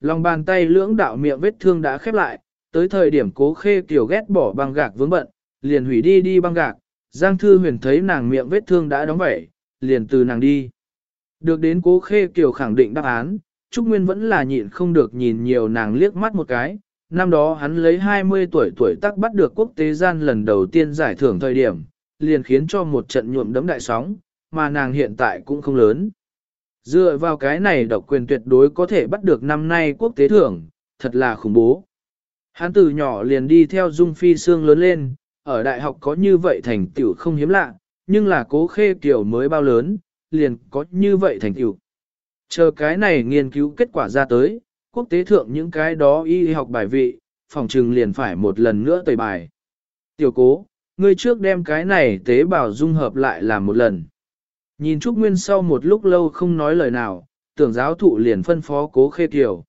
Lòng bàn tay lưỡng đạo miệng vết thương đã khép lại, tới thời điểm cố khê kiểu ghét bỏ băng gạc vướng bận, liền hủy đi đi băng gạc, Giang Thư Huyền thấy nàng miệng vết thương đã đóng vẩy, liền từ nàng đi. Được đến cố khê kiểu khẳng định đáp án, Trúc Nguyên vẫn là nhịn không được nhìn nhiều nàng liếc mắt một cái. Năm đó hắn lấy 20 tuổi tuổi tác bắt được quốc tế gian lần đầu tiên giải thưởng thời điểm, liền khiến cho một trận nhuộm đấm đại sóng, mà nàng hiện tại cũng không lớn. Dựa vào cái này độc quyền tuyệt đối có thể bắt được năm nay quốc tế thưởng, thật là khủng bố. Hắn từ nhỏ liền đi theo Dung Phi Sương lớn lên, ở đại học có như vậy thành tựu không hiếm lạ, nhưng là cố khê kiểu mới bao lớn, liền có như vậy thành tựu. Chờ cái này nghiên cứu kết quả ra tới, quốc tế thượng những cái đó y học bài vị, phòng trừng liền phải một lần nữa tẩy bài. Tiểu cố, ngươi trước đem cái này tế bào dung hợp lại làm một lần. Nhìn Trúc Nguyên sau một lúc lâu không nói lời nào, tưởng giáo thụ liền phân phó cố khê kiều.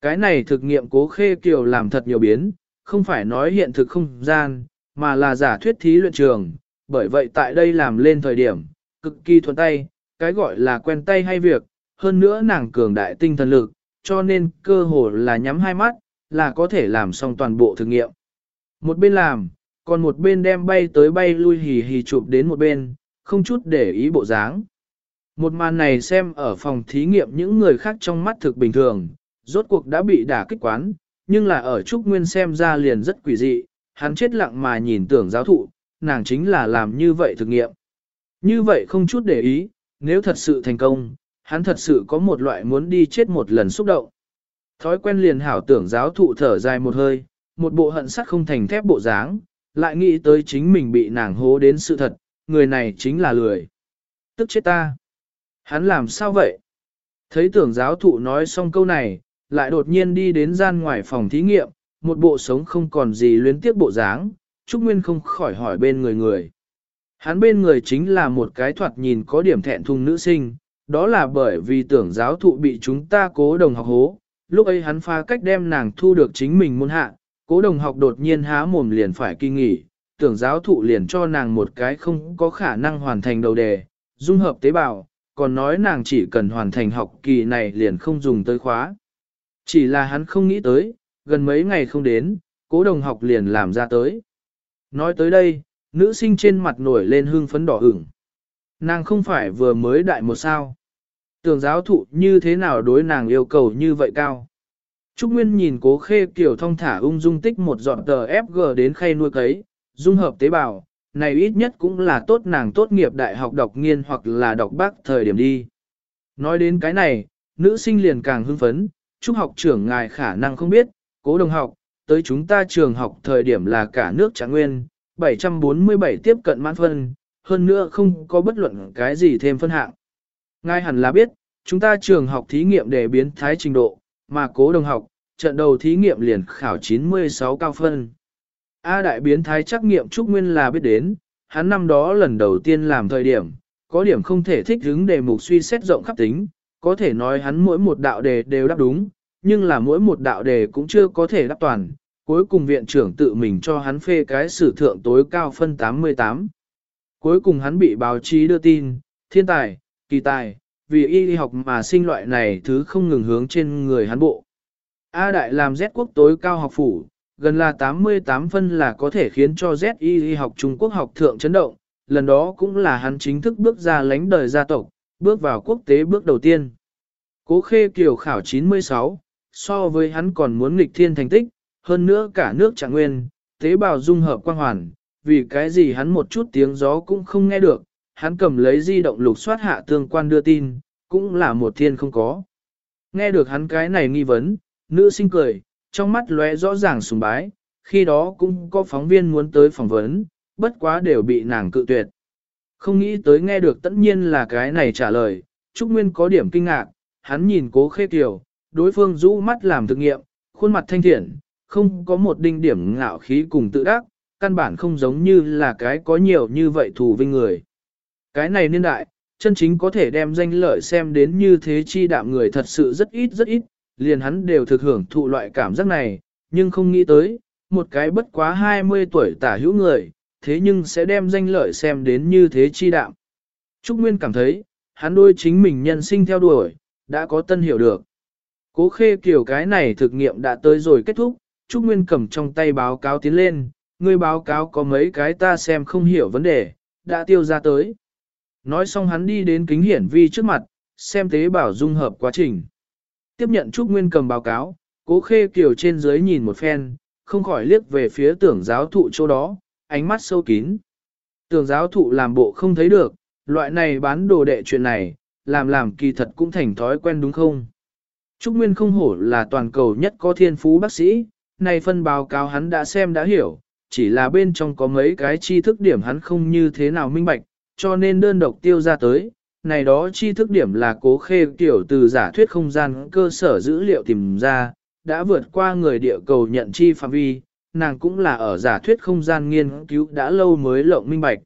Cái này thực nghiệm cố khê kiều làm thật nhiều biến, không phải nói hiện thực không gian, mà là giả thuyết thí luyện trường, bởi vậy tại đây làm lên thời điểm, cực kỳ thuận tay, cái gọi là quen tay hay việc, hơn nữa nàng cường đại tinh thần lực, cho nên cơ hồ là nhắm hai mắt, là có thể làm xong toàn bộ thực nghiệm. Một bên làm, còn một bên đem bay tới bay lui hì hì chụp đến một bên, không chút để ý bộ dáng. Một màn này xem ở phòng thí nghiệm những người khác trong mắt thực bình thường, rốt cuộc đã bị đả kích quán, nhưng là ở Trúc Nguyên xem ra liền rất quỷ dị, hắn chết lặng mà nhìn tưởng giáo thụ, nàng chính là làm như vậy thực nghiệm. Như vậy không chút để ý, nếu thật sự thành công, hắn thật sự có một loại muốn đi chết một lần xúc động. Thói quen liền hảo tưởng giáo thụ thở dài một hơi, một bộ hận sắt không thành thép bộ dáng, lại nghĩ tới chính mình bị nàng hố đến sự thật, người này chính là lười. Tức chết ta. Hắn làm sao vậy? Thấy tưởng giáo thụ nói xong câu này, lại đột nhiên đi đến gian ngoài phòng thí nghiệm, một bộ sống không còn gì luyến tiếc bộ dáng, Trúc Nguyên không khỏi hỏi bên người người. Hắn bên người chính là một cái thoạt nhìn có điểm thẹn thùng nữ sinh, đó là bởi vì tưởng giáo thụ bị chúng ta cố đồng học hố, lúc ấy hắn pha cách đem nàng thu được chính mình môn hạ, cố đồng học đột nhiên há mồm liền phải kinh nghỉ, tưởng giáo thụ liền cho nàng một cái không có khả năng hoàn thành đầu đề, dung hợp tế bào, còn nói nàng chỉ cần hoàn thành học kỳ này liền không dùng tới khóa. Chỉ là hắn không nghĩ tới, gần mấy ngày không đến, cố đồng học liền làm ra tới. Nói tới đây, nữ sinh trên mặt nổi lên hương phấn đỏ ửng. Nàng không phải vừa mới đại một sao. Tưởng giáo thụ như thế nào đối nàng yêu cầu như vậy cao. Trúc Nguyên nhìn cố khê kiểu thông thả ung dung tích một giọt tờ FG đến khay nuôi cấy, dung hợp tế bào, này ít nhất cũng là tốt nàng tốt nghiệp đại học đọc nghiên hoặc là đọc bác thời điểm đi. Nói đến cái này, nữ sinh liền càng hưng phấn, trung học trưởng ngài khả năng không biết, cố đồng học, tới chúng ta trường học thời điểm là cả nước trạng nguyên, 747 tiếp cận mãn phân, hơn nữa không có bất luận cái gì thêm phân hạng. Ngài hẳn là biết, chúng ta trường học thí nghiệm để biến thái trình độ, mà cố đồng học, trận đầu thí nghiệm liền khảo 96 cao phân. A đại biến thái trắc nghiệm Trúc Nguyên là biết đến, hắn năm đó lần đầu tiên làm thời điểm, có điểm không thể thích hứng đề mục suy xét rộng khắp tính, có thể nói hắn mỗi một đạo đề đều đáp đúng, nhưng là mỗi một đạo đề cũng chưa có thể đáp toàn, cuối cùng viện trưởng tự mình cho hắn phê cái sử thượng tối cao phân 88. Cuối cùng hắn bị báo chí đưa tin, thiên tài, kỳ tài, vì y học mà sinh loại này thứ không ngừng hướng trên người hắn bộ. A đại làm Z quốc tối cao học phủ, gần là 88 phân là có thể khiến cho ZI học Trung Quốc học thượng chấn động, lần đó cũng là hắn chính thức bước ra lãnh đời gia tộc, bước vào quốc tế bước đầu tiên. Cố khê kiều khảo 96, so với hắn còn muốn nghịch thiên thành tích, hơn nữa cả nước trạng nguyên, tế bào dung hợp quang hoàn, vì cái gì hắn một chút tiếng gió cũng không nghe được, hắn cầm lấy di động lục soát hạ tương quan đưa tin, cũng là một thiên không có. Nghe được hắn cái này nghi vấn, nữ sinh cười, trong mắt lóe rõ ràng sùng bái, khi đó cũng có phóng viên muốn tới phỏng vấn, bất quá đều bị nàng cự tuyệt. Không nghĩ tới nghe được tất nhiên là cái này trả lời, Trúc Nguyên có điểm kinh ngạc, hắn nhìn cố khê kiều, đối phương rũ mắt làm thực nghiệm, khuôn mặt thanh thiện, không có một đinh điểm ngạo khí cùng tự đắc, căn bản không giống như là cái có nhiều như vậy thù vinh người. Cái này niên đại, chân chính có thể đem danh lợi xem đến như thế chi đạm người thật sự rất ít rất ít, liền hắn đều thực hưởng thụ loại cảm giác này, nhưng không nghĩ tới, một cái bất quá 20 tuổi tả hữu người, thế nhưng sẽ đem danh lợi xem đến như thế chi đạm. Trúc Nguyên cảm thấy, hắn đôi chính mình nhân sinh theo đuổi, đã có tân hiểu được. Cố khê kiểu cái này thực nghiệm đã tới rồi kết thúc, Trúc Nguyên cầm trong tay báo cáo tiến lên, ngươi báo cáo có mấy cái ta xem không hiểu vấn đề, đã tiêu ra tới. Nói xong hắn đi đến kính hiển vi trước mặt, xem tế bào dung hợp quá trình. Tiếp nhận Trúc Nguyên cầm báo cáo, cố khê kiều trên dưới nhìn một phen, không khỏi liếc về phía tưởng giáo thụ chỗ đó, ánh mắt sâu kín. Tưởng giáo thụ làm bộ không thấy được, loại này bán đồ đệ chuyện này, làm làm kỳ thật cũng thành thói quen đúng không? Trúc Nguyên không hổ là toàn cầu nhất có thiên phú bác sĩ, này phân báo cáo hắn đã xem đã hiểu, chỉ là bên trong có mấy cái tri thức điểm hắn không như thế nào minh bạch, cho nên đơn độc tiêu ra tới. Này đó tri thức điểm là cố khê tiểu từ giả thuyết không gian cơ sở dữ liệu tìm ra, đã vượt qua người địa cầu nhận chi phạm vi, nàng cũng là ở giả thuyết không gian nghiên cứu đã lâu mới lộng minh bạch.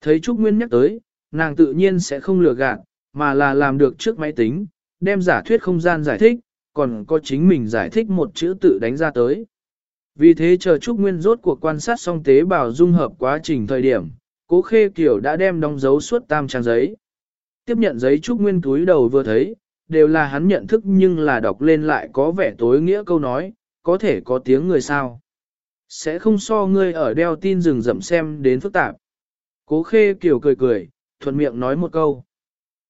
Thấy Trúc Nguyên nhắc tới, nàng tự nhiên sẽ không lừa gạt, mà là làm được trước máy tính, đem giả thuyết không gian giải thích, còn có chính mình giải thích một chữ tự đánh ra tới. Vì thế chờ Trúc Nguyên rốt cuộc quan sát xong tế bào dung hợp quá trình thời điểm, cố khê kiểu đã đem đóng dấu suốt tam trang giấy. Tiếp nhận giấy Trúc Nguyên túi đầu vừa thấy, đều là hắn nhận thức nhưng là đọc lên lại có vẻ tối nghĩa câu nói, có thể có tiếng người sao. Sẽ không so ngươi ở đeo tin rừng rậm xem đến phức tạp. Cố khê kiểu cười cười, thuận miệng nói một câu.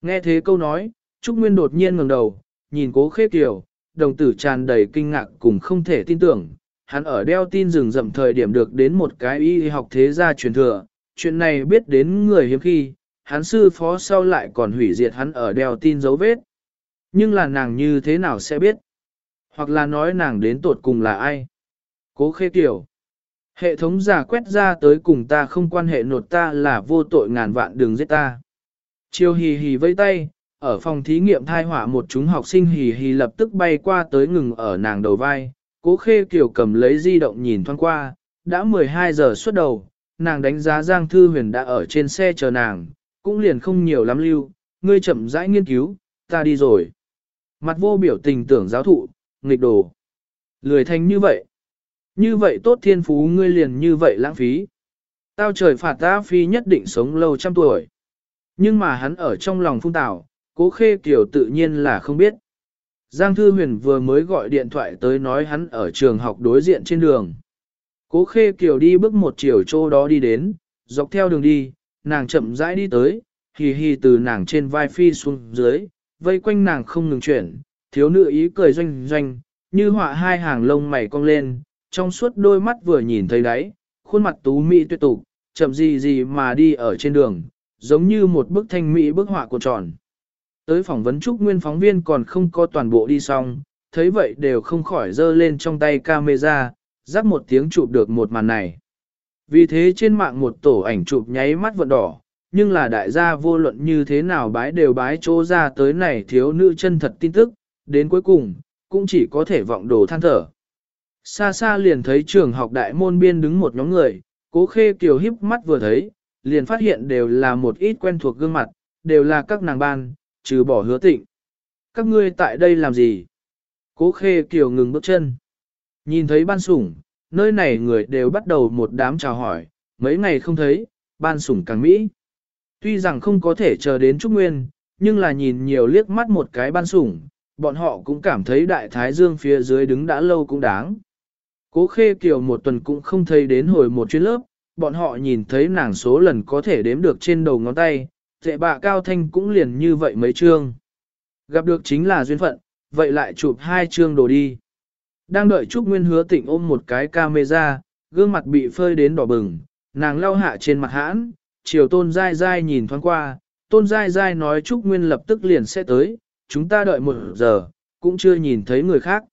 Nghe thế câu nói, Trúc Nguyên đột nhiên ngẩng đầu, nhìn cố khê kiểu, đồng tử tràn đầy kinh ngạc cùng không thể tin tưởng. Hắn ở đeo tin rừng rậm thời điểm được đến một cái y học thế gia truyền thừa, chuyện này biết đến người hiếm khi, hắn sư phó sau lại còn hủy diệt hắn ở đeo tin dấu vết. Nhưng là nàng như thế nào sẽ biết? Hoặc là nói nàng đến tột cùng là ai? Cố khê kiểu. Hệ thống giả quét ra tới cùng ta không quan hệ nột ta là vô tội ngàn vạn đừng giết ta. Chiêu hì hì vây tay, ở phòng thí nghiệm thai hỏa một chúng học sinh hì hì lập tức bay qua tới ngừng ở nàng đầu vai. Cố khê kiểu cầm lấy di động nhìn thoáng qua, đã 12 giờ xuất đầu, nàng đánh giá Giang Thư Huyền đã ở trên xe chờ nàng, cũng liền không nhiều lắm lưu, ngươi chậm rãi nghiên cứu, ta đi rồi. Mặt vô biểu tình tưởng giáo thụ, nghịch đồ. Lười thành như vậy. Như vậy tốt thiên phú ngươi liền như vậy lãng phí. Tao trời phạt ta phi nhất định sống lâu trăm tuổi. Nhưng mà hắn ở trong lòng phung tảo, cố khê kiểu tự nhiên là không biết. Giang Thư Huyền vừa mới gọi điện thoại tới nói hắn ở trường học đối diện trên đường. Cố khê kiểu đi bước một chiều chỗ đó đi đến, dọc theo đường đi, nàng chậm rãi đi tới, hì hì từ nàng trên vai phi xuống dưới, vây quanh nàng không ngừng chuyển, thiếu nữ ý cười doanh doanh, như họa hai hàng lông mày cong lên, trong suốt đôi mắt vừa nhìn thấy đáy, khuôn mặt tú mỹ tuyệt tục, chậm gì gì mà đi ở trên đường, giống như một bức thanh mỹ bức họa của tròn. Tới phỏng vấn Trúc Nguyên phóng viên còn không có toàn bộ đi xong, thấy vậy đều không khỏi dơ lên trong tay camera, rắc một tiếng chụp được một màn này. Vì thế trên mạng một tổ ảnh chụp nháy mắt vận đỏ, nhưng là đại gia vô luận như thế nào bái đều bái chỗ ra tới này thiếu nữ chân thật tin tức, đến cuối cùng, cũng chỉ có thể vọng đồ than thở. Xa xa liền thấy trường học đại môn biên đứng một nhóm người, cố khê kiều híp mắt vừa thấy, liền phát hiện đều là một ít quen thuộc gương mặt, đều là các nàng ban, trừ bỏ hứa tịnh. Các ngươi tại đây làm gì? Cố khê kiều ngừng bước chân. Nhìn thấy ban sủng, nơi này người đều bắt đầu một đám chào hỏi, mấy ngày không thấy, ban sủng càng mỹ. Tuy rằng không có thể chờ đến Trúc Nguyên, nhưng là nhìn nhiều liếc mắt một cái ban sủng, bọn họ cũng cảm thấy đại thái dương phía dưới đứng đã lâu cũng đáng. Cố khê kiều một tuần cũng không thấy đến hồi một chuyến lớp, bọn họ nhìn thấy nàng số lần có thể đếm được trên đầu ngón tay, tệ bạ cao thanh cũng liền như vậy mấy chương. Gặp được chính là duyên phận, vậy lại chụp hai chương đồ đi. Đang đợi Trúc Nguyên hứa tịnh ôm một cái camera, gương mặt bị phơi đến đỏ bừng, nàng lau hạ trên mặt hãn, chiều tôn dai dai nhìn thoáng qua, tôn dai dai nói Trúc Nguyên lập tức liền sẽ tới, chúng ta đợi một giờ, cũng chưa nhìn thấy người khác.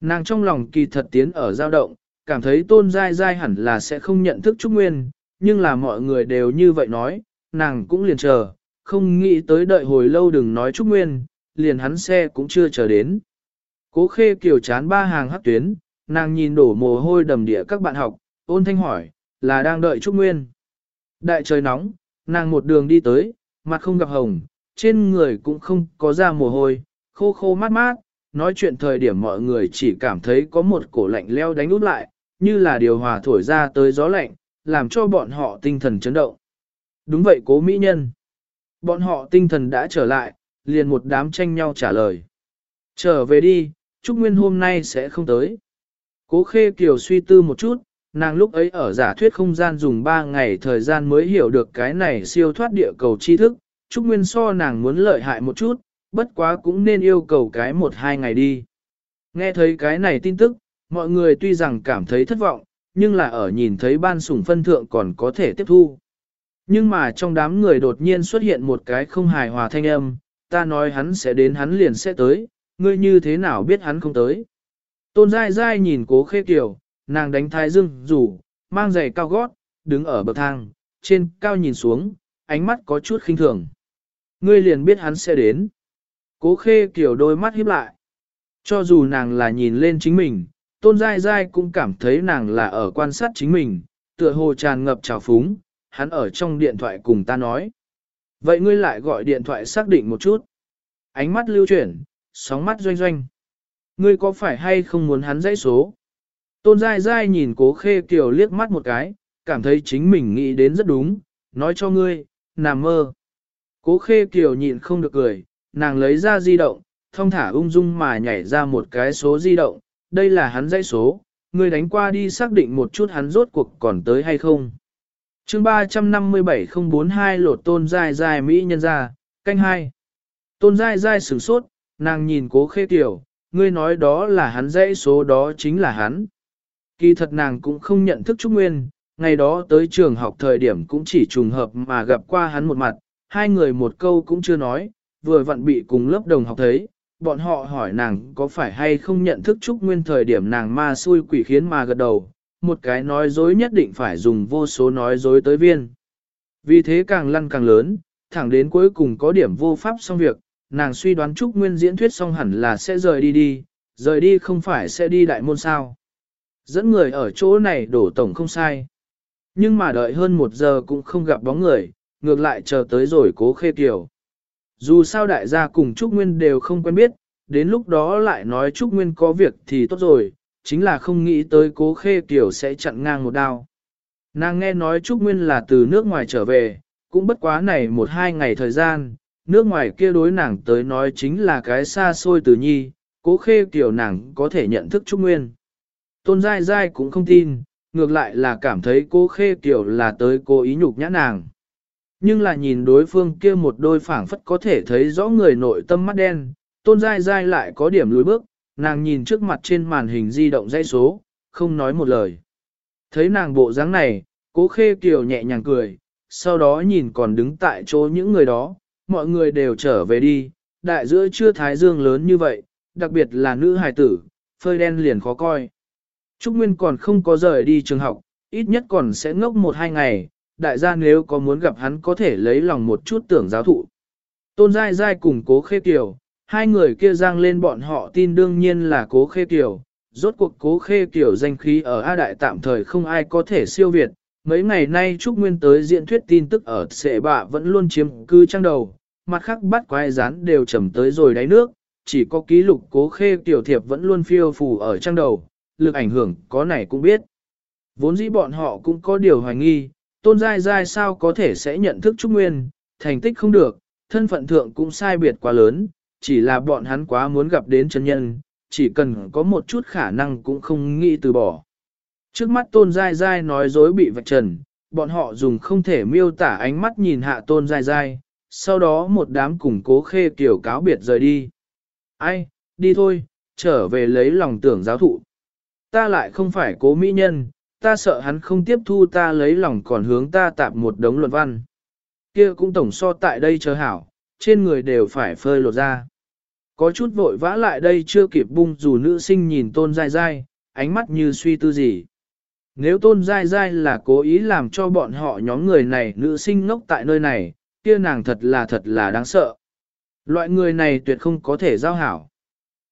Nàng trong lòng kỳ thật tiến ở dao động, cảm thấy tôn dai dai hẳn là sẽ không nhận thức Trúc Nguyên, nhưng là mọi người đều như vậy nói, nàng cũng liền chờ, không nghĩ tới đợi hồi lâu đừng nói Trúc Nguyên, liền hắn xe cũng chưa chờ đến. Cố khê kiều chán ba hàng hắc tuyến, nàng nhìn đổ mồ hôi đầm địa các bạn học, ôn thanh hỏi, là đang đợi Trúc Nguyên. Đại trời nóng, nàng một đường đi tới, mặt không gặp hồng, trên người cũng không có ra mồ hôi, khô khô mát mát, nói chuyện thời điểm mọi người chỉ cảm thấy có một cổ lạnh leo đánh út lại, như là điều hòa thổi ra tới gió lạnh, làm cho bọn họ tinh thần chấn động. Đúng vậy cố mỹ nhân. Bọn họ tinh thần đã trở lại, liền một đám tranh nhau trả lời. Trở về đi, Trúc Nguyên hôm nay sẽ không tới. Cố Khê Kiều suy tư một chút, nàng lúc ấy ở giả thuyết không gian dùng 3 ngày thời gian mới hiểu được cái này siêu thoát địa cầu tri thức, Trúc Nguyên so nàng muốn lợi hại một chút, bất quá cũng nên yêu cầu cái một hai ngày đi. Nghe thấy cái này tin tức, mọi người tuy rằng cảm thấy thất vọng, nhưng là ở nhìn thấy ban sủng phân thượng còn có thể tiếp thu. Nhưng mà trong đám người đột nhiên xuất hiện một cái không hài hòa thanh âm, ta nói hắn sẽ đến hắn liền sẽ tới, ngươi như thế nào biết hắn không tới. Tôn dai dai nhìn cố khê kiều, nàng đánh thái dương rủ, mang giày cao gót, đứng ở bậc thang, trên cao nhìn xuống, ánh mắt có chút khinh thường. Ngươi liền biết hắn sẽ đến. Cố khê kiều đôi mắt híp lại. Cho dù nàng là nhìn lên chính mình, tôn dai dai cũng cảm thấy nàng là ở quan sát chính mình, tựa hồ tràn ngập trào phúng, hắn ở trong điện thoại cùng ta nói. Vậy ngươi lại gọi điện thoại xác định một chút. Ánh mắt lưu chuyển, sóng mắt doanh doanh. Ngươi có phải hay không muốn hắn dãy số? Tôn dai dai nhìn cố khê kiều liếc mắt một cái, cảm thấy chính mình nghĩ đến rất đúng, nói cho ngươi, nằm mơ. Cố khê kiều nhịn không được cười, nàng lấy ra di động, thông thả ung dung mà nhảy ra một cái số di động, đây là hắn dãy số, ngươi đánh qua đi xác định một chút hắn rốt cuộc còn tới hay không. chương 357-042 lột tôn dai dai Mỹ nhân ra, canh hai. Tôn dai dai sửng sốt, nàng nhìn cố khê tiểu, ngươi nói đó là hắn dãy số đó chính là hắn. Kỳ thật nàng cũng không nhận thức Trúc Nguyên, ngày đó tới trường học thời điểm cũng chỉ trùng hợp mà gặp qua hắn một mặt, hai người một câu cũng chưa nói, vừa vặn bị cùng lớp đồng học thấy, bọn họ hỏi nàng có phải hay không nhận thức Trúc Nguyên thời điểm nàng ma xui quỷ khiến mà gật đầu, một cái nói dối nhất định phải dùng vô số nói dối tới viên. Vì thế càng lăn càng lớn, thẳng đến cuối cùng có điểm vô pháp xong việc, nàng suy đoán Trúc Nguyên diễn thuyết xong hẳn là sẽ rời đi đi, rời đi không phải sẽ đi đại môn sao. Dẫn người ở chỗ này đổ tổng không sai. Nhưng mà đợi hơn một giờ cũng không gặp bóng người, ngược lại chờ tới rồi cố khê tiểu. Dù sao đại gia cùng Trúc Nguyên đều không quen biết, đến lúc đó lại nói Trúc Nguyên có việc thì tốt rồi, chính là không nghĩ tới cố khê tiểu sẽ chặn ngang một đao. Nàng nghe nói Trúc Nguyên là từ nước ngoài trở về, cũng bất quá này một hai ngày thời gian, nước ngoài kia đối nàng tới nói chính là cái xa xôi từ nhi, cố khê kiểu nàng có thể nhận thức Trúc Nguyên. Tôn Giai Giai cũng không tin, ngược lại là cảm thấy cố khê kiểu là tới cố ý nhục nhã nàng. Nhưng là nhìn đối phương kia một đôi phảng phất có thể thấy rõ người nội tâm mắt đen, tôn Giai Giai lại có điểm lùi bước, nàng nhìn trước mặt trên màn hình di động dây số, không nói một lời. Thấy nàng bộ dáng này, cố khê kiều nhẹ nhàng cười, sau đó nhìn còn đứng tại chỗ những người đó, mọi người đều trở về đi, đại giữa chưa thái dương lớn như vậy, đặc biệt là nữ hài tử, phơi đen liền khó coi. Trúc Nguyên còn không có rời đi trường học, ít nhất còn sẽ ngốc một hai ngày, đại gia nếu có muốn gặp hắn có thể lấy lòng một chút tưởng giáo thụ. Tôn Giai Giai cùng cố khê kiều, hai người kia giang lên bọn họ tin đương nhiên là cố khê kiều, rốt cuộc cố khê kiều danh khí ở A Đại tạm thời không ai có thể siêu việt. Mấy ngày nay Trúc Nguyên tới diễn thuyết tin tức ở sệ bạ vẫn luôn chiếm cư trang đầu, mặt khác bắt quái rán đều trầm tới rồi đáy nước, chỉ có ký lục cố khê tiểu thiệp vẫn luôn phiêu phù ở trang đầu, lực ảnh hưởng có này cũng biết. Vốn dĩ bọn họ cũng có điều hoài nghi, tôn giai giai sao có thể sẽ nhận thức Trúc Nguyên, thành tích không được, thân phận thượng cũng sai biệt quá lớn, chỉ là bọn hắn quá muốn gặp đến chân nhân, chỉ cần có một chút khả năng cũng không nghĩ từ bỏ. Trước mắt tôn giai giai nói dối bị vạch trần, bọn họ dùng không thể miêu tả ánh mắt nhìn hạ tôn giai giai, sau đó một đám cùng cố khê kiểu cáo biệt rời đi. Ai, đi thôi, trở về lấy lòng tưởng giáo thụ. Ta lại không phải cố mỹ nhân, ta sợ hắn không tiếp thu ta lấy lòng còn hướng ta tạp một đống luận văn. Kia cũng tổng so tại đây chờ hảo, trên người đều phải phơi lột ra. Có chút vội vã lại đây chưa kịp bung dù nữ sinh nhìn tôn dai dai, ánh mắt như suy tư gì. Nếu tôn dai dai là cố ý làm cho bọn họ nhóm người này nữ sinh ngốc tại nơi này, kia nàng thật là thật là đáng sợ. Loại người này tuyệt không có thể giao hảo.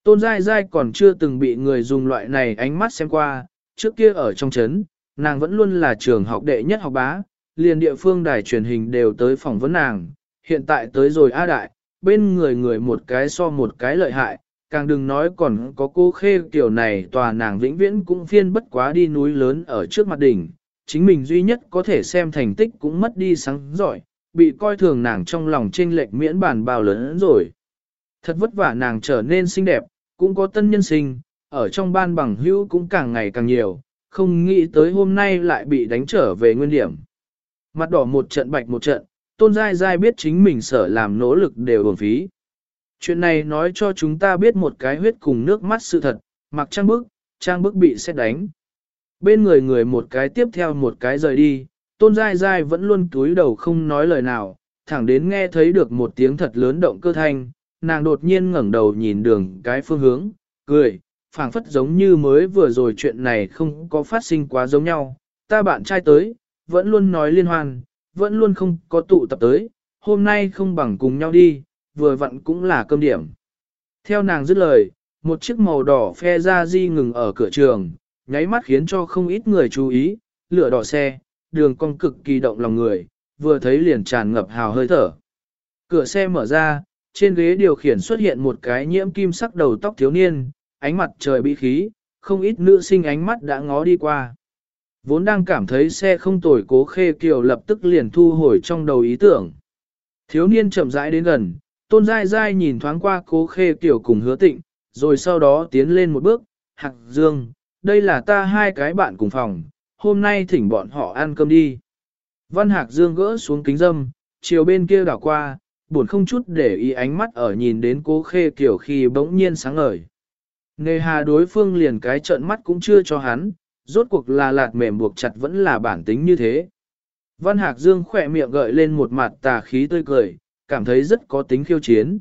Tôn Giai Giai còn chưa từng bị người dùng loại này ánh mắt xem qua, trước kia ở trong chấn, nàng vẫn luôn là trường học đệ nhất học bá, liền địa phương đài truyền hình đều tới phỏng vấn nàng, hiện tại tới rồi A Đại, bên người người một cái so một cái lợi hại, càng đừng nói còn có cô khê kiểu này tòa nàng vĩnh viễn cũng phiên bất quá đi núi lớn ở trước mặt đỉnh, chính mình duy nhất có thể xem thành tích cũng mất đi sáng giỏi, bị coi thường nàng trong lòng chênh lệch miễn bản bao lớn rồi. Thật vất vả nàng trở nên xinh đẹp, cũng có tân nhân sinh, ở trong ban bằng hữu cũng càng ngày càng nhiều, không nghĩ tới hôm nay lại bị đánh trở về nguyên điểm. Mặt đỏ một trận bạch một trận, tôn dai dai biết chính mình sở làm nỗ lực đều uổng phí. Chuyện này nói cho chúng ta biết một cái huyết cùng nước mắt sự thật, mặc trang bức, trang bức bị xét đánh. Bên người người một cái tiếp theo một cái rời đi, tôn dai dai vẫn luôn túi đầu không nói lời nào, thẳng đến nghe thấy được một tiếng thật lớn động cơ thanh, nàng đột nhiên ngẩng đầu nhìn đường cái phương hướng, cười, phảng phất giống như mới vừa rồi chuyện này không có phát sinh quá giống nhau. Ta bạn trai tới, vẫn luôn nói liên hoan, vẫn luôn không có tụ tập tới, hôm nay không bằng cùng nhau đi, vừa vặn cũng là cơm điểm. Theo nàng dứt lời, một chiếc màu đỏ phe ra di ngừng ở cửa trường, nháy mắt khiến cho không ít người chú ý, lửa đỏ xe, đường cong cực kỳ động lòng người, vừa thấy liền tràn ngập hào hơi thở. Cửa xe mở ra, trên ghế điều khiển xuất hiện một cái nhiễm kim sắc đầu tóc thiếu niên, ánh mặt trời bị khí, không ít nữ sinh ánh mắt đã ngó đi qua. Vốn đang cảm thấy xe không tồi cố khê kiều lập tức liền thu hồi trong đầu ý tưởng. Thiếu niên chậm rãi đến gần, tôn dai dai nhìn thoáng qua cố khê kiều cùng hứa tịnh, rồi sau đó tiến lên một bước, hạc dương, đây là ta hai cái bạn cùng phòng, hôm nay thỉnh bọn họ ăn cơm đi. Văn hạc dương gỡ xuống kính dâm, chiều bên kia đảo qua, buồn không chút để ý ánh mắt ở nhìn đến cố khê kiểu khi bỗng nhiên sáng ngời. Nề hà đối phương liền cái trợn mắt cũng chưa cho hắn, rốt cuộc là lạt mềm buộc chặt vẫn là bản tính như thế. Văn Hạc Dương khỏe miệng gợi lên một mặt tà khí tươi cười, cảm thấy rất có tính khiêu chiến.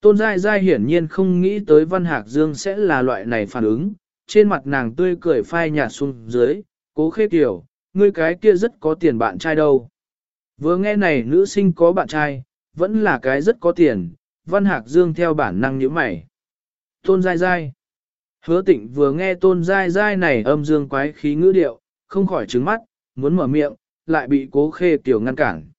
Tôn Giai Giai hiển nhiên không nghĩ tới Văn Hạc Dương sẽ là loại này phản ứng, trên mặt nàng tươi cười phai nhạt xuống dưới, cố khê kiểu, ngươi cái kia rất có tiền bạn trai đâu. Vừa nghe này nữ sinh có bạn trai, vẫn là cái rất có tiền, Văn Hạc Dương theo bản năng nhíu mày. Tôn dai dai. Hứa tịnh vừa nghe tôn dai dai này âm dương quái khí ngữ điệu, không khỏi trứng mắt, muốn mở miệng, lại bị cố khê kiểu ngăn cản.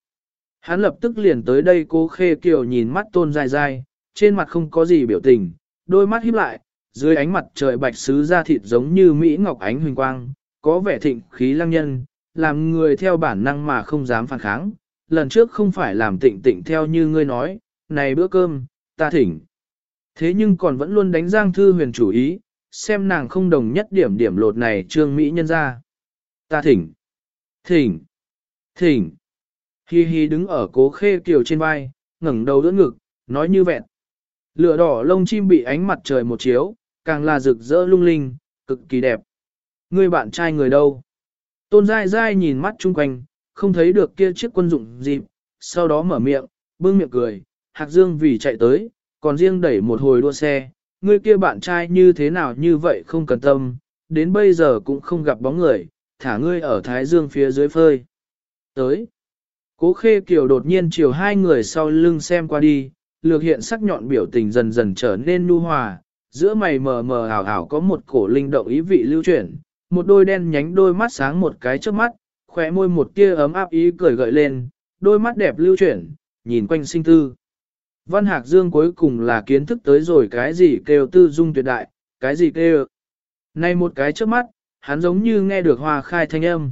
Hắn lập tức liền tới đây cố khê kiểu nhìn mắt tôn dai dai, trên mặt không có gì biểu tình, đôi mắt híp lại, dưới ánh mặt trời bạch sứ da thịt giống như Mỹ ngọc ánh huỳnh quang, có vẻ thịnh khí lăng nhân, làm người theo bản năng mà không dám phản kháng. Lần trước không phải làm tịnh tịnh theo như ngươi nói, này bữa cơm, ta thỉnh. Thế nhưng còn vẫn luôn đánh Giang Thư huyền chủ ý, xem nàng không đồng nhất điểm điểm lột này trương Mỹ nhân ra. Ta thỉnh, thỉnh, thỉnh. Hi hi đứng ở cố khê kiều trên vai, ngẩng đầu đỡ ngực, nói như vẹn. Lửa đỏ lông chim bị ánh mặt trời một chiếu, càng là rực rỡ lung linh, cực kỳ đẹp. Người bạn trai người đâu? Tôn dai dai nhìn mắt chung quanh, không thấy được kia chiếc quân dụng dịp, sau đó mở miệng, bưng miệng cười, Hạc Dương vì chạy tới, còn riêng đẩy một hồi đua xe, ngươi kia bạn trai như thế nào như vậy không cần tâm, đến bây giờ cũng không gặp bóng người, thả ngươi ở Thái Dương phía dưới phơi. Tới, cố khê kiều đột nhiên chiều hai người sau lưng xem qua đi, lược hiện sắc nhọn biểu tình dần dần trở nên nu hòa, giữa mày mờ mờ ảo ảo có một cổ linh động ý vị lưu chuyển, một đôi đen nhánh đôi mắt sáng một cái trước mắt, khỏe môi một tia ấm áp ý cười gợi lên, đôi mắt đẹp lưu chuyển, nhìn quanh sinh tư. Văn Hạc Dương cuối cùng là kiến thức tới rồi cái gì kêu tư dung tuyệt đại, cái gì kêu. Này một cái trước mắt, hắn giống như nghe được hoa khai thanh âm.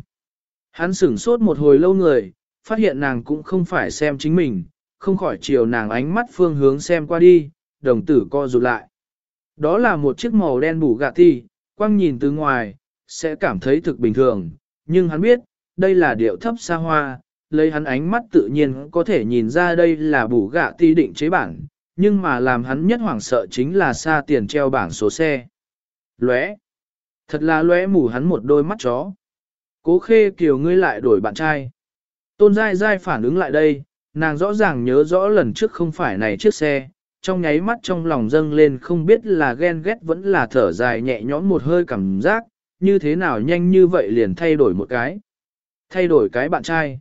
Hắn sửng sốt một hồi lâu người, phát hiện nàng cũng không phải xem chính mình, không khỏi chiều nàng ánh mắt phương hướng xem qua đi, đồng tử co rụt lại. Đó là một chiếc màu đen bù gạ ti, quang nhìn từ ngoài, sẽ cảm thấy thực bình thường, nhưng hắn biết, đây là điệu thấp xa hoa, lấy hắn ánh mắt tự nhiên có thể nhìn ra đây là bù gạ ti định chế bản, nhưng mà làm hắn nhất hoảng sợ chính là xa tiền treo bảng số xe. Lóe! Thật là lóe mù hắn một đôi mắt chó. Cố khê kiều ngươi lại đổi bạn trai. Tôn dai dai phản ứng lại đây, nàng rõ ràng nhớ rõ lần trước không phải này chiếc xe, trong nháy mắt trong lòng dâng lên không biết là ghen ghét vẫn là thở dài nhẹ nhõm một hơi cảm giác, như thế nào nhanh như vậy liền thay đổi một cái. Thay đổi cái bạn trai.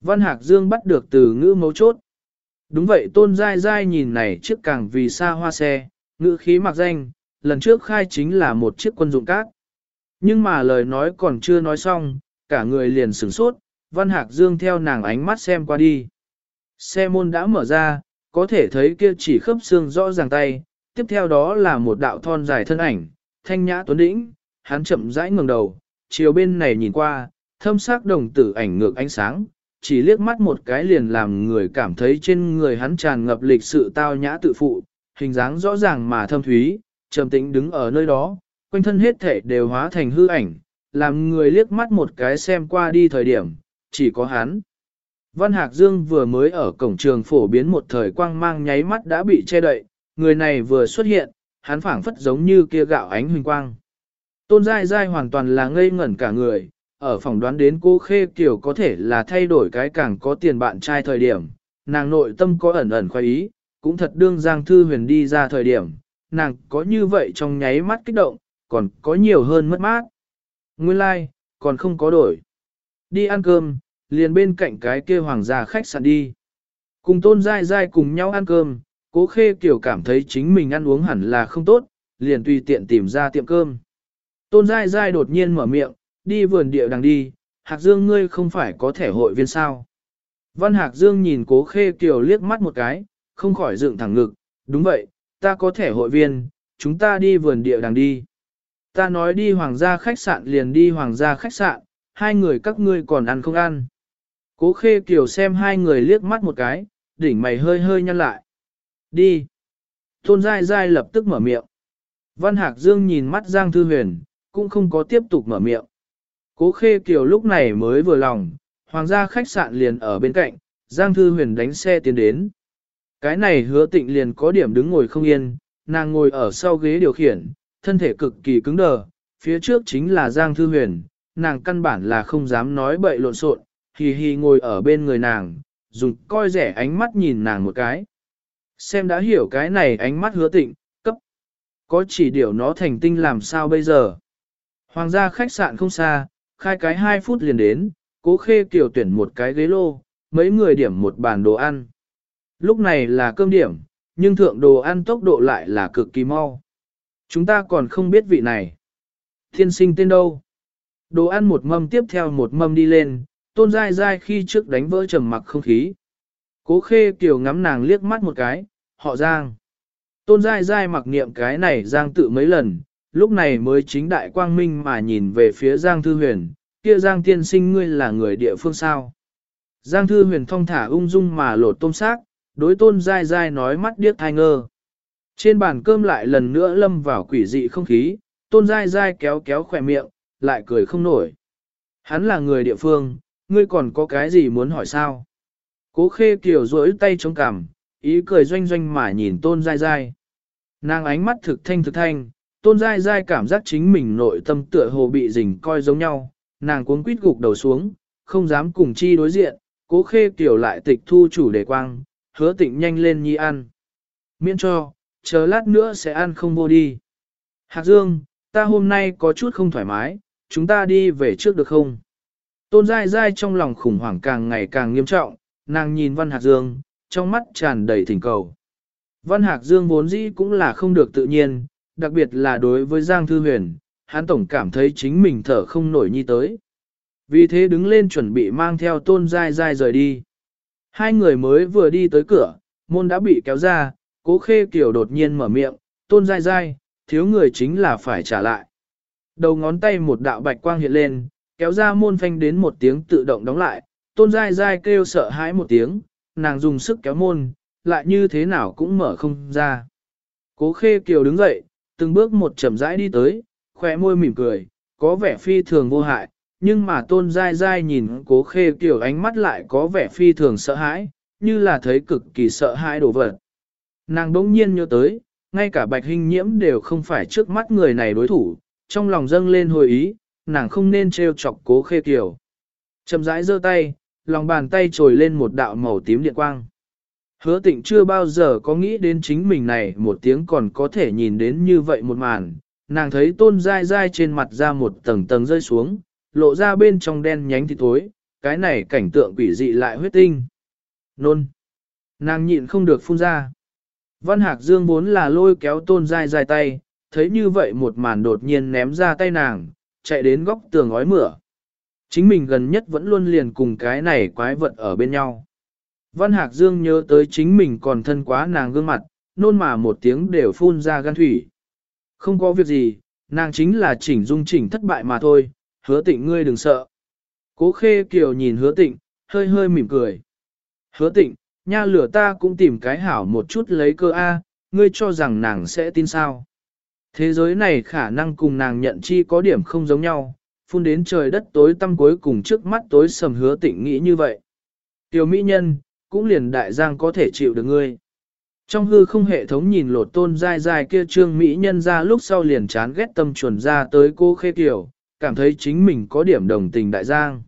Văn Hạc Dương bắt được từ ngữ mấu chốt. Đúng vậy tôn dai dai nhìn này chiếc càng vì xa hoa xe, ngữ khí mặc danh, lần trước khai chính là một chiếc quân dụng cát. Nhưng mà lời nói còn chưa nói xong, cả người liền sửng sốt, Văn Hạc Dương theo nàng ánh mắt xem qua đi. Xe môn đã mở ra, có thể thấy kia chỉ khớp xương rõ ràng tay, tiếp theo đó là một đạo thon dài thân ảnh, thanh nhã tuấn đĩnh, hắn chậm rãi ngẩng đầu, chiều bên này nhìn qua, thâm sắc đồng tử ảnh ngược ánh sáng, chỉ liếc mắt một cái liền làm người cảm thấy trên người hắn tràn ngập lịch sự tao nhã tự phụ, hình dáng rõ ràng mà thâm thúy, trầm tĩnh đứng ở nơi đó, quanh thân hết thể đều hóa thành hư ảnh, làm người liếc mắt một cái xem qua đi thời điểm, chỉ có hắn. Văn Hạc Dương vừa mới ở cổng trường phổ biến một thời quang mang nháy mắt đã bị che đậy, người này vừa xuất hiện, hắn phảng phất giống như kia gạo ánh huỳnh quang. Tôn Giai Giai hoàn toàn là ngây ngẩn cả người, ở phòng đoán đến cô Khê Kiều có thể là thay đổi cái càng có tiền bạn trai thời điểm, nàng nội tâm có ẩn ẩn khoái ý, cũng thật đương Giang Thư Huyền đi ra thời điểm, nàng có như vậy trong nháy mắt kích động, còn có nhiều hơn mất mát. Nguyên lai, like, còn không có đổi. Đi ăn cơm, liền bên cạnh cái kia hoàng gia khách sạn đi. Cùng tôn dai dai cùng nhau ăn cơm, cố khê kiểu cảm thấy chính mình ăn uống hẳn là không tốt, liền tùy tiện tìm ra tiệm cơm. Tôn dai dai đột nhiên mở miệng, đi vườn địa đằng đi, Hạc Dương ngươi không phải có thể hội viên sao. Văn Hạc Dương nhìn cố khê kiều liếc mắt một cái, không khỏi dựng thẳng ngực, đúng vậy, ta có thể hội viên, chúng ta đi vườn địa đằng đi. Ta nói đi hoàng gia khách sạn liền đi hoàng gia khách sạn, hai người các ngươi còn ăn không ăn. Cố khê kiều xem hai người liếc mắt một cái, đỉnh mày hơi hơi nhăn lại. Đi. Tôn dai dai lập tức mở miệng. Văn Hạc Dương nhìn mắt Giang Thư Huyền, cũng không có tiếp tục mở miệng. Cố khê kiều lúc này mới vừa lòng, hoàng gia khách sạn liền ở bên cạnh, Giang Thư Huyền đánh xe tiến đến. Cái này hứa tịnh liền có điểm đứng ngồi không yên, nàng ngồi ở sau ghế điều khiển, thân thể cực kỳ cứng đờ, phía trước chính là Giang Thư Huyền, nàng căn bản là không dám nói bậy lộn xộn, hì hì ngồi ở bên người nàng, dùng coi rẻ ánh mắt nhìn nàng một cái. Xem đã hiểu cái này ánh mắt hứa tịnh, cấp. Có chỉ điều nó thành tinh làm sao bây giờ. Hoàng gia khách sạn không xa, khai cái 2 phút liền đến, cố khê kiểu tuyển một cái ghế lô, mấy người điểm một bàn đồ ăn. Lúc này là cơm điểm, nhưng thượng đồ ăn tốc độ lại là cực kỳ mau. Chúng ta còn không biết vị này. Thiên sinh tên đâu? Đồ ăn một mâm tiếp theo một mâm đi lên, tôn dai dai khi trước đánh vỡ trầm mặc không khí. Cố khê kiều ngắm nàng liếc mắt một cái, họ giang. Tôn dai dai mặc niệm cái này giang tự mấy lần, lúc này mới chính đại quang minh mà nhìn về phía giang thư huyền, kia giang tiên sinh ngươi là người địa phương sao. Giang thư huyền thong thả ung dung mà lột tôm xác, đối tôn dai dai nói mắt điếc thai ngơ. Trên bàn cơm lại lần nữa lâm vào quỷ dị không khí, tôn dai dai kéo kéo khỏe miệng, lại cười không nổi. Hắn là người địa phương, ngươi còn có cái gì muốn hỏi sao? Cố khê kiều rỗi tay chống cằm, ý cười doanh doanh mà nhìn tôn dai dai. Nàng ánh mắt thực thanh thực thanh, tôn dai dai cảm giác chính mình nội tâm tựa hồ bị rình coi giống nhau, nàng cuống quýt gục đầu xuống, không dám cùng chi đối diện, cố khê tiểu lại tịch thu chủ đề quang, hứa tịnh nhanh lên nhi ăn. Miễn cho, chờ lát nữa sẽ ăn không vô đi. Hạc Dương, ta hôm nay có chút không thoải mái, chúng ta đi về trước được không? Tôn dai dai trong lòng khủng hoảng càng ngày càng nghiêm trọng, nàng nhìn Văn Hạc Dương, trong mắt tràn đầy thỉnh cầu. Văn Hạc Dương vốn dĩ cũng là không được tự nhiên, đặc biệt là đối với Giang Thư Huyền, hắn tổng cảm thấy chính mình thở không nổi nhi tới. Vì thế đứng lên chuẩn bị mang theo tôn dai dai rời đi. Hai người mới vừa đi tới cửa, môn đã bị kéo ra, cố khê kiểu đột nhiên mở miệng, tôn dai dai, thiếu người chính là phải trả lại. Đầu ngón tay một đạo bạch quang hiện lên, kéo ra môn phanh đến một tiếng tự động đóng lại, tôn dai dai kêu sợ hãi một tiếng, nàng dùng sức kéo môn, lại như thế nào cũng mở không ra. Cố khê kiều đứng dậy, từng bước một chậm rãi đi tới, khỏe môi mỉm cười, có vẻ phi thường vô hại, nhưng mà tôn dai dai nhìn cố khê kiểu ánh mắt lại có vẻ phi thường sợ hãi, như là thấy cực kỳ sợ hãi đồ vật. Nàng đỗng nhiên nhớ tới, ngay cả bạch hình nhiễm đều không phải trước mắt người này đối thủ, trong lòng dâng lên hồi ý, nàng không nên treo chọc cố khê kiểu. Chậm rãi giơ tay, lòng bàn tay trồi lên một đạo màu tím điện quang. Hứa tịnh chưa bao giờ có nghĩ đến chính mình này một tiếng còn có thể nhìn đến như vậy một màn, nàng thấy tôn dai dai trên mặt ra một tầng tầng rơi xuống, lộ ra bên trong đen nhánh thì tối, cái này cảnh tượng quỷ dị lại huyết tinh. Nôn! Nàng nhịn không được phun ra. Văn Hạc Dương vốn là lôi kéo tôn dai dai tay, thấy như vậy một màn đột nhiên ném ra tay nàng, chạy đến góc tường ói mửa. Chính mình gần nhất vẫn luôn liền cùng cái này quái vật ở bên nhau. Văn Hạc Dương nhớ tới chính mình còn thân quá nàng gương mặt, nôn mà một tiếng đều phun ra gan thủy. Không có việc gì, nàng chính là chỉnh dung chỉnh thất bại mà thôi, hứa tịnh ngươi đừng sợ. Cố khê kiều nhìn hứa tịnh, hơi hơi mỉm cười. Hứa tịnh, nha lửa ta cũng tìm cái hảo một chút lấy cơ A, ngươi cho rằng nàng sẽ tin sao. Thế giới này khả năng cùng nàng nhận chi có điểm không giống nhau, phun đến trời đất tối tăm cuối cùng trước mắt tối sầm hứa tịnh nghĩ như vậy. Tiểu mỹ nhân, cũng liền đại giang có thể chịu được ngươi. Trong hư không hệ thống nhìn lột tôn dai dai kia trương mỹ nhân ra lúc sau liền chán ghét tâm chuẩn ra tới cô khê tiểu, cảm thấy chính mình có điểm đồng tình đại giang.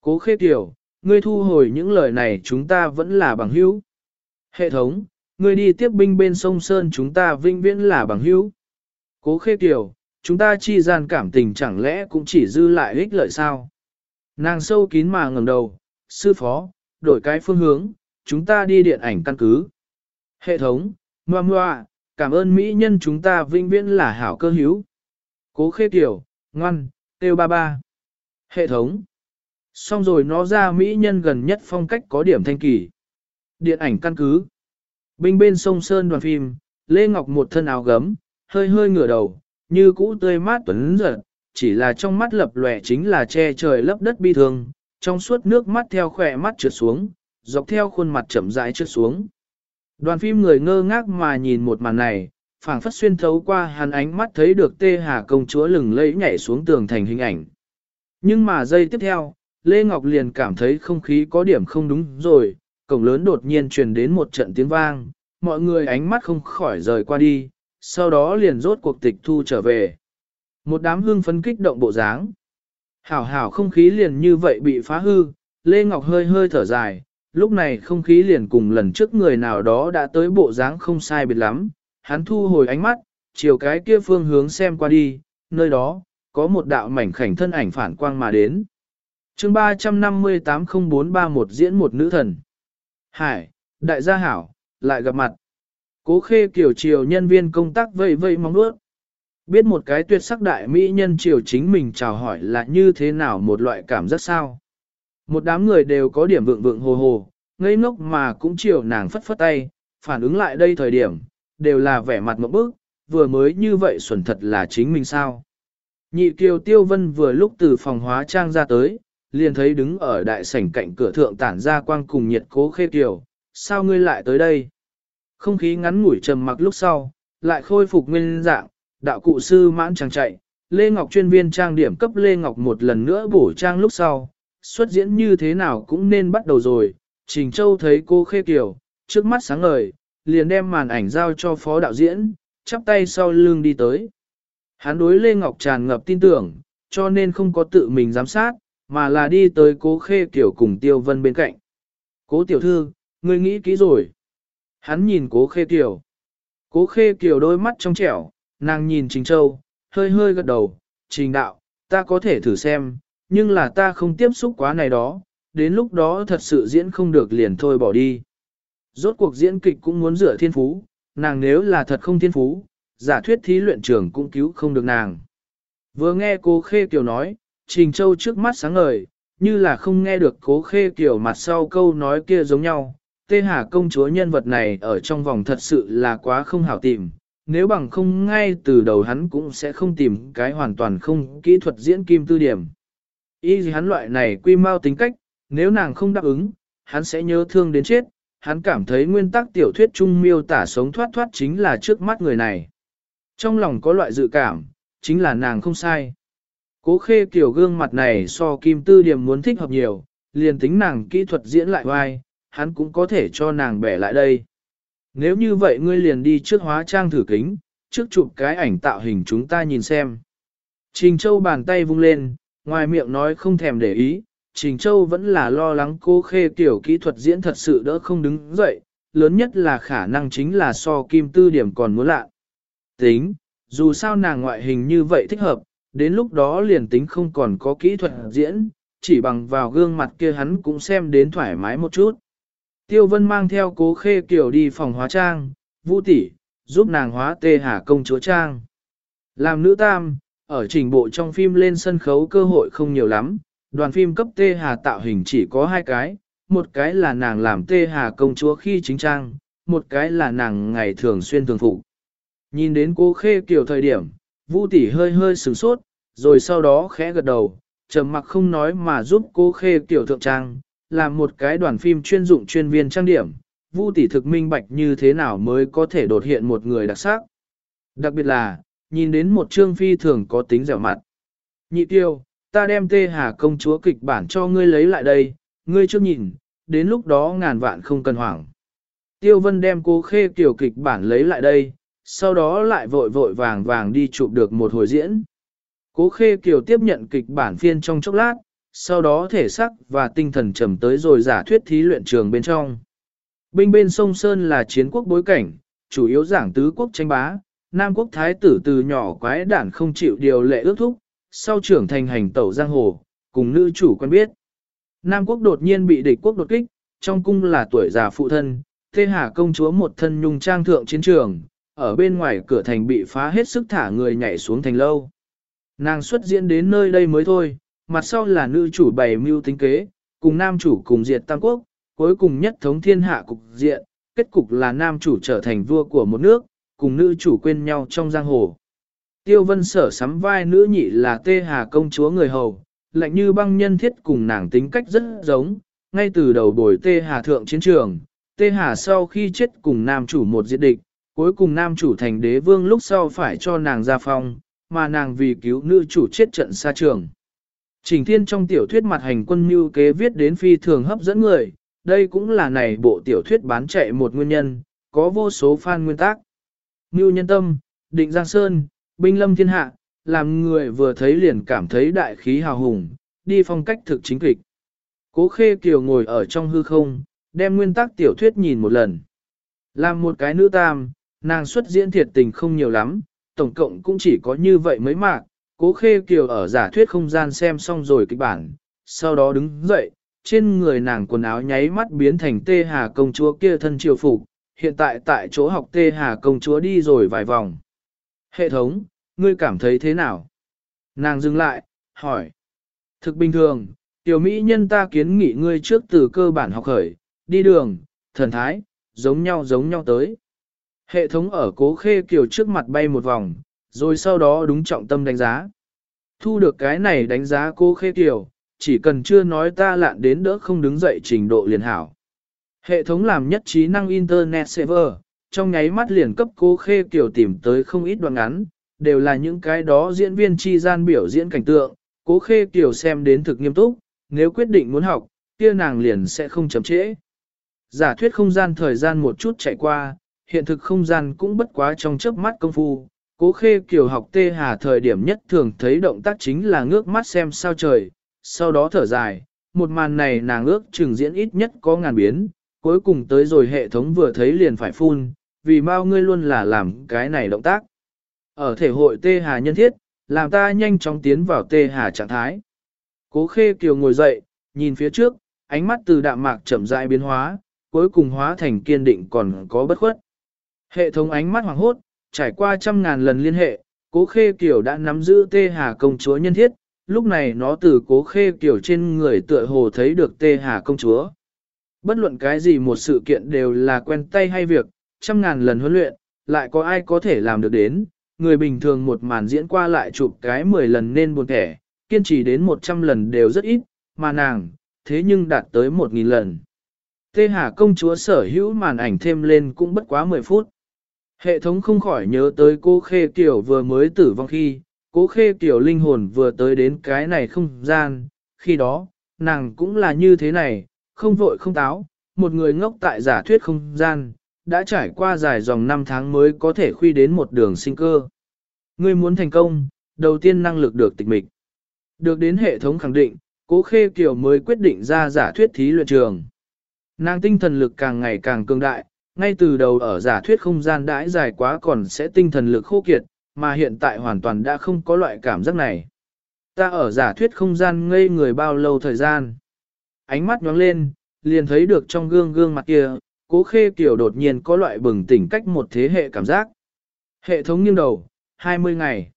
Cố khê tiểu, ngươi thu hồi những lời này chúng ta vẫn là bằng hữu. Hệ thống, ngươi đi tiếp binh bên sông Sơn chúng ta vinh viễn là bằng hữu. Cố khê tiểu, chúng ta chi gian cảm tình chẳng lẽ cũng chỉ dư lại ích lợi sao? Nàng sâu kín mà ngẩng đầu, sư phó, đổi cái phương hướng, chúng ta đi điện ảnh căn cứ. Hệ thống, ngoa ngoa, cảm ơn mỹ nhân chúng ta vinh viễn là hảo cơ hữu. Cố khê tiểu, ngoan, tiêu ba ba. Hệ thống. Xong rồi nó ra mỹ nhân gần nhất phong cách có điểm thanh kỳ. Điện ảnh căn cứ. Binh bên sông Sơn đoàn phim, Lê Ngọc một thân áo gấm, hơi hơi ngửa đầu, như cũ tươi mát tuấn giật, chỉ là trong mắt lập lòe chính là che trời lấp đất bi thương, trong suốt nước mắt theo khỏe mắt trượt xuống, dọc theo khuôn mặt chậm rãi trượt xuống. Đoàn phim người ngơ ngác mà nhìn một màn này, phảng phất xuyên thấu qua hắn ánh mắt thấy được tê hà công chúa lừng lẫy nhảy xuống tường thành hình ảnh. Nhưng mà giây tiếp theo, Lê Ngọc liền cảm thấy không khí có điểm không đúng rồi, cổng lớn đột nhiên truyền đến một trận tiếng vang, mọi người ánh mắt không khỏi rời qua đi, sau đó liền rốt cuộc tịch thu trở về. Một đám hương phấn kích động bộ dáng. Hảo hảo không khí liền như vậy bị phá hư, Lê Ngọc hơi hơi thở dài, lúc này không khí liền cùng lần trước người nào đó đã tới bộ dáng không sai biệt lắm, hắn thu hồi ánh mắt, chiều cái kia phương hướng xem qua đi, nơi đó, có một đạo mảnh khảnh thân ảnh phản quang mà đến. chương 3580431 diễn một nữ thần. Hải, đại gia hảo, lại gặp mặt. Cố khê kiểu chiều nhân viên công tác vây vây mong nuốt. Biết một cái tuyệt sắc đại mỹ nhân chiều chính mình chào hỏi là như thế nào một loại cảm giác sao. Một đám người đều có điểm vượng vượng hồ hồ, ngây ngốc mà cũng chiều nàng phất phất tay, phản ứng lại đây thời điểm, đều là vẻ mặt một bức, vừa mới như vậy xuẩn thật là chính mình sao. Nhị kiều tiêu vân vừa lúc từ phòng hóa trang ra tới, liền thấy đứng ở đại sảnh cạnh cửa thượng tản ra quang cùng nhiệt cố khê kiều, sao ngươi lại tới đây? Không khí ngắn ngủi trầm mặc lúc sau, lại khôi phục nguyên dạng, đạo cụ sư mãn chàng chạy, Lê Ngọc chuyên viên trang điểm cấp Lê Ngọc một lần nữa bổ trang lúc sau, xuất diễn như thế nào cũng nên bắt đầu rồi. Trình Châu thấy cô khê kiểu, trước mắt sáng ngời, liền đem màn ảnh giao cho phó đạo diễn, chắp tay sau lưng đi tới. Hắn đối Lê Ngọc tràn ngập tin tưởng, cho nên không có tự mình giám sát, mà là đi tới cố khê kiểu cùng Tiêu Vân bên cạnh. Cố tiểu thư, ngươi nghĩ kỹ rồi. Hắn nhìn cố khê kiểu. Cố khê kiểu đôi mắt trong trẻo, nàng nhìn Trình Châu, hơi hơi gật đầu. Trình đạo, ta có thể thử xem, nhưng là ta không tiếp xúc quá này đó, đến lúc đó thật sự diễn không được liền thôi bỏ đi. Rốt cuộc diễn kịch cũng muốn rửa thiên phú, nàng nếu là thật không thiên phú, giả thuyết thí luyện trưởng cũng cứu không được nàng. Vừa nghe cô Khê Kiều nói, Trình Châu trước mắt sáng ngời, như là không nghe được cố Khê Kiều mặt sau câu nói kia giống nhau. Tê Hà công chúa nhân vật này ở trong vòng thật sự là quá không hảo tìm, nếu bằng không ngay từ đầu hắn cũng sẽ không tìm cái hoàn toàn không kỹ thuật diễn kim tư điểm. Ý gì hắn loại này quy mau tính cách, nếu nàng không đáp ứng, hắn sẽ nhớ thương đến chết, hắn cảm thấy nguyên tắc tiểu thuyết trung miêu tả sống thoát thoát chính là trước mắt người này. Trong lòng có loại dự cảm, chính là nàng không sai. Cố khê kiểu gương mặt này so kim tư điểm muốn thích hợp nhiều, liền tính nàng kỹ thuật diễn lại vai, hắn cũng có thể cho nàng bẻ lại đây. Nếu như vậy ngươi liền đi trước hóa trang thử kính, trước chụp cái ảnh tạo hình chúng ta nhìn xem. Trình Châu bàn tay vung lên, ngoài miệng nói không thèm để ý, Trình Châu vẫn là lo lắng cô khê tiểu kỹ thuật diễn thật sự đỡ không đứng dậy, lớn nhất là khả năng chính là so kim tư điểm còn muốn lạ. Tính, dù sao nàng ngoại hình như vậy thích hợp, đến lúc đó liền tính không còn có kỹ thuật diễn, chỉ bằng vào gương mặt kia hắn cũng xem đến thoải mái một chút. Tiêu Vân mang theo cố khê kiểu đi phòng hóa trang, vũ tỷ, giúp nàng hóa tê hà công chúa trang. Làm nữ tam, ở trình bộ trong phim lên sân khấu cơ hội không nhiều lắm, đoàn phim cấp tê hà tạo hình chỉ có hai cái, một cái là nàng làm tê hà công chúa khi chính trang, một cái là nàng ngày thường xuyên thường phụ. Nhìn đến Cố khê kiểu thời điểm, Vu tỷ hơi hơi sửng sốt, rồi sau đó khẽ gật đầu, trầm mặc không nói mà giúp Cố khê kiểu thượng trang, làm một cái đoàn phim chuyên dụng chuyên viên trang điểm. Vu tỷ thực minh bạch như thế nào mới có thể đột hiện một người đặc sắc. Đặc biệt là, nhìn đến một trương phi thường có tính dẻo mặt. Nhị tiêu, ta đem tê hà công chúa kịch bản cho ngươi lấy lại đây, ngươi chưa nhìn, đến lúc đó ngàn vạn không cần hoảng. Tiêu vân đem cô khê tiểu kịch bản lấy lại đây, sau đó lại vội vội vàng vàng đi chụp được một hồi diễn. Cố khê kiều tiếp nhận kịch bản phiên trong chốc lát, sau đó thể sắc và tinh thần trầm tới rồi giả thuyết thí luyện trường bên trong. Binh bên sông Sơn là chiến quốc bối cảnh, chủ yếu giảng tứ quốc tranh bá, Nam quốc thái tử từ nhỏ quái đản không chịu điều lệ ước thúc, sau trưởng thành hành tẩu giang hồ, cùng nữ chủ quen biết. Nam quốc đột nhiên bị địch quốc đột kích, trong cung là tuổi già phụ thân, Tê Hà công chúa một thân nhung trang thượng chiến trường, ở bên ngoài cửa thành bị phá hết sức thả người nhảy xuống thành lâu. Nàng xuất diễn đến nơi đây mới thôi, mặt sau là nữ chủ bày mưu tính kế, cùng nam chủ cùng diệt tam quốc, cuối cùng nhất thống thiên hạ cục diện, kết cục là nam chủ trở thành vua của một nước, cùng nữ chủ quên nhau trong giang hồ. Tiêu vân sở sắm vai nữ nhị là tê hà công chúa người hầu, lạnh như băng nhân thiết cùng nàng tính cách rất giống, ngay từ đầu bồi tê hà thượng chiến trường, tê hà sau khi chết cùng nam chủ một diệt địch, cuối cùng nam chủ thành đế vương lúc sau phải cho nàng ra phong, mà nàng vì cứu nữ chủ chết trận xa trường. Trình Thiên trong tiểu thuyết mặt hành quân mưu kế viết đến phi thường hấp dẫn người, đây cũng là này bộ tiểu thuyết bán chạy một nguyên nhân, có vô số fan nguyên tác. Mưu nhân tâm, định giang sơn, binh lâm thiên hạ, làm người vừa thấy liền cảm thấy đại khí hào hùng, đi phong cách thực chính kịch. Cố khê kiều ngồi ở trong hư không, đem nguyên tác tiểu thuyết nhìn một lần. Làm một cái nữ tam, nàng xuất diễn thiệt tình không nhiều lắm, tổng cộng cũng chỉ có như vậy mấy mạc. Cố khê kiều ở giả thuyết không gian xem xong rồi kịch bản, sau đó đứng dậy, trên người nàng quần áo nháy mắt biến thành tê hà công chúa kia thân triều phục, hiện tại tại chỗ học tê hà công chúa đi rồi vài vòng. Hệ thống, ngươi cảm thấy thế nào? Nàng dừng lại, hỏi. Thực bình thường, tiểu mỹ nhân ta kiến nghị ngươi trước từ cơ bản học khởi, đi đường, thần thái, giống nhau giống nhau tới. Hệ thống ở cố khê kiều trước mặt bay một vòng, rồi sau đó đúng trọng tâm đánh giá. Thu được cái này đánh giá cô khê tiểu chỉ cần chưa nói ta lạn đến đỡ không đứng dậy trình độ liền hảo. Hệ thống làm nhất trí năng Internet Server, trong nháy mắt liền cấp cô khê tiểu tìm tới không ít đoạn ngắn, đều là những cái đó diễn viên chi gian biểu diễn cảnh tượng, cố khê tiểu xem đến thực nghiêm túc, nếu quyết định muốn học, kia nàng liền sẽ không chậm trễ. Giả thuyết không gian thời gian một chút chạy qua, hiện thực không gian cũng bất quá trong chớp mắt công phu. Cố khê kiều học tê hà thời điểm nhất thường thấy động tác chính là ngước mắt xem sao trời, sau đó thở dài, một màn này nàng ước chừng diễn ít nhất có ngàn biến, cuối cùng tới rồi hệ thống vừa thấy liền phải phun, vì mau ngươi luôn là làm cái này động tác. Ở thể hội tê hà nhân thiết, làm ta nhanh chóng tiến vào tê hà trạng thái. Cố khê kiều ngồi dậy, nhìn phía trước, ánh mắt từ đạm mạc chậm rãi biến hóa, cuối cùng hóa thành kiên định còn có bất khuất. Hệ thống ánh mắt hoàng hốt, trải qua trăm ngàn lần liên hệ, cố khê kiểu đã nắm giữ tê hà công chúa nhân thiết, lúc này nó từ cố khê kiểu trên người tựa hồ thấy được tê hà công chúa. Bất luận cái gì một sự kiện đều là quen tay hay việc, trăm ngàn lần huấn luyện, lại có ai có thể làm được đến, người bình thường một màn diễn qua lại chụp cái 10 lần nên buồn thẻ, kiên trì đến 100 lần đều rất ít, mà nàng, thế nhưng đạt tới 1.000 lần. Tê Hà công chúa sở hữu màn ảnh thêm lên cũng bất quá 10 phút. Hệ thống không khỏi nhớ tới cô Khê Kiều vừa mới tử vong khi, cố Khê Kiều linh hồn vừa tới đến cái này không gian, khi đó, nàng cũng là như thế này, không vội không táo, một người ngốc tại giả thuyết không gian, đã trải qua dài dòng năm tháng mới có thể khuy đến một đường sinh cơ. Ngươi muốn thành công, đầu tiên năng lực được tịch mịch. Được đến hệ thống khẳng định, cố Khê Kiều mới quyết định ra giả thuyết thí luyện trường. Nàng tinh thần lực càng ngày càng cường đại, ngay từ đầu ở giả thuyết không gian đãi dài quá còn sẽ tinh thần lực khô kiệt, mà hiện tại hoàn toàn đã không có loại cảm giác này. Ta ở giả thuyết không gian ngây người bao lâu thời gian. Ánh mắt nhóng lên, liền thấy được trong gương gương mặt kia, cố khê kiểu đột nhiên có loại bừng tỉnh cách một thế hệ cảm giác. Hệ thống nghiêng đầu, 20 ngày.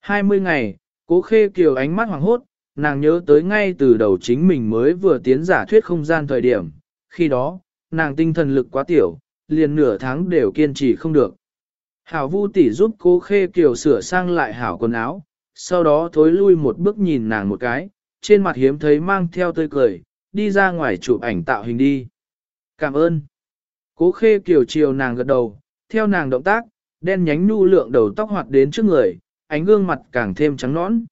20 ngày, cố khê kiểu ánh mắt hoàng hốt, nàng nhớ tới ngay từ đầu chính mình mới vừa tiến giả thuyết không gian thời điểm, khi đó, nàng tinh thần lực quá tiểu, liền nửa tháng đều kiên trì không được. Hảo Vu tỷ giúp cô Khê Kiều sửa sang lại hảo quần áo, sau đó thối lui một bước nhìn nàng một cái, trên mặt hiếm thấy mang theo tươi cười, đi ra ngoài chụp ảnh tạo hình đi. Cảm ơn. Cố Khê Kiều chiều nàng gật đầu, theo nàng động tác, đen nhánh nhu lượng đầu tóc hoạt đến trước người, ánh gương mặt càng thêm trắng nõn.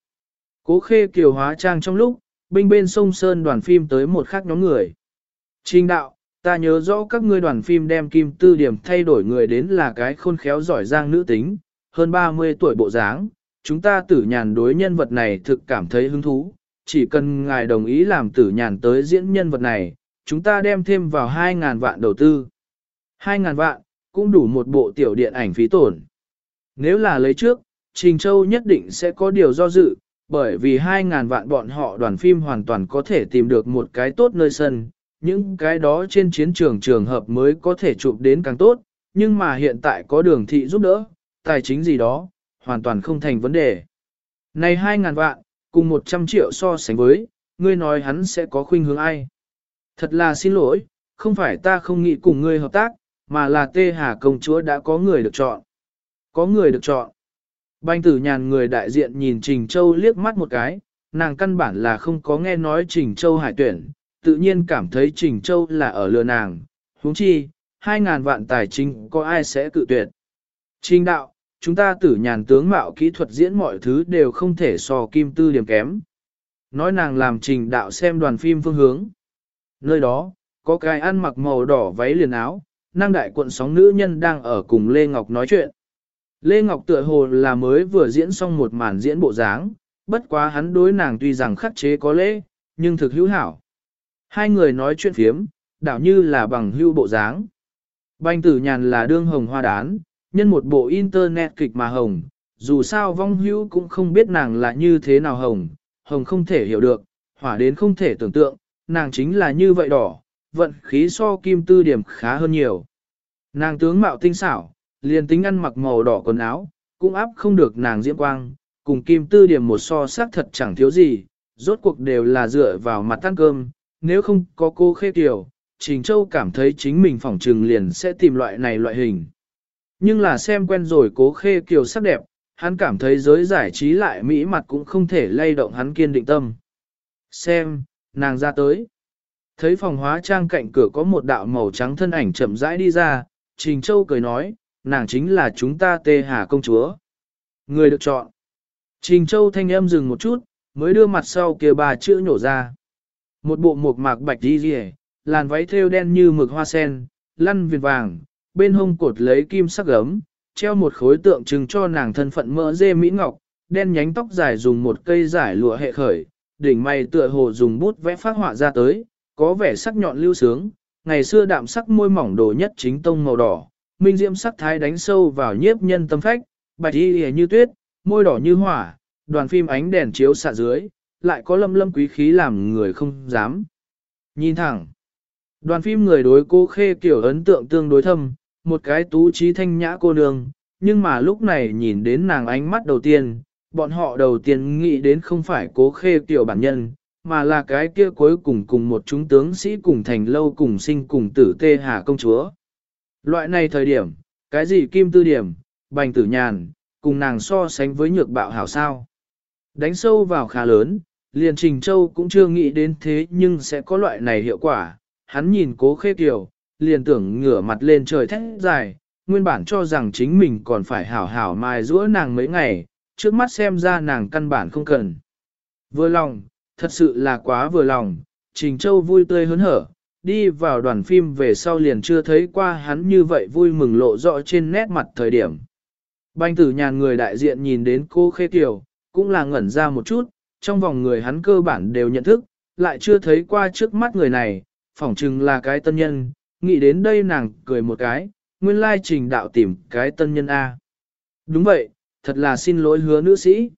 Cố khê kiều hóa trang trong lúc, bên bên sông Sơn đoàn phim tới một khác nhóm người. Trình đạo, ta nhớ rõ các ngươi đoàn phim đem kim tư điểm thay đổi người đến là cái khôn khéo giỏi giang nữ tính, hơn 30 tuổi bộ dáng. Chúng ta tử nhàn đối nhân vật này thực cảm thấy hứng thú, chỉ cần ngài đồng ý làm tử nhàn tới diễn nhân vật này, chúng ta đem thêm vào 2.000 vạn đầu tư. 2.000 vạn, cũng đủ một bộ tiểu điện ảnh phí tổn. Nếu là lấy trước, Trình Châu nhất định sẽ có điều do dự, bởi vì 2.000 vạn bọn họ đoàn phim hoàn toàn có thể tìm được một cái tốt nơi sân, những cái đó trên chiến trường trường hợp mới có thể chụp đến càng tốt, nhưng mà hiện tại có đường thị giúp đỡ, tài chính gì đó, hoàn toàn không thành vấn đề. Này 2.000 vạn, cùng 100 triệu so sánh với, ngươi nói hắn sẽ có khuynh hướng ai? Thật là xin lỗi, không phải ta không nghĩ cùng ngươi hợp tác, mà là Tê Hà công chúa đã có người được chọn. Có người được chọn. Banh tử nhàn người đại diện nhìn Trình Châu liếc mắt một cái, nàng căn bản là không có nghe nói Trình Châu hải tuyển, tự nhiên cảm thấy Trình Châu là ở lừa nàng. huống chi, 2.000 vạn tài chính có ai sẽ cự tuyệt. Trình đạo, chúng ta tử nhàn tướng mạo kỹ thuật diễn mọi thứ đều không thể so kim tư điểm kém. Nói nàng làm trình đạo xem đoàn phim phương hướng. Nơi đó, có cái ăn mặc màu đỏ váy liền áo, năng đại cuộn sóng nữ nhân đang ở cùng Lê Ngọc nói chuyện. Lê Ngọc tựa hồ là mới vừa diễn xong một màn diễn bộ dáng, bất quá hắn đối nàng tuy rằng khắc chế có lễ, nhưng thực hữu hảo. Hai người nói chuyện phiếm, đảo như là bằng hưu bộ dáng. Banh tử nhàn là đương hồng hoa đán, nhân một bộ internet kịch mà hồng, dù sao vong hưu cũng không biết nàng là như thế nào hồng, hồng không thể hiểu được, hỏa đến không thể tưởng tượng, nàng chính là như vậy đỏ, vận khí so kim tư điểm khá hơn nhiều. Nàng tướng mạo tinh xảo, liền tính ăn mặc màu đỏ quần áo, cũng áp không được nàng diễm quang, cùng kim tư điểm một so sắc thật chẳng thiếu gì, rốt cuộc đều là dựa vào mặt ăn cơm, nếu không có cô khê tiểu, Trình Châu cảm thấy chính mình phỏng trừng liền sẽ tìm loại này loại hình. Nhưng là xem quen rồi cố khê kiều sắc đẹp, hắn cảm thấy giới giải trí lại mỹ mặt cũng không thể lay động hắn kiên định tâm. Xem, nàng ra tới. Thấy phòng hóa trang cạnh cửa có một đạo màu trắng thân ảnh chậm rãi đi ra, Trình Châu cười nói, nàng chính là chúng ta tê hà công chúa. Người được chọn. Trình Châu thanh âm dừng một chút, mới đưa mặt sau kia bà chữ nhổ ra. Một bộ mộc mạc bạch đi rìa, làn váy thêu đen như mực hoa sen, lăn viền vàng, bên hông cột lấy kim sắc gấm, treo một khối tượng trưng cho nàng thân phận mỡ dê mỹ ngọc, đen nhánh tóc dài dùng một cây giải lụa hệ khởi, đỉnh mày tựa hồ dùng bút vẽ phát họa ra tới, có vẻ sắc nhọn lưu sướng, ngày xưa đạm sắc môi mỏng đồ nhất chính tông màu đỏ, minh diễm sắc thái đánh sâu vào nhiếp nhân tâm phách, bạch y như tuyết, môi đỏ như hỏa, đoàn phim ánh đèn chiếu xạ dưới, lại có lâm lâm quý khí làm người không dám. Nhìn thẳng, đoàn phim người đối cô khê kiểu ấn tượng tương đối thâm, một cái tú trí thanh nhã cô nương, nhưng mà lúc này nhìn đến nàng ánh mắt đầu tiên, bọn họ đầu tiên nghĩ đến không phải cố khê kiểu bản nhân, mà là cái kia cuối cùng cùng một chúng tướng sĩ cùng thành lâu cùng sinh cùng tử tê hà công chúa. Loại này thời điểm, cái gì kim tư điểm, bành tử nhàn, cùng nàng so sánh với nhược bạo hảo sao. Đánh sâu vào khá lớn, liền Trình Châu cũng chưa nghĩ đến thế nhưng sẽ có loại này hiệu quả. Hắn nhìn cố khê kiều, liền tưởng ngửa mặt lên trời thét dài, nguyên bản cho rằng chính mình còn phải hảo hảo mai rũa nàng mấy ngày, trước mắt xem ra nàng căn bản không cần. Vừa lòng, thật sự là quá vừa lòng, Trình Châu vui tươi hớn hở, đi vào đoàn phim về sau liền chưa thấy qua hắn như vậy vui mừng lộ rõ trên nét mặt thời điểm. Banh tử nhàn người đại diện nhìn đến cô Khê Kiều, cũng là ngẩn ra một chút, trong vòng người hắn cơ bản đều nhận thức, lại chưa thấy qua trước mắt người này, phỏng chừng là cái tân nhân, nghĩ đến đây nàng cười một cái, nguyên lai trình đạo tìm cái tân nhân A. Đúng vậy, thật là xin lỗi hứa nữ sĩ.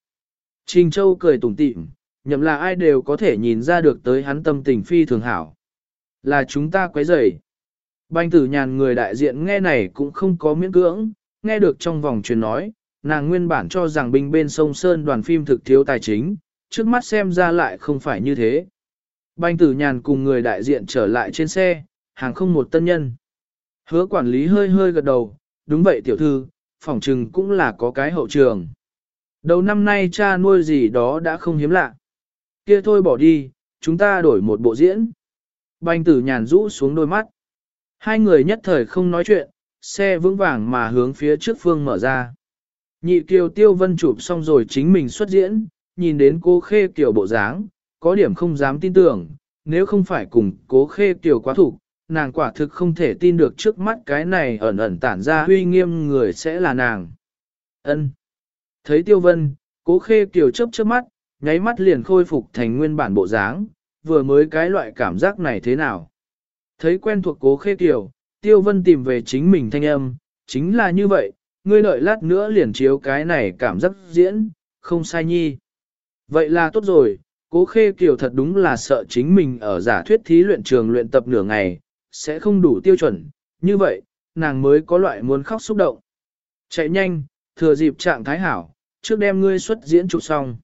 Trình Châu cười tủm tỉm, nhậm là ai đều có thể nhìn ra được tới hắn tâm tình phi thường hảo. Là chúng ta quấy rầy. Banh tử nhàn người đại diện nghe này cũng không có miễn cưỡng, nghe được trong vòng truyền nói, nàng nguyên bản cho rằng binh bên sông Sơn đoàn phim thực thiếu tài chính, trước mắt xem ra lại không phải như thế. Banh tử nhàn cùng người đại diện trở lại trên xe, hàng không một tân nhân. Hứa quản lý hơi hơi gật đầu, đúng vậy tiểu thư, phỏng trừng cũng là có cái hậu trường. Đầu năm nay cha nuôi gì đó đã không hiếm lạ. Kia thôi bỏ đi, chúng ta đổi một bộ diễn. Banh tử nhàn rũ xuống đôi mắt. Hai người nhất thời không nói chuyện, xe vững vàng mà hướng phía trước phương mở ra. Nhị kiều tiêu vân chụp xong rồi chính mình xuất diễn, nhìn đến cô khê tiểu bộ dáng, có điểm không dám tin tưởng, nếu không phải cùng cố khê tiểu quá thủ, nàng quả thực không thể tin được trước mắt cái này ẩn ẩn tản ra huy nghiêm người sẽ là nàng. ân Thấy tiêu vân, cố khê tiểu chớp chớp mắt, nháy mắt liền khôi phục thành nguyên bản bộ dáng, vừa mới cái loại cảm giác này thế nào. Thấy quen thuộc cố khê tiểu, tiêu vân tìm về chính mình thanh âm, chính là như vậy, ngươi đợi lát nữa liền chiếu cái này cảm giác diễn, không sai nhi. Vậy là tốt rồi, cố khê kiều thật đúng là sợ chính mình ở giả thuyết thí luyện trường luyện tập nửa ngày, sẽ không đủ tiêu chuẩn, như vậy, nàng mới có loại muốn khóc xúc động. Chạy nhanh, thừa dịp trạng thái hảo, trước đem ngươi xuất diễn chụp xong.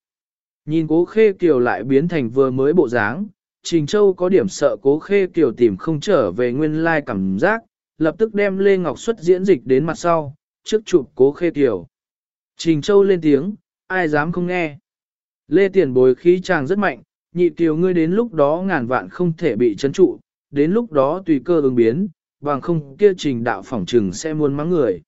Nhìn cố khê kiều lại biến thành vừa mới bộ dáng, Trình Châu có điểm sợ cố khê kiều tìm không trở về nguyên lai cảm giác, lập tức đem Lê Ngọc xuất diễn dịch đến mặt sau, trước chụp cố khê kiều. Trình Châu lên tiếng, ai dám không nghe. Lê Tiền bồi khí chàng rất mạnh, nhị tiểu ngươi đến lúc đó ngàn vạn không thể bị chấn trụ, đến lúc đó tùy cơ ứng biến, bằng không kia trình đạo phỏng trừng sẽ muốn mắng người.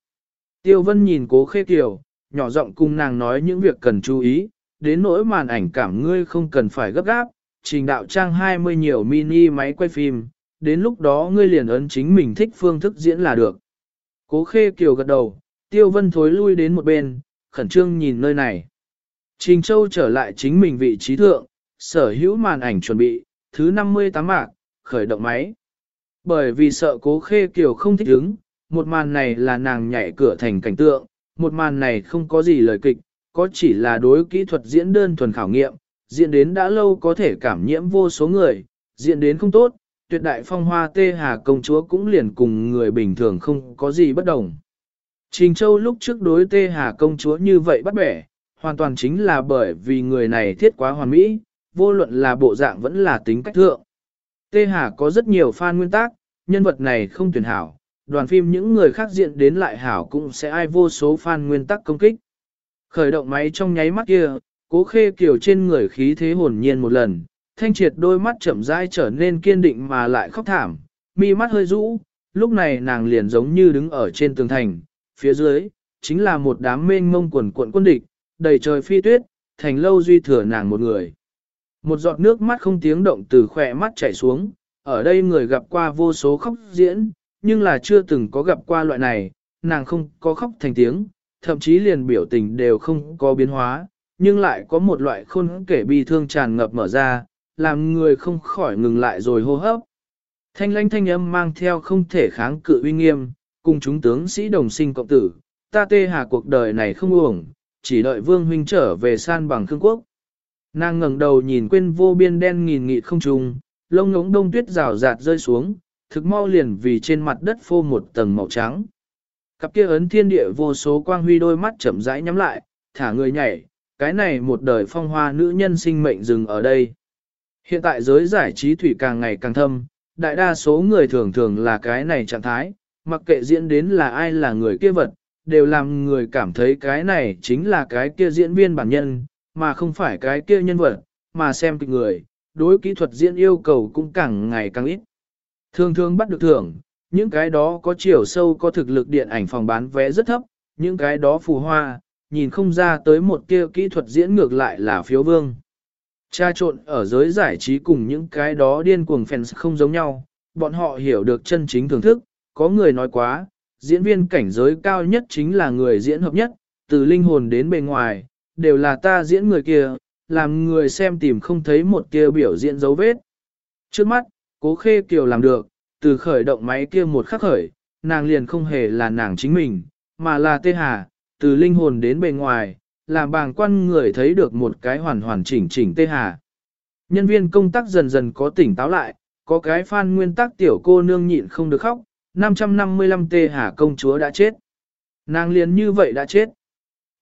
Tiêu Vân nhìn cố khê kiều, nhỏ giọng cùng nàng nói những việc cần chú ý, đến nỗi màn ảnh cảm ngươi không cần phải gấp gáp, trình đạo trang 20 nhiều mini máy quay phim, đến lúc đó ngươi liền ấn chính mình thích phương thức diễn là được. Cố khê kiều gật đầu, tiêu vân thối lui đến một bên, khẩn trương nhìn nơi này. Trình Châu trở lại chính mình vị trí thượng, sở hữu màn ảnh chuẩn bị, thứ 58 mạc, khởi động máy. Bởi vì sợ cố khê kiều không thích ứng, một màn này là nàng nhảy cửa thành cảnh tượng, một màn này không có gì lời kịch, có chỉ là đối kỹ thuật diễn đơn thuần khảo nghiệm, diễn đến đã lâu có thể cảm nhiễm vô số người, diễn đến không tốt, tuyệt đại phong hoa tê hà công chúa cũng liền cùng người bình thường không có gì bất đồng. Trình Châu lúc trước đối tê hà công chúa như vậy bắt bẻ, hoàn toàn chính là bởi vì người này thiết quá hoàn mỹ, vô luận là bộ dạng vẫn là tính cách thượng. Tê hà có rất nhiều fan nguyên tác, nhân vật này không tuyển hảo, đoàn phim những người khác diện đến lại hảo cũng sẽ ai vô số fan nguyên tắc công kích. Khởi động máy trong nháy mắt kia, cố khê kiều trên người khí thế hồn nhiên một lần, thanh triệt đôi mắt chậm rãi trở nên kiên định mà lại khóc thảm, mi mắt hơi rũ, lúc này nàng liền giống như đứng ở trên tường thành, phía dưới, chính là một đám mênh mông quần cuộn quân địch, đầy trời phi tuyết, thành lâu duy thừa nàng một người. Một giọt nước mắt không tiếng động từ khỏe mắt chảy xuống, ở đây người gặp qua vô số khóc diễn, nhưng là chưa từng có gặp qua loại này, nàng không có khóc thành tiếng, thậm chí liền biểu tình đều không có biến hóa, nhưng lại có một loại khôn kể bi thương tràn ngập mở ra, làm người không khỏi ngừng lại rồi hô hấp. Thanh lãnh thanh âm mang theo không thể kháng cự uy nghiêm, cùng chúng tướng sĩ đồng sinh cộng tử, ta tê hà cuộc đời này không uổng, chỉ đợi vương huynh trở về san bằng Khương Quốc. Nàng ngẩng đầu nhìn quên vô biên đen nghìn nghị không trùng, lông ngống đông tuyết rào rạt rơi xuống, thực mau liền vì trên mặt đất phô một tầng màu trắng. Cặp kia ấn thiên địa vô số quang huy đôi mắt chậm rãi nhắm lại, thả người nhảy, cái này một đời phong hoa nữ nhân sinh mệnh dừng ở đây. Hiện tại giới giải trí thủy càng ngày càng thâm, đại đa số người thường thường là cái này trạng thái, mặc kệ diễn đến là ai là người kia vật, đều làm người cảm thấy cái này chính là cái kia diễn viên bản nhân, mà không phải cái kia nhân vật, mà xem kịch người, đối kỹ thuật diễn yêu cầu cũng càng ngày càng ít. Thường thường bắt được thưởng, những cái đó có chiều sâu có thực lực điện ảnh phòng bán vé rất thấp, những cái đó phù hoa, nhìn không ra tới một kia kỹ thuật diễn ngược lại là phiếu vương. Cha trộn ở giới giải trí cùng những cái đó điên cuồng fans không giống nhau, bọn họ hiểu được chân chính thưởng thức, có người nói quá, diễn viên cảnh giới cao nhất chính là người diễn hợp nhất, từ linh hồn đến bề ngoài, đều là ta diễn người kia, làm người xem tìm không thấy một kia biểu diễn dấu vết. Trước mắt, cố khê kiều làm được, từ khởi động máy kia một khắc khởi, nàng liền không hề là nàng chính mình, mà là tê hà, từ linh hồn đến bề ngoài, làm bàng quan người thấy được một cái hoàn hoàn chỉnh chỉnh tê hà. Nhân viên công tác dần dần có tỉnh táo lại, có cái fan nguyên tắc tiểu cô nương nhịn không được khóc, 555 tê hà công chúa đã chết. Nàng liền như vậy đã chết.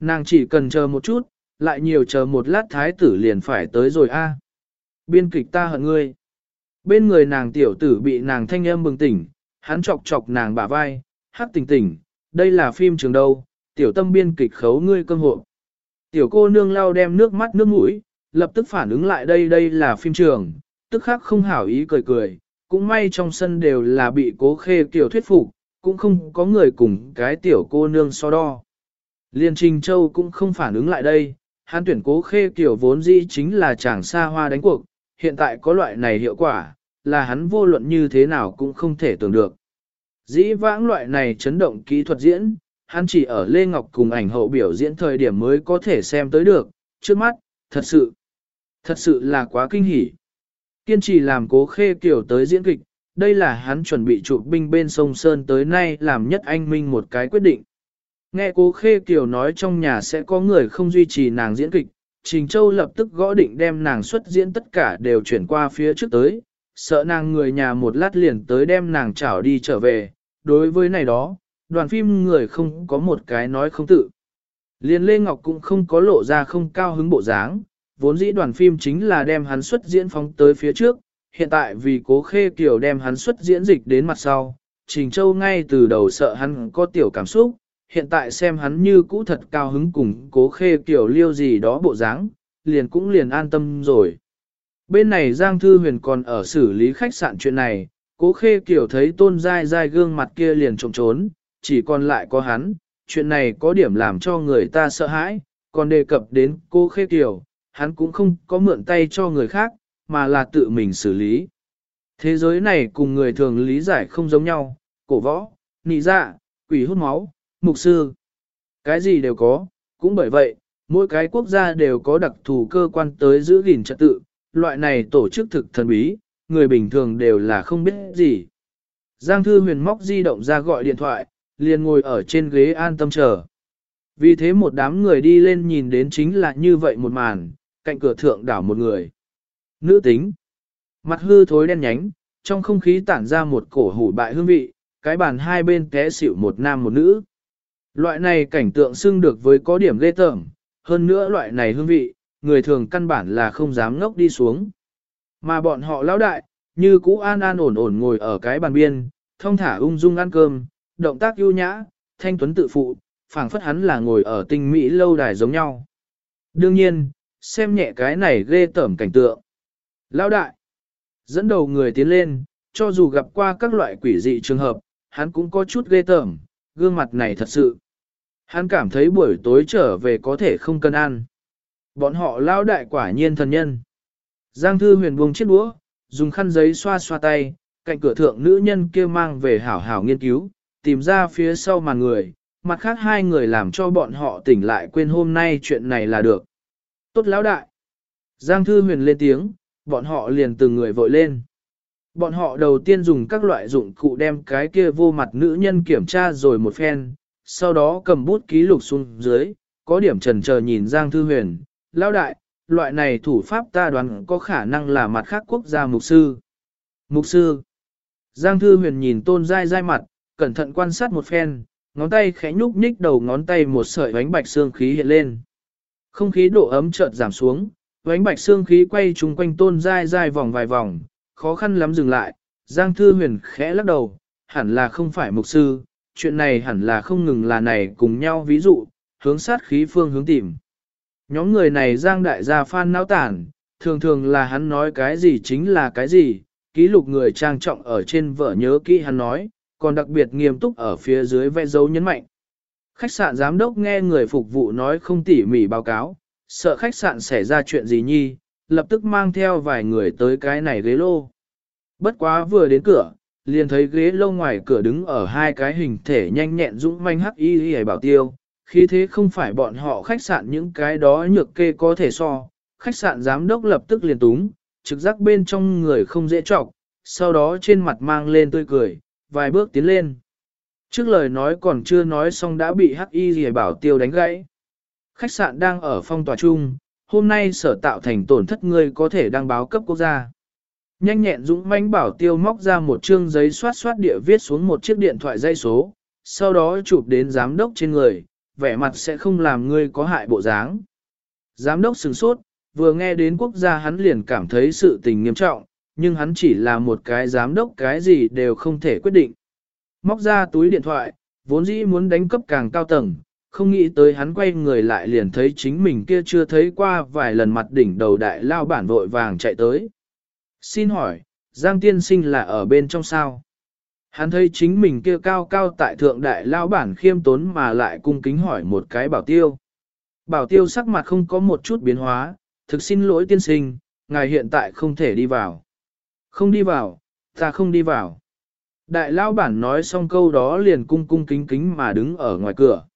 Nàng chỉ cần chờ một chút, lại nhiều chờ một lát thái tử liền phải tới rồi a. Biên kịch ta hận ngươi. Bên người nàng tiểu tử bị nàng thanh âm bừng tỉnh, hắn chọc chọc nàng bả vai, hát tỉnh tỉnh, đây là phim trường đâu, tiểu tâm biên kịch khấu ngươi cơm hộ. Tiểu cô nương lau đem nước mắt nước mũi, lập tức phản ứng lại đây đây là phim trường, tức khắc không hảo ý cười cười, cũng may trong sân đều là bị cố khê kiểu thuyết phục, cũng không có người cùng cái tiểu cô nương so đo. Liên Trình Châu cũng không phản ứng lại đây, hắn tuyển cố khê kiểu vốn dĩ chính là chàng xa hoa đánh cuộc, hiện tại có loại này hiệu quả, là hắn vô luận như thế nào cũng không thể tưởng được. Dĩ vãng loại này chấn động kỹ thuật diễn, hắn chỉ ở Lê Ngọc cùng ảnh hậu biểu diễn thời điểm mới có thể xem tới được, trước mắt, thật sự, thật sự là quá kinh hỉ. Kiên trì làm cố khê kiểu tới diễn kịch, đây là hắn chuẩn bị chụp binh bên sông Sơn tới nay làm nhất anh minh một cái quyết định. Nghe cố khê kiểu nói trong nhà sẽ có người không duy trì nàng diễn kịch, Trình Châu lập tức gõ định đem nàng xuất diễn tất cả đều chuyển qua phía trước tới, sợ nàng người nhà một lát liền tới đem nàng chảo đi trở về. Đối với này đó, đoàn phim người không có một cái nói không tự. Liên Lê Ngọc cũng không có lộ ra không cao hứng bộ dáng, vốn dĩ đoàn phim chính là đem hắn xuất diễn phóng tới phía trước, hiện tại vì cố khê kiểu đem hắn xuất diễn dịch đến mặt sau, Trình Châu ngay từ đầu sợ hắn có tiểu cảm xúc, hiện tại xem hắn như cũ thật cao hứng cùng cố khê kiểu liêu gì đó bộ dáng, liền cũng liền an tâm rồi. Bên này Giang Thư Huyền còn ở xử lý khách sạn chuyện này, cố khê kiểu thấy tôn dai dai gương mặt kia liền trộm trốn, chỉ còn lại có hắn, chuyện này có điểm làm cho người ta sợ hãi, còn đề cập đến cố khê kiểu, hắn cũng không có mượn tay cho người khác, mà là tự mình xử lý. Thế giới này cùng người thường lý giải không giống nhau, cổ võ, nị dạ, quỷ hút máu, mục sư, cái gì đều có, cũng bởi vậy, mỗi cái quốc gia đều có đặc thù cơ quan tới giữ gìn trật tự, loại này tổ chức thực thần bí, người bình thường đều là không biết gì. Giang Thư Huyền móc di động ra gọi điện thoại, liền ngồi ở trên ghế an tâm chờ. Vì thế một đám người đi lên nhìn đến chính là như vậy một màn, cạnh cửa thượng đảo một người. Nữ tính, mặt hư thối đen nhánh, trong không khí tản ra một cổ hủ bại hương vị, cái bàn hai bên té xỉu một nam một nữ. Loại này cảnh tượng xưng được với có điểm ghê tởm, hơn nữa loại này hương vị, người thường căn bản là không dám ngốc đi xuống. Mà bọn họ lão đại, như cũ an an ổn ổn ngồi ở cái bàn biên, thông thả ung dung ăn cơm, động tác ưu nhã, thanh tuấn tự phụ, phảng phất hắn là ngồi ở tinh mỹ lâu đài giống nhau. Đương nhiên, xem nhẹ cái này ghê tởm cảnh tượng. Lão đại, dẫn đầu người tiến lên, cho dù gặp qua các loại quỷ dị trường hợp, hắn cũng có chút ghê tởm, gương mặt này thật sự. Hắn cảm thấy buổi tối trở về có thể không cần ăn. Bọn họ lao đại quả nhiên thần nhân. Giang thư huyền buông chiếc đũa, dùng khăn giấy xoa xoa tay, cạnh cửa thượng nữ nhân kia mang về hảo hảo nghiên cứu, tìm ra phía sau màn người, mặt khác hai người làm cho bọn họ tỉnh lại quên hôm nay chuyện này là được. Tốt lão đại. Giang thư huyền lên tiếng, bọn họ liền từng người vội lên. Bọn họ đầu tiên dùng các loại dụng cụ đem cái kia vô mặt nữ nhân kiểm tra rồi một phen, sau đó cầm bút ký lục xuống dưới, có điểm trần chờ nhìn Giang Thư Huyền, lão đại, loại này thủ pháp ta đoán có khả năng là mặt khác quốc gia mục sư. Mục sư. Giang Thư Huyền nhìn tôn dai dai mặt, cẩn thận quan sát một phen, ngón tay khẽ nhúc nhích đầu ngón tay một sợi bánh bạch xương khí hiện lên. Không khí độ ấm chợt giảm xuống, bánh bạch xương khí quay chung quanh tôn dai dai vòng vài vòng, khó khăn lắm dừng lại, Giang Thư Huyền khẽ lắc đầu, hẳn là không phải mục sư, chuyện này hẳn là không ngừng là này cùng nhau ví dụ, hướng sát khí phương hướng tìm. Nhóm người này Giang đại gia phan náo tản, thường thường là hắn nói cái gì chính là cái gì, ký lục người trang trọng ở trên vợ nhớ kỹ hắn nói, còn đặc biệt nghiêm túc ở phía dưới vẽ dấu nhấn mạnh. Khách sạn giám đốc nghe người phục vụ nói không tỉ mỉ báo cáo, sợ khách sạn xảy ra chuyện gì nhi, lập tức mang theo vài người tới cái này ghế lô. Bất quá vừa đến cửa, liền thấy ghế lô ngoài cửa đứng ở hai cái hình thể nhanh nhẹn dũng manh hắc y y bảo tiêu, khi thế không phải bọn họ khách sạn những cái đó nhược kê có thể so, khách sạn giám đốc lập tức liền túng, trực giác bên trong người không dễ trọc, sau đó trên mặt mang lên tươi cười, vài bước tiến lên. Trước lời nói còn chưa nói xong đã bị hắc y y bảo tiêu đánh gãy. Khách sạn đang ở phong tòa chung, hôm nay sở tạo thành tổn thất người có thể đăng báo cấp quốc gia. Nhanh nhẹn dũng mãnh bảo tiêu móc ra một chương giấy xoát xoát địa viết xuống một chiếc điện thoại dây số, sau đó chụp đến giám đốc trên người, vẻ mặt sẽ không làm ngươi có hại bộ dáng. Giám đốc sửng sốt, vừa nghe đến quốc gia hắn liền cảm thấy sự tình nghiêm trọng, nhưng hắn chỉ là một cái giám đốc cái gì đều không thể quyết định. Móc ra túi điện thoại, vốn dĩ muốn đánh cấp càng cao tầng, không nghĩ tới hắn quay người lại liền thấy chính mình kia chưa thấy qua vài lần mặt đỉnh đầu đại lao bản vội vàng chạy tới. Xin hỏi, Giang tiên sinh là ở bên trong sao? Hắn thấy chính mình kia cao cao tại thượng đại lao bản khiêm tốn mà lại cung kính hỏi một cái bảo tiêu. Bảo tiêu sắc mặt không có một chút biến hóa, thực xin lỗi tiên sinh, ngài hiện tại không thể đi vào. Không đi vào, ta không đi vào. Đại lao bản nói xong câu đó liền cung cung kính kính mà đứng ở ngoài cửa.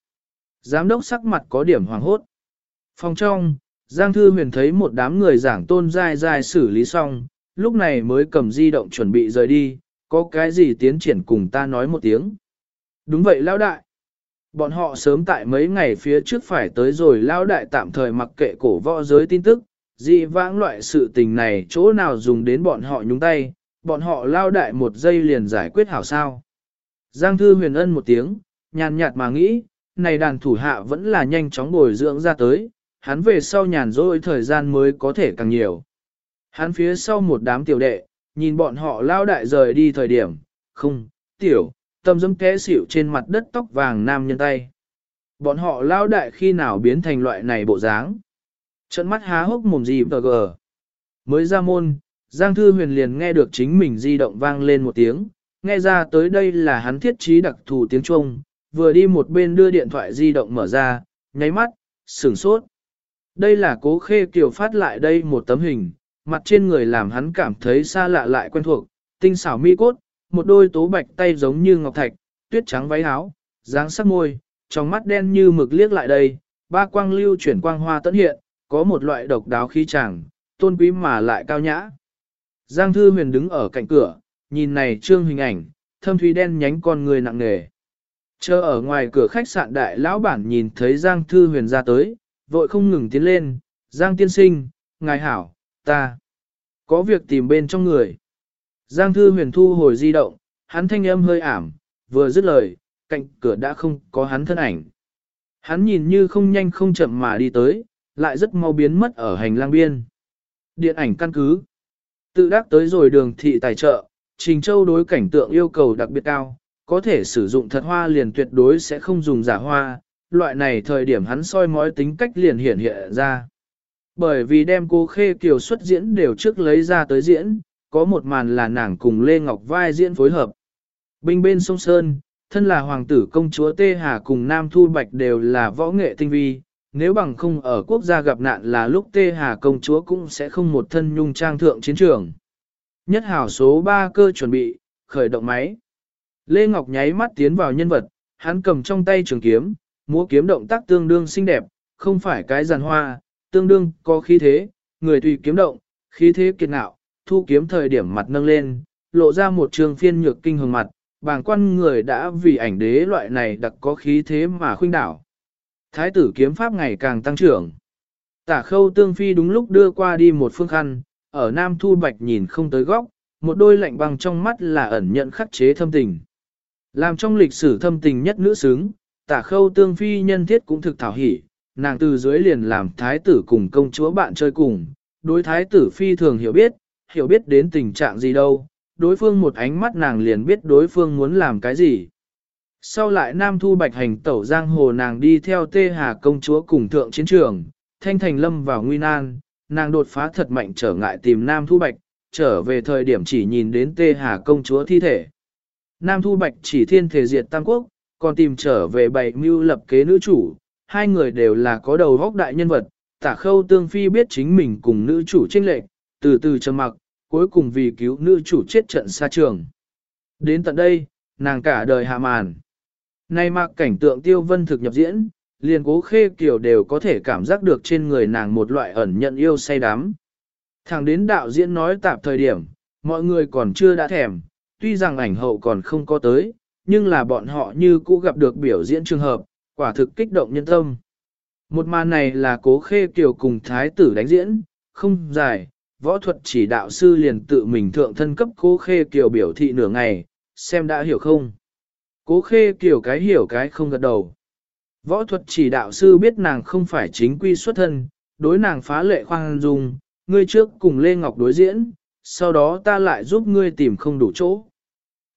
Giám đốc sắc mặt có điểm hoàng hốt. Phòng trong, Giang Thư Huyền thấy một đám người giảng tôn dai dai xử lý xong, lúc này mới cầm di động chuẩn bị rời đi, có cái gì tiến triển cùng ta nói một tiếng. Đúng vậy lao đại. Bọn họ sớm tại mấy ngày phía trước phải tới rồi lao đại tạm thời mặc kệ cổ võ giới tin tức, dị vãng loại sự tình này chỗ nào dùng đến bọn họ nhúng tay, bọn họ lao đại một giây liền giải quyết hảo sao. Giang thư huyền ân một tiếng, nhàn nhạt mà nghĩ, này đàn thủ hạ vẫn là nhanh chóng bồi dưỡng ra tới, hắn về sau nhàn rỗi thời gian mới có thể càng nhiều. Hắn phía sau một đám tiểu đệ, nhìn bọn họ lao đại rời đi thời điểm, không, tiểu, tâm dâm té xỉu trên mặt đất tóc vàng nam nhân tay. Bọn họ lao đại khi nào biến thành loại này bộ dáng. Trận mắt há hốc mồm gì tờ gờ. Mới ra môn, Giang Thư Huyền liền nghe được chính mình di động vang lên một tiếng, nghe ra tới đây là hắn thiết trí đặc thù tiếng Trung, vừa đi một bên đưa điện thoại di động mở ra, nháy mắt, sửng sốt. Đây là cố khê kiều phát lại đây một tấm hình, mặt trên người làm hắn cảm thấy xa lạ lại quen thuộc, tinh xảo mi cốt, một đôi tố bạch tay giống như ngọc thạch, tuyết trắng váy áo, dáng sắc môi, trong mắt đen như mực liếc lại đây, ba quang lưu chuyển quang hoa tận hiện, có một loại độc đáo khí chàng, tôn quý mà lại cao nhã. Giang Thư Huyền đứng ở cạnh cửa, nhìn này trương hình ảnh, thâm thúy đen nhánh con người nặng nề. Chờ ở ngoài cửa khách sạn đại lão bản nhìn thấy Giang Thư Huyền ra tới, vội không ngừng tiến lên, Giang tiên sinh, ngài hảo, ta có việc tìm bên trong người. Giang Thư Huyền thu hồi di động, hắn thanh âm hơi ảm, vừa dứt lời, cạnh cửa đã không có hắn thân ảnh. Hắn nhìn như không nhanh không chậm mà đi tới, lại rất mau biến mất ở hành lang biên. Điện ảnh căn cứ. Tự đắc tới rồi đường thị tài trợ, Trình Châu đối cảnh tượng yêu cầu đặc biệt cao, có thể sử dụng thật hoa liền tuyệt đối sẽ không dùng giả hoa, loại này thời điểm hắn soi mói tính cách liền hiện hiện ra. Bởi vì đem cô Khê Kiều xuất diễn đều trước lấy ra tới diễn, có một màn là nàng cùng Lê Ngọc vai diễn phối hợp. Binh bên sông Sơn, thân là hoàng tử công chúa Tê Hà cùng Nam Thu Bạch đều là võ nghệ tinh vi, nếu bằng không ở quốc gia gặp nạn là lúc Tê Hà công chúa cũng sẽ không một thân nhung trang thượng chiến trường. Nhất hảo số 3 cơ chuẩn bị, khởi động máy. Lê Ngọc nháy mắt tiến vào nhân vật, hắn cầm trong tay trường kiếm, múa kiếm động tác tương đương xinh đẹp, không phải cái giàn hoa, tương đương có khí thế, người tùy kiếm động, khí thế kiệt nạo thu kiếm thời điểm mặt nâng lên, lộ ra một trường phiên nhược kinh hồng mặt, bàng quan người đã vì ảnh đế loại này đặc có khí thế mà khuynh đảo. Thái tử kiếm pháp ngày càng tăng trưởng. Tả khâu tương phi đúng lúc đưa qua đi một phương khăn, ở Nam Thu Bạch nhìn không tới góc, một đôi lạnh băng trong mắt là ẩn nhận khắc chế thâm tình. Làm trong lịch sử thâm tình nhất nữ xứng, tả khâu tương phi nhân thiết cũng thực thảo hỉ, nàng từ dưới liền làm thái tử cùng công chúa bạn chơi cùng, đối thái tử phi thường hiểu biết, hiểu biết đến tình trạng gì đâu, đối phương một ánh mắt nàng liền biết đối phương muốn làm cái gì. Sau lại Nam Thu Bạch hành tẩu giang hồ nàng đi theo Tê Hà công chúa cùng thượng chiến trường, thanh thành lâm vào nguy nan, nàng đột phá thật mạnh trở ngại tìm Nam Thu Bạch, trở về thời điểm chỉ nhìn đến Tê Hà công chúa thi thể. Nam Thu Bạch chỉ thiên thể diệt Tam Quốc, còn tìm trở về bảy mưu lập kế nữ chủ, hai người đều là có đầu góc đại nhân vật, tả khâu tương phi biết chính mình cùng nữ chủ tranh lệch, từ từ trầm mặc, cuối cùng vì cứu nữ chủ chết trận xa trường. Đến tận đây, nàng cả đời hạ màn. Nay mặc cảnh tượng tiêu vân thực nhập diễn, liền cố khê kiểu đều có thể cảm giác được trên người nàng một loại ẩn nhận yêu say đắm. Thẳng đến đạo diễn nói tạp thời điểm, mọi người còn chưa đã thèm, tuy rằng ảnh hậu còn không có tới, nhưng là bọn họ như cũ gặp được biểu diễn trường hợp, quả thực kích động nhân tâm. Một màn này là cố khê kiều cùng thái tử đánh diễn, không dài, võ thuật chỉ đạo sư liền tự mình thượng thân cấp cố khê kiều biểu thị nửa ngày, xem đã hiểu không. Cố khê kiểu cái hiểu cái không gật đầu. Võ thuật chỉ đạo sư biết nàng không phải chính quy xuất thân, đối nàng phá lệ khoan dung, ngươi trước cùng Lê Ngọc đối diễn, sau đó ta lại giúp ngươi tìm không đủ chỗ.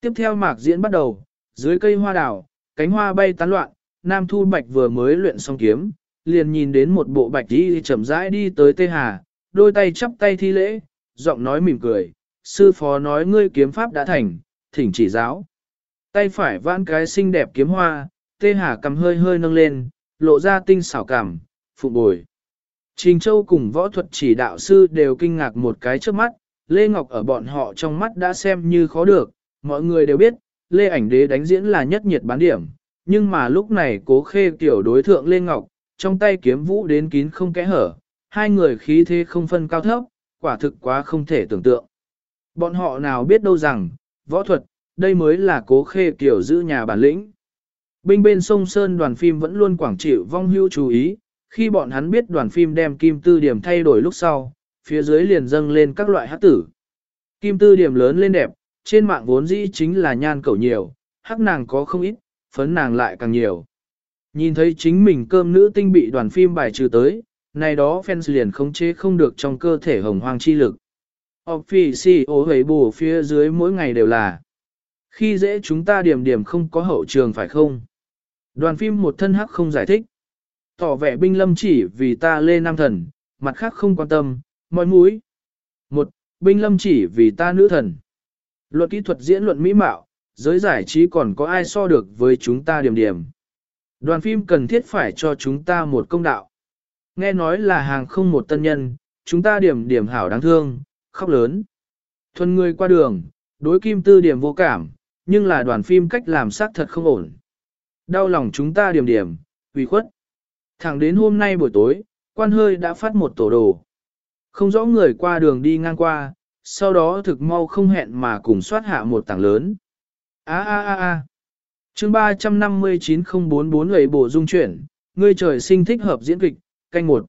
Tiếp theo mạc diễn bắt đầu, dưới cây hoa đào, cánh hoa bay tán loạn, Nam Thu Bạch vừa mới luyện xong kiếm, liền nhìn đến một bộ bạch đi chậm rãi đi tới Tê Hà, đôi tay chắp tay thi lễ, giọng nói mỉm cười, sư phó nói ngươi kiếm pháp đã thành, thỉnh chỉ giáo tay phải vãn cái xinh đẹp kiếm hoa, tê hà cầm hơi hơi nâng lên, lộ ra tinh xảo cảm, phụ bồi. Trình Châu cùng võ thuật chỉ đạo sư đều kinh ngạc một cái trước mắt, Lê Ngọc ở bọn họ trong mắt đã xem như khó được, mọi người đều biết, Lê ảnh đế đánh diễn là nhất nhiệt bán điểm, nhưng mà lúc này cố khê tiểu đối thượng Lê Ngọc, trong tay kiếm vũ đến kín không kẽ hở, hai người khí thế không phân cao thấp, quả thực quá không thể tưởng tượng. Bọn họ nào biết đâu rằng, võ thuật, đây mới là cố khê kiểu giữ nhà bản lĩnh. bên bên sông Sơn đoàn phim vẫn luôn quảng chịu vong hưu chú ý, khi bọn hắn biết đoàn phim đem kim tư điểm thay đổi lúc sau, phía dưới liền dâng lên các loại hát tử. Kim tư điểm lớn lên đẹp, trên mạng vốn dĩ chính là nhan cầu nhiều, hắc nàng có không ít, phấn nàng lại càng nhiều. Nhìn thấy chính mình cơm nữ tinh bị đoàn phim bài trừ tới, này đó fans liền khống chế không được trong cơ thể hồng hoang chi lực. Officio hầy bù phía dưới mỗi ngày đều là. Khi dễ chúng ta điểm điểm không có hậu trường phải không? Đoàn phim một thân hắc không giải thích. Tỏ vẻ binh lâm chỉ vì ta lê nam thần, mặt khác không quan tâm, mọi mũi. Một, binh lâm chỉ vì ta nữ thần. Luật kỹ thuật diễn luận mỹ mạo, giới giải trí còn có ai so được với chúng ta điểm điểm. Đoàn phim cần thiết phải cho chúng ta một công đạo. Nghe nói là hàng không một tân nhân, chúng ta điểm điểm hảo đáng thương, khóc lớn. Thuần người qua đường, đối kim tư điểm vô cảm, nhưng là đoàn phim cách làm xác thật không ổn. Đau lòng chúng ta điểm điểm, ủy khuất. Thẳng đến hôm nay buổi tối, quan hơi đã phát một tổ đồ. Không rõ người qua đường đi ngang qua, sau đó thực mau không hẹn mà cùng soát hạ một tảng lớn. A a a á. Chương 359044 lầy bổ dung chuyển, ngươi trời sinh thích hợp diễn kịch, canh một.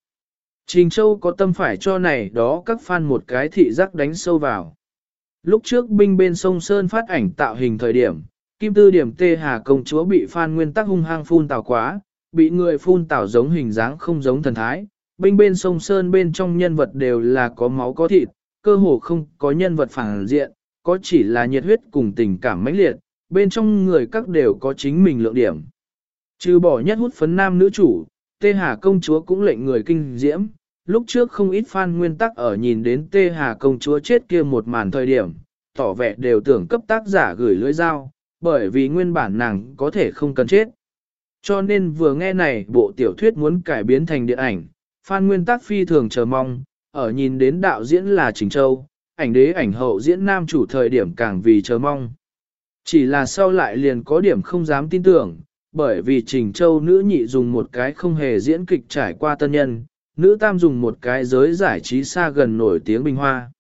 Trình Châu có tâm phải cho này đó các fan một cái thị giác đánh sâu vào. Lúc trước binh bên sông Sơn phát ảnh tạo hình thời điểm, kim tư điểm tê hà công chúa bị fan nguyên tắc hung hăng phun tào quá, bị người phun tào giống hình dáng không giống thần thái. Binh bên sông Sơn bên trong nhân vật đều là có máu có thịt, cơ hồ không có nhân vật phản diện, có chỉ là nhiệt huyết cùng tình cảm mãnh liệt, bên trong người các đều có chính mình lượng điểm. Trừ bỏ nhất hút phấn nam nữ chủ, Tê Hà công chúa cũng lệnh người kinh diễm, lúc trước không ít fan nguyên tắc ở nhìn đến Tê Hà công chúa chết kia một màn thời điểm, tỏ vẻ đều tưởng cấp tác giả gửi lưỡi dao, bởi vì nguyên bản nàng có thể không cần chết. Cho nên vừa nghe này bộ tiểu thuyết muốn cải biến thành điện ảnh, fan nguyên tắc phi thường chờ mong, ở nhìn đến đạo diễn là Trình Châu, ảnh đế ảnh hậu diễn nam chủ thời điểm càng vì chờ mong. Chỉ là sau lại liền có điểm không dám tin tưởng, bởi vì Trình Châu nữ nhị dùng một cái không hề diễn kịch trải qua tân nhân, nữ tam dùng một cái giới giải trí xa gần nổi tiếng bình hoa.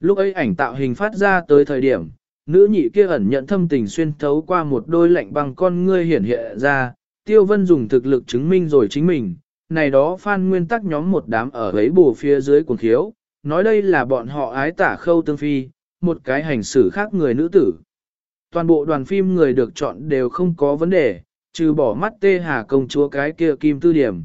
Lúc ấy ảnh tạo hình phát ra tới thời điểm, nữ nhị kia ẩn nhận thâm tình xuyên thấu qua một đôi lạnh bằng con ngươi hiển hiện ra, Tiêu Vân dùng thực lực chứng minh rồi chính mình, này đó phan nguyên tắc nhóm một đám ở ấy bù phía dưới cuồng khiếu, nói đây là bọn họ ái tả khâu tương phi, một cái hành xử khác người nữ tử. Toàn bộ đoàn phim người được chọn đều không có vấn đề, trừ bỏ mắt tê hà công chúa cái kia kim tư điểm.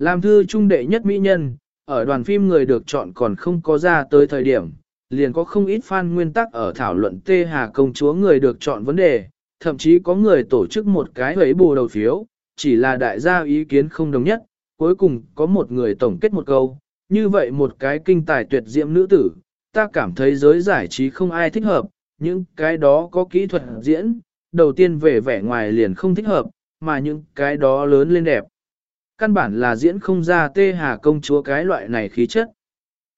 Làm thư trung đệ nhất mỹ nhân, ở đoàn phim người được chọn còn không có ra tới thời điểm, liền có không ít fan nguyên tắc ở thảo luận tê hà công chúa người được chọn vấn đề, thậm chí có người tổ chức một cái hấy bù đầu phiếu, chỉ là đại gia ý kiến không đồng nhất, cuối cùng có một người tổng kết một câu, như vậy một cái kinh tài tuyệt diệm nữ tử, ta cảm thấy giới giải trí không ai thích hợp, những cái đó có kỹ thuật diễn, đầu tiên về vẻ ngoài liền không thích hợp, mà những cái đó lớn lên đẹp. Căn bản là diễn không ra tê hà công chúa cái loại này khí chất.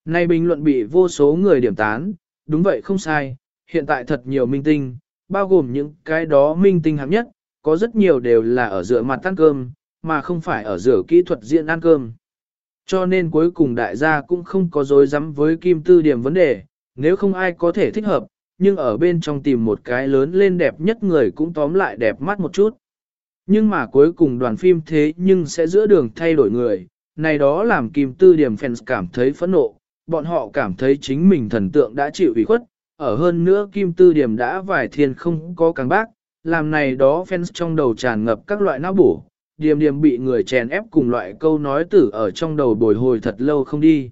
nay bình luận bị vô số người điểm tán, đúng vậy không sai, hiện tại thật nhiều minh tinh, bao gồm những cái đó minh tinh hạng nhất, có rất nhiều đều là ở giữa mặt ăn cơm, mà không phải ở giữa kỹ thuật diễn ăn cơm. Cho nên cuối cùng đại gia cũng không có dối rắm với kim tư điểm vấn đề, nếu không ai có thể thích hợp, nhưng ở bên trong tìm một cái lớn lên đẹp nhất người cũng tóm lại đẹp mắt một chút. Nhưng mà cuối cùng đoàn phim thế nhưng sẽ giữa đường thay đổi người, này đó làm kim tư điểm fans cảm thấy phẫn nộ, bọn họ cảm thấy chính mình thần tượng đã chịu ủy khuất, ở hơn nữa kim tư điểm đã vài thiên không có càng bác, làm này đó fans trong đầu tràn ngập các loại não bổ, điểm điểm bị người chèn ép cùng loại câu nói tử ở trong đầu bồi hồi thật lâu không đi.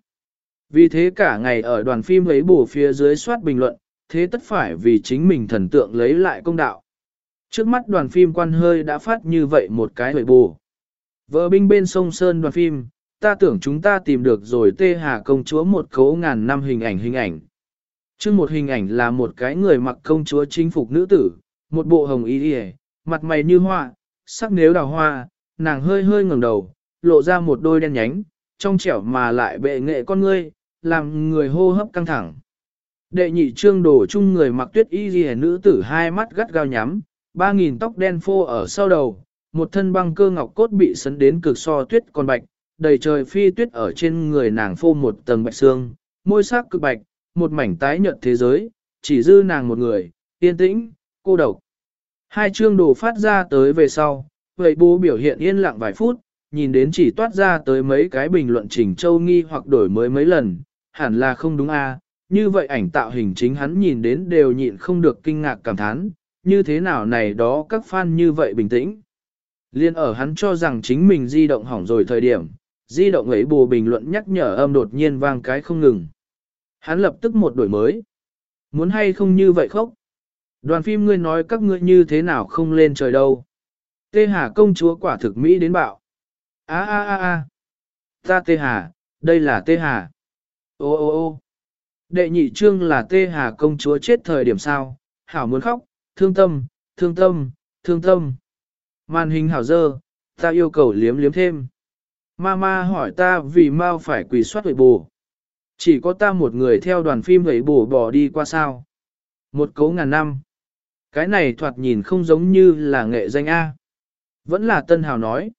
Vì thế cả ngày ở đoàn phim ấy bổ phía dưới soát bình luận, thế tất phải vì chính mình thần tượng lấy lại công đạo. Trước mắt đoàn phim quan hơi đã phát như vậy một cái hồi bù. Vợ binh bên sông Sơn đoàn phim, ta tưởng chúng ta tìm được rồi tê hà công chúa một cấu ngàn năm hình ảnh hình ảnh. Trước một hình ảnh là một cái người mặc công chúa chính phục nữ tử, một bộ hồng y y, mặt mày như hoa, sắc nếu đào hoa, nàng hơi hơi ngẩng đầu, lộ ra một đôi đen nhánh, trong trẻo mà lại bệ nghệ con ngươi, làm người hô hấp căng thẳng. Đệ nhị trương đổ chung người mặc tuyết y ghi nữ tử hai mắt gắt gao nhắm, ba nghìn tóc đen phô ở sau đầu, một thân băng cơ ngọc cốt bị sấn đến cực so tuyết còn bạch, đầy trời phi tuyết ở trên người nàng phô một tầng bạch xương, môi sắc cực bạch, một mảnh tái nhợt thế giới, chỉ dư nàng một người, yên tĩnh, cô độc. Hai chương đồ phát ra tới về sau, vậy bố biểu hiện yên lặng vài phút, nhìn đến chỉ toát ra tới mấy cái bình luận chỉnh châu nghi hoặc đổi mới mấy lần, hẳn là không đúng a. như vậy ảnh tạo hình chính hắn nhìn đến đều nhịn không được kinh ngạc cảm thán, như thế nào này đó các fan như vậy bình tĩnh. Liên ở hắn cho rằng chính mình di động hỏng rồi thời điểm, di động ấy bù bình luận nhắc nhở âm đột nhiên vang cái không ngừng. Hắn lập tức một đổi mới. Muốn hay không như vậy khóc? Đoàn phim ngươi nói các ngươi như thế nào không lên trời đâu. Tê Hà công chúa quả thực Mỹ đến bạo. A a a a. Ta Tê Hà, đây là Tê Hà. Ô ô ô. Đệ nhị trương là Tê Hà công chúa chết thời điểm sao? Hảo muốn khóc, thương tâm, thương tâm, thương tâm. Màn hình hảo dơ, ta yêu cầu liếm liếm thêm. Mama hỏi ta vì mau phải quỳ soát huệ bù. Chỉ có ta một người theo đoàn phim huệ bù bỏ đi qua sao. Một cấu ngàn năm. Cái này thoạt nhìn không giống như là nghệ danh A. Vẫn là Tân Hào nói.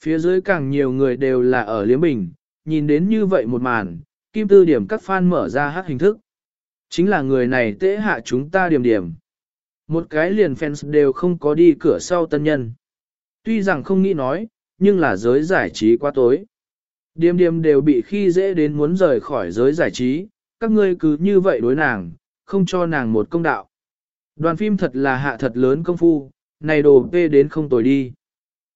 Phía dưới càng nhiều người đều là ở liếm bình, nhìn đến như vậy một màn, kim tư điểm các fan mở ra hát hình thức. Chính là người này tễ hạ chúng ta điểm điểm. Một cái liền fans đều không có đi cửa sau tân nhân. Tuy rằng không nghĩ nói, nhưng là giới giải trí quá tối. Điềm điềm đều bị khi dễ đến muốn rời khỏi giới giải trí, các ngươi cứ như vậy đối nàng, không cho nàng một công đạo. Đoàn phim thật là hạ thật lớn công phu, này đồ tê đến không tồi đi.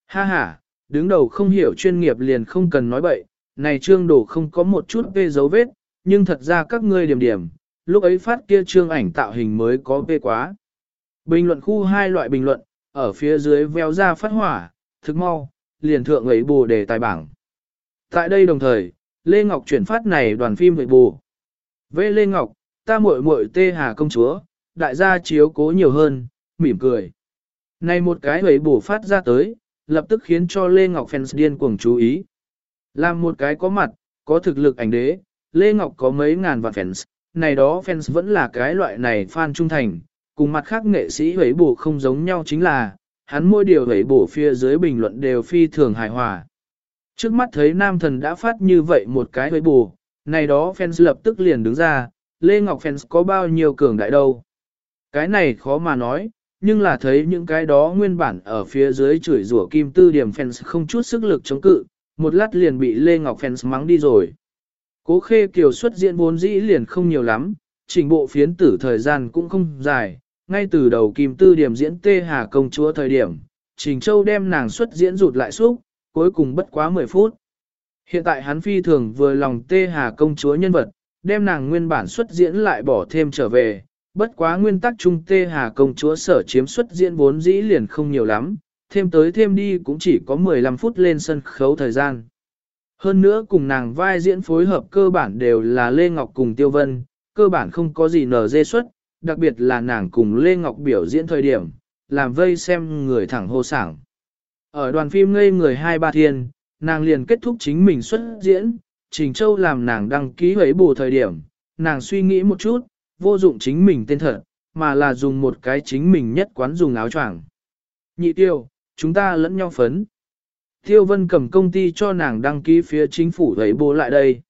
Ha ha, đứng đầu không hiểu chuyên nghiệp liền không cần nói bậy, này trương đồ không có một chút phê dấu vết, nhưng thật ra các ngươi điểm điểm, lúc ấy phát kia trương ảnh tạo hình mới có phê quá. Bình luận khu hai loại bình luận, ở phía dưới veo ra phát hỏa, thực mau, liền thượng ấy bù đề tài bảng. Tại đây đồng thời, Lê Ngọc chuyển phát này đoàn phim về bù. Vê Lê Ngọc, ta muội muội tê hà công chúa, đại gia chiếu cố nhiều hơn, mỉm cười. Này một cái ấy bù phát ra tới, lập tức khiến cho Lê Ngọc fans điên cuồng chú ý. Làm một cái có mặt, có thực lực ảnh đế, Lê Ngọc có mấy ngàn vạn fans, này đó fans vẫn là cái loại này fan trung thành, cùng mặt khác nghệ sĩ hủy bổ không giống nhau chính là, hắn mỗi điều hủy bổ phía dưới bình luận đều phi thường hài hòa. Trước mắt thấy nam thần đã phát như vậy một cái hủy bổ, này đó fans lập tức liền đứng ra, Lê Ngọc fans có bao nhiêu cường đại đâu. Cái này khó mà nói, nhưng là thấy những cái đó nguyên bản ở phía dưới chửi rủa kim tư điểm fans không chút sức lực chống cự, một lát liền bị Lê Ngọc fans mắng đi rồi. Cố khê kiều xuất diễn vốn dĩ liền không nhiều lắm, trình bộ phiến tử thời gian cũng không dài, ngay từ đầu kim tư điểm diễn tê hà công chúa thời điểm, Trình Châu đem nàng xuất diễn rụt lại xúc, cuối cùng bất quá 10 phút. Hiện tại hắn phi thường vừa lòng tê hà công chúa nhân vật, đem nàng nguyên bản xuất diễn lại bỏ thêm trở về, bất quá nguyên tắc chung tê hà công chúa sở chiếm xuất diễn vốn dĩ liền không nhiều lắm, thêm tới thêm đi cũng chỉ có 15 phút lên sân khấu thời gian. Hơn nữa cùng nàng vai diễn phối hợp cơ bản đều là Lê Ngọc cùng Tiêu Vân, cơ bản không có gì nở dê xuất, đặc biệt là nàng cùng Lê Ngọc biểu diễn thời điểm, làm vây xem người thẳng hô sảng. Ở đoàn phim ngây người hai ba thiên, nàng liền kết thúc chính mình xuất diễn, Trình Châu làm nàng đăng ký ấy bù thời điểm, nàng suy nghĩ một chút, vô dụng chính mình tên thật, mà là dùng một cái chính mình nhất quán dùng áo choàng. Nhị tiêu, chúng ta lẫn nhau phấn. Tiêu Vân cầm công ty cho nàng đăng ký phía chính phủ ấy bù lại đây.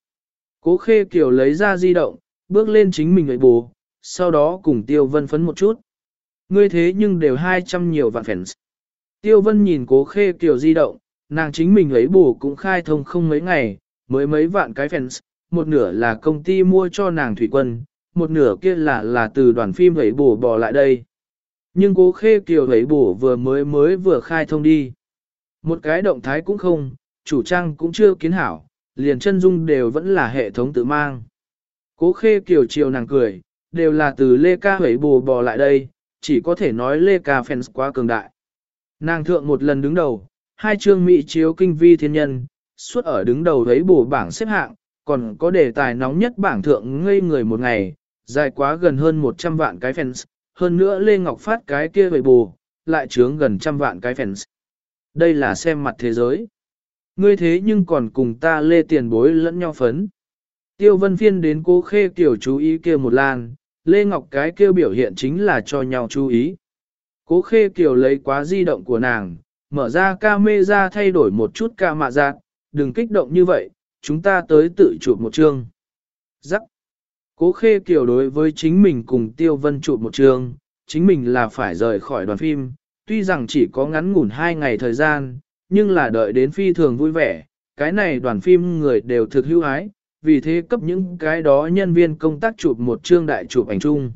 Cố Khê Kiều lấy ra di động, bước lên chính mình ấy bù sau đó cùng Tiêu Vân phấn một chút. Ngươi thế nhưng đều 200 nhiều vạn fans. Tiêu Vân nhìn cố khê kiểu di động, nàng chính mình lấy bù cũng khai thông không mấy ngày, mới mấy vạn cái fans, một nửa là công ty mua cho nàng thủy quân, một nửa kia là là từ đoàn phim lấy bù bỏ lại đây. Nhưng cố khê kiều lấy bù vừa mới mới vừa khai thông đi. Một cái động thái cũng không, chủ trang cũng chưa kiến hảo, liền chân dung đều vẫn là hệ thống tự mang. Cố khê kiều chiều nàng cười, đều là từ Lê Ca hủy bù bò lại đây, chỉ có thể nói Lê Ca fans quá cường đại. Nàng thượng một lần đứng đầu, hai chương mỹ chiếu kinh vi thiên nhân, suốt ở đứng đầu thấy bù bảng xếp hạng, còn có đề tài nóng nhất bảng thượng ngây người một ngày, dài quá gần hơn 100 vạn cái fans, hơn nữa Lê Ngọc phát cái kia hủy bù, lại trướng gần trăm vạn cái fans. Đây là xem mặt thế giới. Ngươi thế nhưng còn cùng ta lê tiền bối lẫn nhau phấn. Tiêu vân phiên đến cố khê tiểu chú ý kia một lan, Lê Ngọc cái kêu biểu hiện chính là cho nhau chú ý. Cố khê Kiều lấy quá di động của nàng, mở ra camera thay đổi một chút ca mạ dạng. đừng kích động như vậy, chúng ta tới tự chụp một chương. Rắc. Cố khê Kiều đối với chính mình cùng tiêu vân chụp một chương, chính mình là phải rời khỏi đoàn phim, tuy rằng chỉ có ngắn ngủn hai ngày thời gian, nhưng là đợi đến phi thường vui vẻ, cái này đoàn phim người đều thực hữu ái, vì thế cấp những cái đó nhân viên công tác chụp một chương đại chụp ảnh chung.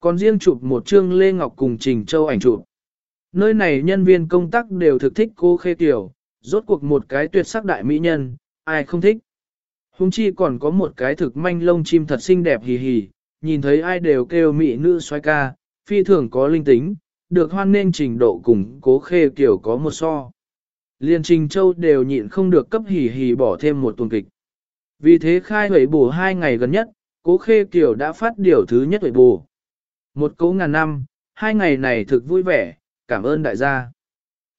Còn riêng chụp một chương Lê Ngọc cùng Trình Châu ảnh chụp. Nơi này nhân viên công tác đều thực thích cô Khê Tiểu, rốt cuộc một cái tuyệt sắc đại mỹ nhân, ai không thích. Hùng chi còn có một cái thực manh lông chim thật xinh đẹp hì hì, nhìn thấy ai đều kêu mỹ nữ xoay ca, phi thường có linh tính, được hoan nên trình độ cùng cố khê kiểu có một so. Liên Trình Châu đều nhịn không được cấp hỉ hỉ bỏ thêm một tuần kịch. Vì thế khai hủy bù hai ngày gần nhất, cố khê kiểu đã phát điều thứ nhất hủy bù. Một cố ngàn năm, hai ngày này thực vui vẻ, cảm ơn đại gia.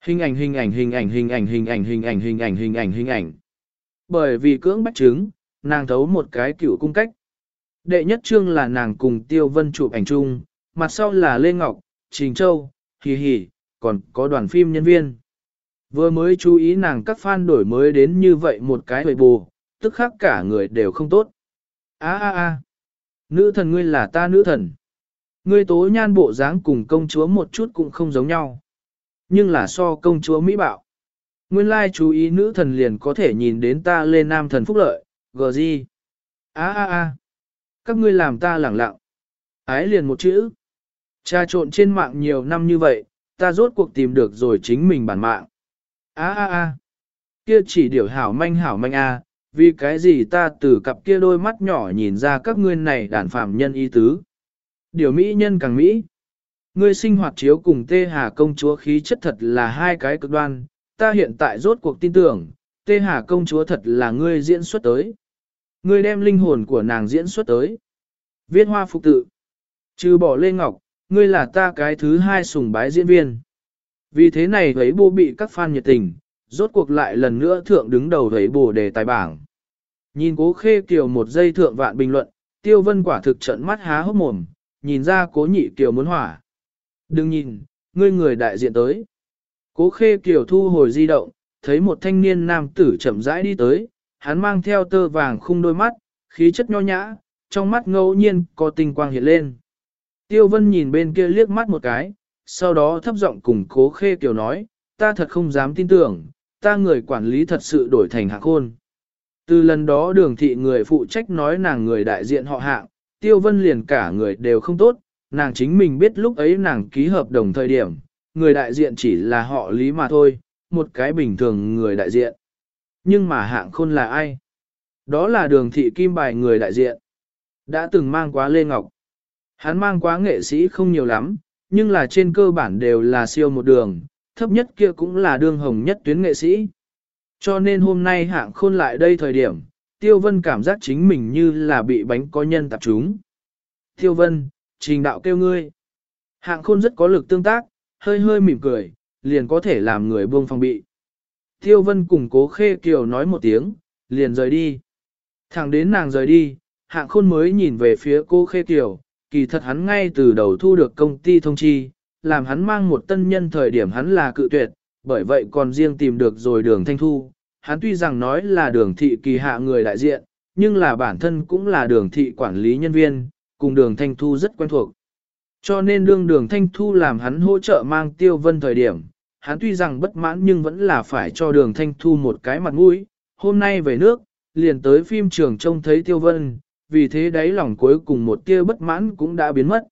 Hình ảnh hình ảnh hình ảnh hình ảnh hình ảnh hình ảnh hình ảnh hình ảnh hình ảnh. Bởi vì cưỡng bách chứng, nàng thấu một cái cựu cung cách. Đệ nhất chương là nàng cùng Tiêu Vân chụp ảnh chung, mặt sau là Lê Ngọc, Trình Châu, Hì Hì, còn có đoàn phim nhân viên. Vừa mới chú ý nàng các fan đổi mới đến như vậy một cái hồi bù, tức khắc cả người đều không tốt. a a a nữ thần ngươi là ta nữ thần. Ngươi tố nhan bộ dáng cùng công chúa một chút cũng không giống nhau. Nhưng là so công chúa Mỹ bạo. Nguyên lai chú ý nữ thần liền có thể nhìn đến ta lên nam thần phúc lợi, gờ gì. a a a các ngươi làm ta lẳng lặng. Ái liền một chữ. Cha trộn trên mạng nhiều năm như vậy, ta rốt cuộc tìm được rồi chính mình bản mạng. a a a kia chỉ điều hảo manh hảo manh a, vì cái gì ta từ cặp kia đôi mắt nhỏ nhìn ra các ngươi này đàn phạm nhân y tứ. Điều mỹ nhân càng mỹ. Ngươi sinh hoạt chiếu cùng tê hà công chúa khí chất thật là hai cái cực đoan, ta hiện tại rốt cuộc tin tưởng, tê hà công chúa thật là ngươi diễn xuất tới. Ngươi đem linh hồn của nàng diễn xuất tới. Viết hoa phục tự. Trừ bỏ Lê Ngọc, ngươi là ta cái thứ hai sùng bái diễn viên. Vì thế này thấy bố bị các fan nhiệt tình, rốt cuộc lại lần nữa thượng đứng đầu thấy bồ đề tài bảng. Nhìn cố khê kiều một giây thượng vạn bình luận, tiêu vân quả thực trận mắt há hốc mồm, nhìn ra cố nhị kiều muốn hỏa. Đừng nhìn, ngươi người đại diện tới. Cố khê kiều thu hồi di động, thấy một thanh niên nam tử chậm rãi đi tới, hắn mang theo tơ vàng khung đôi mắt, khí chất nho nhã, trong mắt ngẫu nhiên có tinh quang hiện lên. Tiêu vân nhìn bên kia liếc mắt một cái, sau đó thấp giọng cùng cố khê kiều nói, ta thật không dám tin tưởng, ta người quản lý thật sự đổi thành hạ khôn. Từ lần đó đường thị người phụ trách nói nàng người đại diện họ hạng, tiêu vân liền cả người đều không tốt, nàng chính mình biết lúc ấy nàng ký hợp đồng thời điểm, người đại diện chỉ là họ lý mà thôi, một cái bình thường người đại diện. Nhưng mà hạng khôn là ai? Đó là đường thị kim bài người đại diện. Đã từng mang quá Lê Ngọc. Hắn mang quá nghệ sĩ không nhiều lắm, nhưng là trên cơ bản đều là siêu một đường, thấp nhất kia cũng là đương hồng nhất tuyến nghệ sĩ. Cho nên hôm nay hạng khôn lại đây thời điểm, Tiêu Vân cảm giác chính mình như là bị bánh có nhân tập trúng. Tiêu Vân, trình đạo kêu ngươi. Hạng khôn rất có lực tương tác, hơi hơi mỉm cười, liền có thể làm người buông phòng bị. Tiêu Vân cùng cố khê kiều nói một tiếng, liền rời đi. Thẳng đến nàng rời đi, hạng khôn mới nhìn về phía cô khê kiều, kỳ thật hắn ngay từ đầu thu được công ty thông chi, làm hắn mang một tân nhân thời điểm hắn là cự tuyệt, bởi vậy còn riêng tìm được rồi đường thanh thu. Hắn tuy rằng nói là đường thị kỳ hạ người đại diện, nhưng là bản thân cũng là đường thị quản lý nhân viên, cùng đường thanh thu rất quen thuộc. Cho nên đương đường thanh thu làm hắn hỗ trợ mang tiêu vân thời điểm, hắn tuy rằng bất mãn nhưng vẫn là phải cho đường thanh thu một cái mặt mũi. Hôm nay về nước, liền tới phim trường trông thấy tiêu vân, vì thế đáy lòng cuối cùng một tia bất mãn cũng đã biến mất.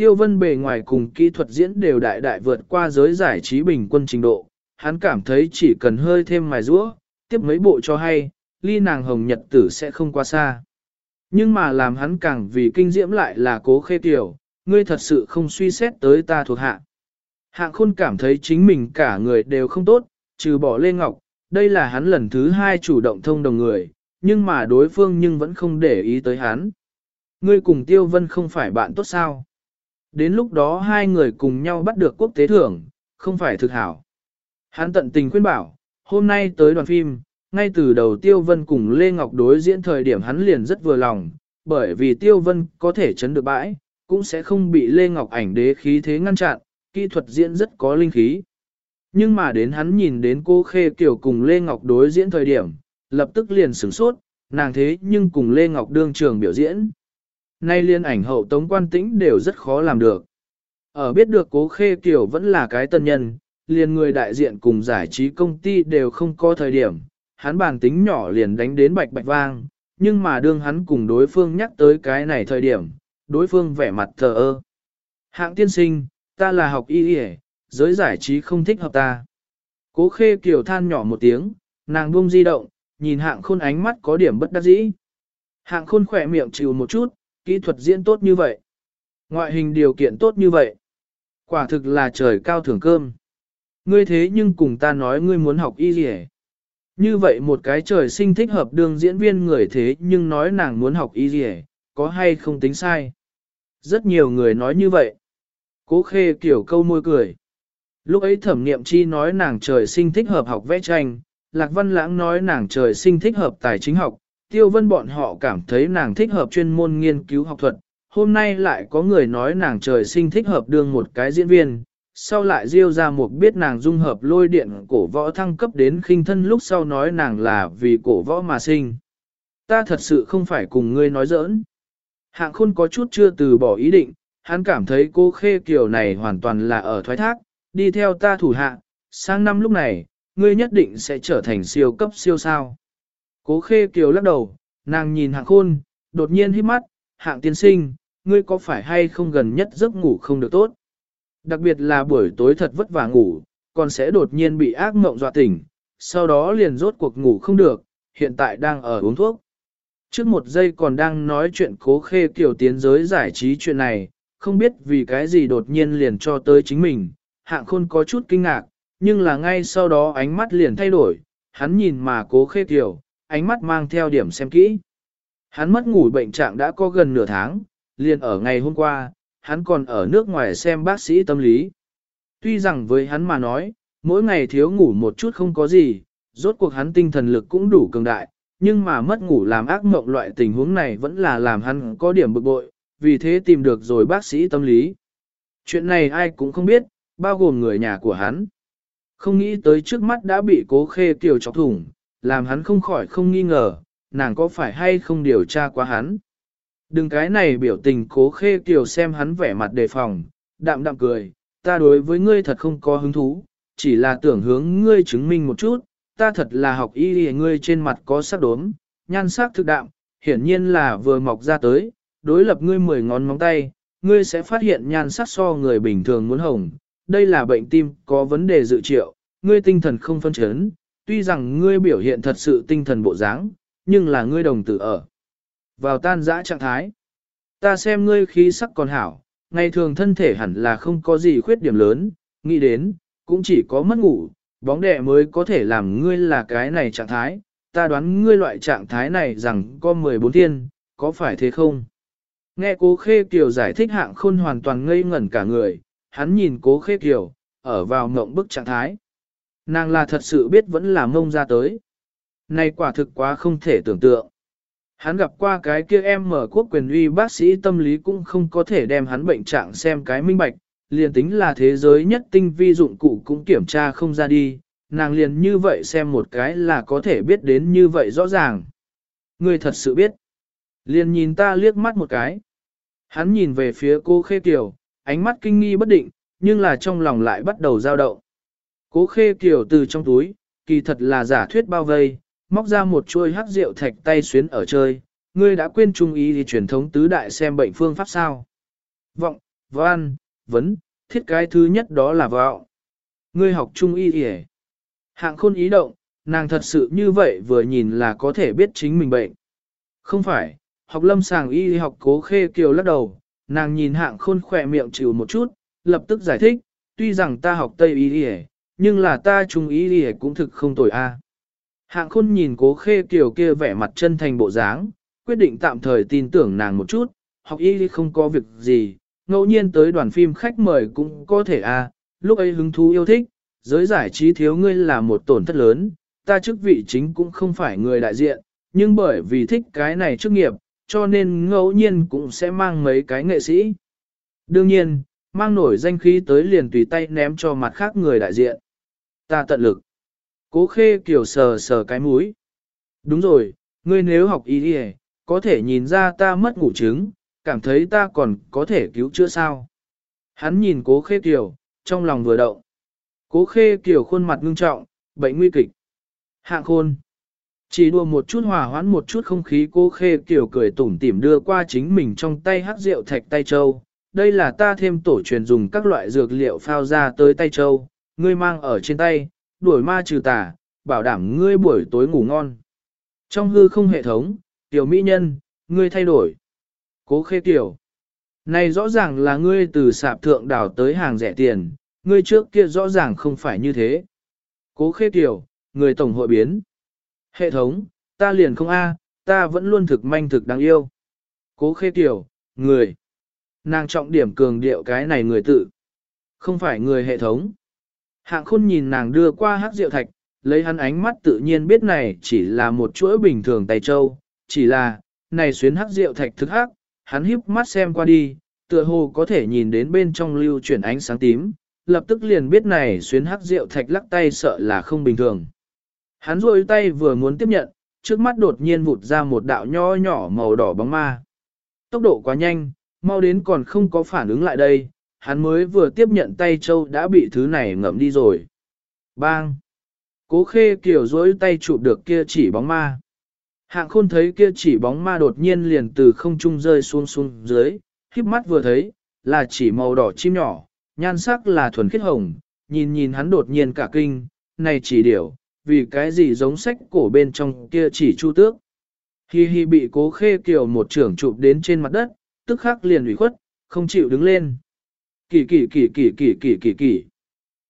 Tiêu vân bề ngoài cùng kỹ thuật diễn đều đại đại vượt qua giới giải trí bình quân trình độ, hắn cảm thấy chỉ cần hơi thêm mài rũa, tiếp mấy bộ cho hay, ly nàng hồng nhật tử sẽ không qua xa. Nhưng mà làm hắn càng vì kinh diễm lại là cố khê tiểu, ngươi thật sự không suy xét tới ta thuộc hạ. Hạng khôn cảm thấy chính mình cả người đều không tốt, trừ bỏ Lê Ngọc, đây là hắn lần thứ hai chủ động thông đồng người, nhưng mà đối phương nhưng vẫn không để ý tới hắn. Ngươi cùng Tiêu Vân không phải bạn tốt sao? Đến lúc đó hai người cùng nhau bắt được quốc tế thưởng, không phải thực hảo. Hắn tận tình khuyên bảo, hôm nay tới đoàn phim, ngay từ đầu Tiêu Vân cùng Lê Ngọc đối diễn thời điểm hắn liền rất vừa lòng, bởi vì Tiêu Vân có thể chấn được bãi, cũng sẽ không bị Lê Ngọc ảnh đế khí thế ngăn chặn, kỹ thuật diễn rất có linh khí. Nhưng mà đến hắn nhìn đến cô Khê Kiều cùng Lê Ngọc đối diễn thời điểm, lập tức liền sửng sốt, nàng thế nhưng cùng Lê Ngọc đương trường biểu diễn. Nay liên ảnh hậu tống quan tĩnh đều rất khó làm được. Ở biết được cố Khê Kiều vẫn là cái tân nhân, liền người đại diện cùng giải trí công ty đều không có thời điểm, hắn bản tính nhỏ liền đánh đến bạch bạch vang, nhưng mà đương hắn cùng đối phương nhắc tới cái này thời điểm, đối phương vẻ mặt thờ ơ. Hạng tiên sinh, ta là học y y giới giải trí không thích hợp ta. Cố khê kiểu than nhỏ một tiếng, nàng buông di động, nhìn hạng khôn ánh mắt có điểm bất đắc dĩ. Hạng khôn khỏe miệng chịu một chút, kỹ thuật diễn tốt như vậy. Ngoại hình điều kiện tốt như vậy. Quả thực là trời cao thưởng cơm. Ngươi thế nhưng cùng ta nói ngươi muốn học y gì Như vậy một cái trời sinh thích hợp đường diễn viên người thế nhưng nói nàng muốn học y gì có hay không tính sai. Rất nhiều người nói như vậy. Cố khê kiểu câu môi cười. Lúc ấy thẩm niệm chi nói nàng trời sinh thích hợp học vẽ tranh, Lạc Văn Lãng nói nàng trời sinh thích hợp tài chính học, Tiêu Vân bọn họ cảm thấy nàng thích hợp chuyên môn nghiên cứu học thuật. Hôm nay lại có người nói nàng trời sinh thích hợp đương một cái diễn viên, sau lại diêu ra một biết nàng dung hợp lôi điện cổ võ thăng cấp đến khinh thân lúc sau nói nàng là vì cổ võ mà sinh. Ta thật sự không phải cùng ngươi nói giỡn. Hạng khôn có chút chưa từ bỏ ý định, hắn cảm thấy cô khê kiều này hoàn toàn là ở thoái thác, đi theo ta thủ hạ, sang năm lúc này, ngươi nhất định sẽ trở thành siêu cấp siêu sao. Cố khê kiều lắc đầu, nàng nhìn hạng khôn, đột nhiên hít mắt, hạng tiên sinh, ngươi có phải hay không gần nhất giấc ngủ không được tốt. Đặc biệt là buổi tối thật vất vả ngủ, còn sẽ đột nhiên bị ác mộng dọa tỉnh, sau đó liền rốt cuộc ngủ không được, hiện tại đang ở uống thuốc. Trước một giây còn đang nói chuyện cố khê kiểu tiến giới giải trí chuyện này, không biết vì cái gì đột nhiên liền cho tới chính mình, hạng khôn có chút kinh ngạc, nhưng là ngay sau đó ánh mắt liền thay đổi, hắn nhìn mà cố khê kiểu, ánh mắt mang theo điểm xem kỹ. Hắn mất ngủ bệnh trạng đã có gần nửa tháng, liền ở ngày hôm qua, hắn còn ở nước ngoài xem bác sĩ tâm lý. Tuy rằng với hắn mà nói, mỗi ngày thiếu ngủ một chút không có gì, rốt cuộc hắn tinh thần lực cũng đủ cường đại, nhưng mà mất ngủ làm ác mộng loại tình huống này vẫn là làm hắn có điểm bực bội, vì thế tìm được rồi bác sĩ tâm lý. Chuyện này ai cũng không biết, bao gồm người nhà của hắn. Không nghĩ tới trước mắt đã bị cố khê kiều chọc thủng, làm hắn không khỏi không nghi ngờ, nàng có phải hay không điều tra qua hắn. Đừng cái này biểu tình cố khê kiều xem hắn vẻ mặt đề phòng, đạm đạm cười, ta đối với ngươi thật không có hứng thú, chỉ là tưởng hướng ngươi chứng minh một chút, ta thật là học y lìa ngươi trên mặt có sắc đốm, nhan sắc thực đạm, hiển nhiên là vừa mọc ra tới, đối lập ngươi mười ngón móng tay, ngươi sẽ phát hiện nhan sắc so người bình thường muốn hồng, đây là bệnh tim có vấn đề dự triệu, ngươi tinh thần không phân chấn, tuy rằng ngươi biểu hiện thật sự tinh thần bộ dáng, nhưng là ngươi đồng tử ở. Vào tan dã trạng thái, ta xem ngươi khí sắc còn hảo, ngày thường thân thể hẳn là không có gì khuyết điểm lớn, nghĩ đến, cũng chỉ có mất ngủ, bóng đẻ mới có thể làm ngươi là cái này trạng thái, ta đoán ngươi loại trạng thái này rằng có 14 thiên, có phải thế không? Nghe cố khê kiều giải thích hạng khôn hoàn toàn ngây ngẩn cả người, hắn nhìn cố khê kiều, ở vào ngộng bức trạng thái. Nàng là thật sự biết vẫn là mông ra tới. Này quả thực quá không thể tưởng tượng. Hắn gặp qua cái kia em mở quốc quyền uy bác sĩ tâm lý cũng không có thể đem hắn bệnh trạng xem cái minh bạch, liền tính là thế giới nhất tinh vi dụng cụ cũng kiểm tra không ra đi, nàng liền như vậy xem một cái là có thể biết đến như vậy rõ ràng. Người thật sự biết. Liền nhìn ta liếc mắt một cái. Hắn nhìn về phía cô Khê Kiều, ánh mắt kinh nghi bất định, nhưng là trong lòng lại bắt đầu dao động. Cố Khê Kiều từ trong túi, kỳ thật là giả thuyết bao vây, móc ra một chuôi hắc rượu thạch tay xuyến ở chơi. Ngươi đã quên trung ý thì truyền thống tứ đại xem bệnh phương pháp sao? Vọng, văn, vấn, thiết cái thứ nhất đó là vọng. Ngươi học trung y thì Hạng khôn ý động, nàng thật sự như vậy vừa nhìn là có thể biết chính mình bệnh. Không phải, học lâm sàng y học cố khê kiều lắc đầu, nàng nhìn hạng khôn khỏe miệng chịu một chút, lập tức giải thích, tuy rằng ta học tây y y nhưng là ta trung y y cũng thực không tồi a. Hạng khôn nhìn cố khê kiều kia vẻ mặt chân thành bộ dáng, quyết định tạm thời tin tưởng nàng một chút, học y không có việc gì, ngẫu nhiên tới đoàn phim khách mời cũng có thể à, lúc ấy hứng thú yêu thích, giới giải trí thiếu ngươi là một tổn thất lớn, ta chức vị chính cũng không phải người đại diện, nhưng bởi vì thích cái này chức nghiệp, cho nên ngẫu nhiên cũng sẽ mang mấy cái nghệ sĩ. Đương nhiên, mang nổi danh khí tới liền tùy tay ném cho mặt khác người đại diện. Ta tận lực. Cố khê kiểu sờ sờ cái mũi. Đúng rồi, ngươi nếu học y đi có thể nhìn ra ta mất ngủ trứng, cảm thấy ta còn có thể cứu chữa sao. Hắn nhìn cố khê kiểu, trong lòng vừa động. Cố khê kiểu khuôn mặt ngưng trọng, bệnh nguy kịch. Hạng khôn. Chỉ đùa một chút hòa hoãn một chút không khí cố khê kiểu cười tủm tỉm đưa qua chính mình trong tay hát rượu thạch tay châu. Đây là ta thêm tổ truyền dùng các loại dược liệu phao ra tới tay châu, ngươi mang ở trên tay, đuổi ma trừ tà, bảo đảm ngươi buổi tối ngủ ngon. Trong hư không hệ thống, tiểu mỹ nhân, ngươi thay đổi. Cố khê tiểu. Này rõ ràng là ngươi từ sạp thượng đảo tới hàng rẻ tiền, ngươi trước kia rõ ràng không phải như thế. Cố khê tiểu, người tổng hội biến. Hệ thống, ta liền không A, ta vẫn luôn thực manh thực đáng yêu. Cố khê tiểu, người. Nàng trọng điểm cường điệu cái này người tự. Không phải người hệ thống. Hạng khôn nhìn nàng đưa qua hát rượu thạch, lấy hắn ánh mắt tự nhiên biết này chỉ là một chuỗi bình thường tay châu, chỉ là, này xuyến hắc rượu thạch thức hắc, hắn híp mắt xem qua đi, tựa hồ có thể nhìn đến bên trong lưu chuyển ánh sáng tím, lập tức liền biết này xuyến hắc rượu thạch lắc tay sợ là không bình thường. Hắn rôi tay vừa muốn tiếp nhận, trước mắt đột nhiên vụt ra một đạo nho nhỏ màu đỏ bóng ma. Tốc độ quá nhanh, mau đến còn không có phản ứng lại đây, hắn mới vừa tiếp nhận tay châu đã bị thứ này ngậm đi rồi. Bang! Cố khê kiểu dối tay chụp được kia chỉ bóng ma. Hạng khôn thấy kia chỉ bóng ma đột nhiên liền từ không trung rơi xuống xuống dưới, khiếp mắt vừa thấy, là chỉ màu đỏ chim nhỏ, nhan sắc là thuần khiết hồng, nhìn nhìn hắn đột nhiên cả kinh, này chỉ điểu, vì cái gì giống sách cổ bên trong kia chỉ chu tước. Hi hi bị cố khê kiều một trưởng chụp đến trên mặt đất, tức khắc liền ủy khuất, không chịu đứng lên. Kỳ kỳ kỳ kỳ kỳ kỳ kỳ kỳ.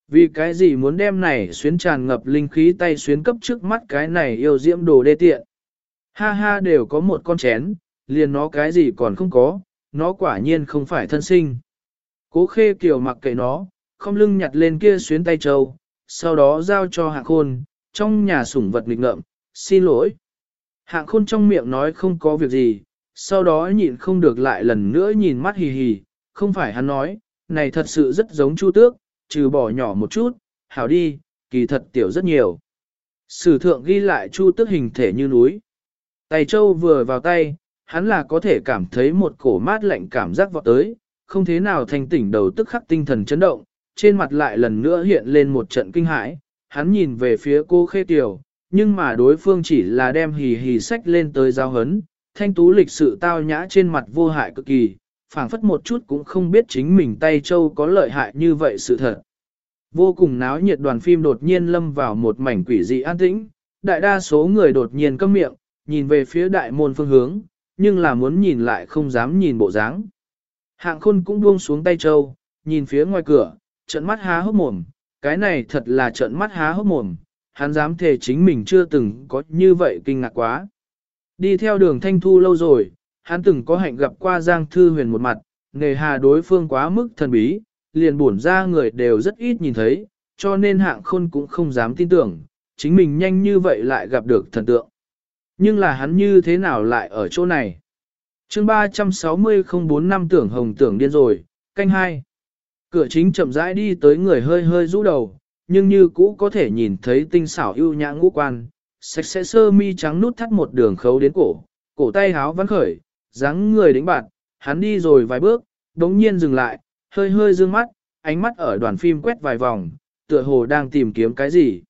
Vì cái gì muốn đem này xuyến tràn ngập linh khí tay xuyến cấp trước mắt cái này yêu diễm đồ đê tiện. Ha ha đều có một con chén, liền nó cái gì còn không có, nó quả nhiên không phải thân sinh. Cố khê kiều mặc kệ nó, không lưng nhặt lên kia xuyến tay trâu, sau đó giao cho hạng khôn, trong nhà sủng vật nghịch ngợm, xin lỗi. Hạng khôn trong miệng nói không có việc gì, sau đó nhịn không được lại lần nữa nhìn mắt hì hì, không phải hắn nói, này thật sự rất giống chu tước, trừ bỏ nhỏ một chút, hảo đi, kỳ thật tiểu rất nhiều. Sử thượng ghi lại chu tước hình thể như núi. tay châu vừa vào tay, hắn là có thể cảm thấy một cổ mát lạnh cảm giác vọt tới, không thế nào thành tỉnh đầu tức khắc tinh thần chấn động, trên mặt lại lần nữa hiện lên một trận kinh hãi, hắn nhìn về phía cô khê tiểu, nhưng mà đối phương chỉ là đem hì hì sách lên tới giao hấn, thanh tú lịch sự tao nhã trên mặt vô hại cực kỳ, phảng phất một chút cũng không biết chính mình tay châu có lợi hại như vậy sự thật. Vô cùng náo nhiệt đoàn phim đột nhiên lâm vào một mảnh quỷ dị an tĩnh, đại đa số người đột nhiên câm miệng, nhìn về phía đại môn phương hướng, nhưng là muốn nhìn lại không dám nhìn bộ dáng. Hạng khôn cũng buông xuống tay châu, nhìn phía ngoài cửa, trận mắt há hốc mồm, cái này thật là trận mắt há hốc mồm, hắn dám thề chính mình chưa từng có như vậy kinh ngạc quá. Đi theo đường thanh thu lâu rồi, hắn từng có hạnh gặp qua Giang Thư Huyền một mặt, nghề hà đối phương quá mức thần bí, liền bổn ra người đều rất ít nhìn thấy, cho nên hạng khôn cũng không dám tin tưởng, chính mình nhanh như vậy lại gặp được thần tượng. Nhưng là hắn như thế nào lại ở chỗ này? chương 360 không bốn năm tưởng hồng tưởng điên rồi, canh hai. Cửa chính chậm rãi đi tới người hơi hơi rũ đầu, nhưng như cũ có thể nhìn thấy tinh xảo ưu nhã ngũ quan, sạch sẽ sơ mi trắng nút thắt một đường khấu đến cổ, cổ tay háo vắn khởi, dáng người đĩnh bạn, hắn đi rồi vài bước, đống nhiên dừng lại, hơi hơi dương mắt, ánh mắt ở đoàn phim quét vài vòng, tựa hồ đang tìm kiếm cái gì.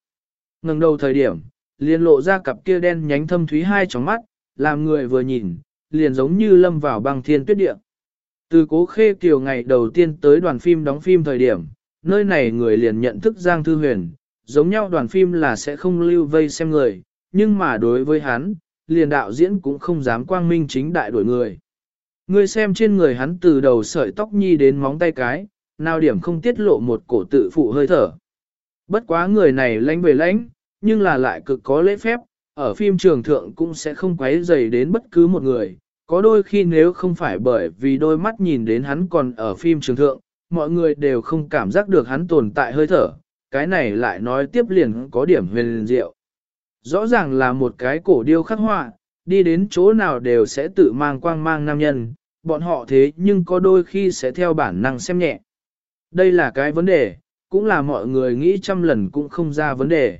Ngừng đầu thời điểm, liền lộ ra cặp kia đen nhánh thâm thúy hai tròng mắt, làm người vừa nhìn, liền giống như lâm vào băng thiên tuyết địa. Từ cố khê kiều ngày đầu tiên tới đoàn phim đóng phim thời điểm, nơi này người liền nhận thức Giang Thư Huyền, giống nhau đoàn phim là sẽ không lưu vây xem người, nhưng mà đối với hắn, liền đạo diễn cũng không dám quang minh chính đại đổi người. Người xem trên người hắn từ đầu sợi tóc nhi đến móng tay cái, nào điểm không tiết lộ một cổ tự phụ hơi thở. Bất quá người này lãnh về lãnh, nhưng là lại cực có lễ phép, ở phim trường thượng cũng sẽ không quấy dày đến bất cứ một người, có đôi khi nếu không phải bởi vì đôi mắt nhìn đến hắn còn ở phim trường thượng, mọi người đều không cảm giác được hắn tồn tại hơi thở, cái này lại nói tiếp liền có điểm huyền diệu. Rõ ràng là một cái cổ điêu khắc họa, đi đến chỗ nào đều sẽ tự mang quang mang nam nhân, bọn họ thế nhưng có đôi khi sẽ theo bản năng xem nhẹ. Đây là cái vấn đề, cũng là mọi người nghĩ trăm lần cũng không ra vấn đề.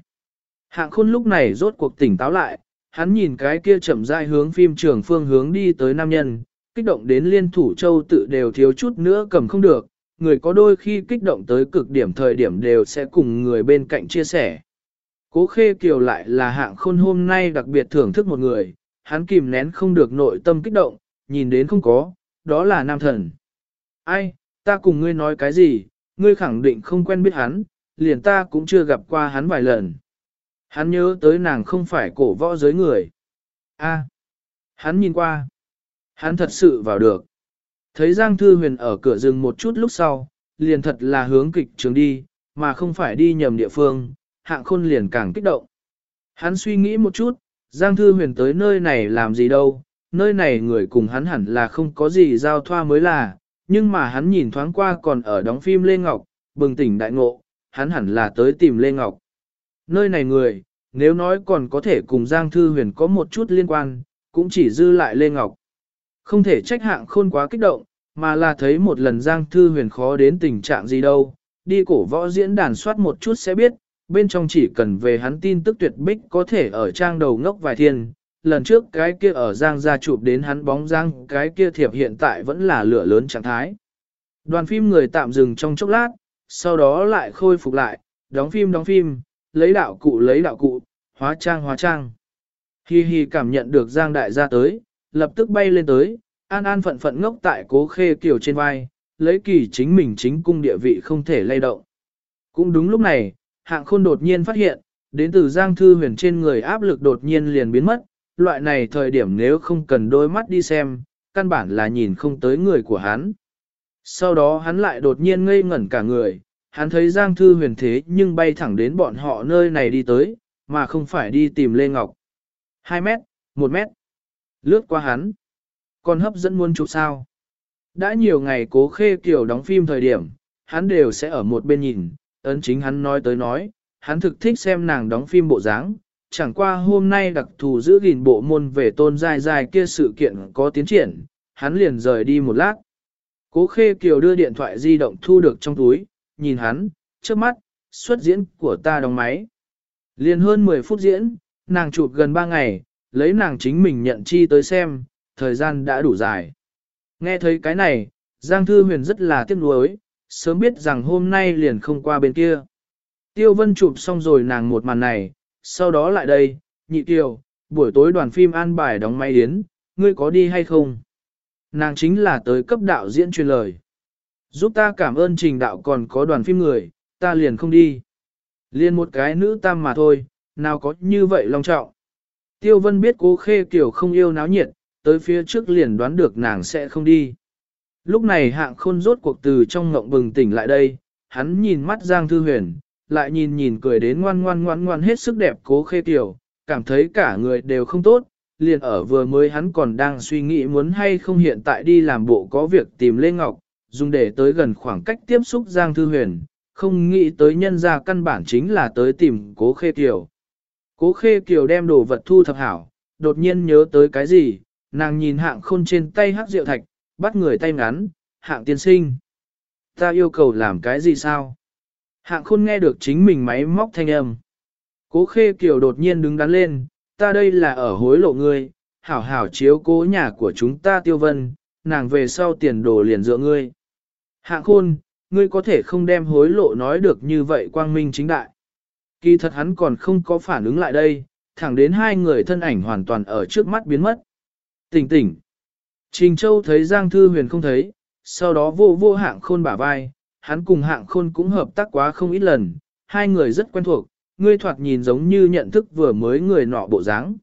Hạng khôn lúc này rốt cuộc tỉnh táo lại, hắn nhìn cái kia chậm rãi hướng phim trường phương hướng đi tới nam nhân, kích động đến liên thủ châu tự đều thiếu chút nữa cầm không được, người có đôi khi kích động tới cực điểm thời điểm đều sẽ cùng người bên cạnh chia sẻ. Cố khê kiều lại là hạng khôn hôm nay đặc biệt thưởng thức một người, hắn kìm nén không được nội tâm kích động, nhìn đến không có, đó là nam thần. Ai, ta cùng ngươi nói cái gì, ngươi khẳng định không quen biết hắn, liền ta cũng chưa gặp qua hắn vài lần. Hắn nhớ tới nàng không phải cổ võ giới người. A, hắn nhìn qua. Hắn thật sự vào được. Thấy Giang Thư Huyền ở cửa rừng một chút lúc sau, liền thật là hướng kịch trường đi, mà không phải đi nhầm địa phương, hạng khôn liền càng kích động. Hắn suy nghĩ một chút, Giang Thư Huyền tới nơi này làm gì đâu, nơi này người cùng hắn hẳn là không có gì giao thoa mới là, nhưng mà hắn nhìn thoáng qua còn ở đóng phim Lê Ngọc, bừng tỉnh đại ngộ, hắn hẳn là tới tìm Lê Ngọc. Nơi này người, nếu nói còn có thể cùng Giang Thư Huyền có một chút liên quan, cũng chỉ dư lại Lê Ngọc. Không thể trách hạng khôn quá kích động, mà là thấy một lần Giang Thư Huyền khó đến tình trạng gì đâu, đi cổ võ diễn đàn soát một chút sẽ biết, bên trong chỉ cần về hắn tin tức tuyệt bích có thể ở trang đầu ngốc vài thiên. Lần trước cái kia ở Giang gia chụp đến hắn bóng Giang, cái kia thiệp hiện tại vẫn là lửa lớn trạng thái. Đoàn phim người tạm dừng trong chốc lát, sau đó lại khôi phục lại, đóng phim đóng phim, lấy đạo cụ lấy đạo cụ, hóa trang hóa trang. Hi hi cảm nhận được Giang đại gia tới, lập tức bay lên tới, an an phận phận ngốc tại cố khê kiều trên vai, lấy kỳ chính mình chính cung địa vị không thể lay động. Cũng đúng lúc này, hạng khôn đột nhiên phát hiện, đến từ Giang Thư Huyền trên người áp lực đột nhiên liền biến mất, loại này thời điểm nếu không cần đôi mắt đi xem, căn bản là nhìn không tới người của hắn. Sau đó hắn lại đột nhiên ngây ngẩn cả người, hắn thấy Giang Thư Huyền thế nhưng bay thẳng đến bọn họ nơi này đi tới, mà không phải đi tìm Lê Ngọc. 2 mét, 1 mét, lướt qua hắn. Còn hấp dẫn muôn chụp sao. Đã nhiều ngày cố khê kiểu đóng phim thời điểm, hắn đều sẽ ở một bên nhìn, ấn chính hắn nói tới nói, hắn thực thích xem nàng đóng phim bộ dáng. Chẳng qua hôm nay đặc thù giữ gìn bộ môn về tôn dài dài kia sự kiện có tiến triển, hắn liền rời đi một lát. Cố Khê Kiều đưa điện thoại di động thu được trong túi, nhìn hắn, trước mắt, xuất diễn của ta đóng máy. Liền hơn 10 phút diễn, nàng chụp gần 3 ngày, lấy nàng chính mình nhận chi tới xem, thời gian đã đủ dài. Nghe thấy cái này, Giang Thư Huyền rất là tiếc nuối, sớm biết rằng hôm nay liền không qua bên kia. Tiêu Vân chụp xong rồi nàng một màn này, sau đó lại đây, nhị tiêu, buổi tối đoàn phim an bài đóng máy yến, ngươi có đi hay không? Nàng chính là tới cấp đạo diễn truyền lời. Giúp ta cảm ơn trình đạo còn có đoàn phim người, ta liền không đi. Liền một cái nữ tam mà thôi, nào có như vậy long trọng. Tiêu Vân biết cố khê kiểu không yêu náo nhiệt, tới phía trước liền đoán được nàng sẽ không đi. Lúc này hạng khôn rốt cuộc từ trong ngộng bừng tỉnh lại đây, hắn nhìn mắt Giang Thư Huyền, lại nhìn nhìn cười đến ngoan ngoan ngoan ngoan hết sức đẹp cố khê tiểu, cảm thấy cả người đều không tốt, liền ở vừa mới hắn còn đang suy nghĩ muốn hay không hiện tại đi làm bộ có việc tìm Lê Ngọc, dùng để tới gần khoảng cách tiếp xúc Giang Thư Huyền, không nghĩ tới nhân ra căn bản chính là tới tìm cố khê tiểu. Cố khê kiều đem đồ vật thu thập hảo, đột nhiên nhớ tới cái gì, nàng nhìn hạng khôn trên tay hắc rượu thạch, bắt người tay ngắn, hạng tiên sinh. Ta yêu cầu làm cái gì sao? Hạng khôn nghe được chính mình máy móc thanh âm. Cố khê kiều đột nhiên đứng đắn lên, ta đây là ở hối lộ ngươi, hảo hảo chiếu cố nhà của chúng ta tiêu vân, nàng về sau tiền đồ liền dựa ngươi. Hạng khôn, ngươi có thể không đem hối lộ nói được như vậy quang minh chính đại. Kỳ thật hắn còn không có phản ứng lại đây, thẳng đến hai người thân ảnh hoàn toàn ở trước mắt biến mất. Tỉnh tỉnh. Trình Châu thấy Giang Thư Huyền không thấy, sau đó vô vô hạng khôn bả vai, hắn cùng hạng khôn cũng hợp tác quá không ít lần, hai người rất quen thuộc, ngươi thoạt nhìn giống như nhận thức vừa mới người nọ bộ dáng.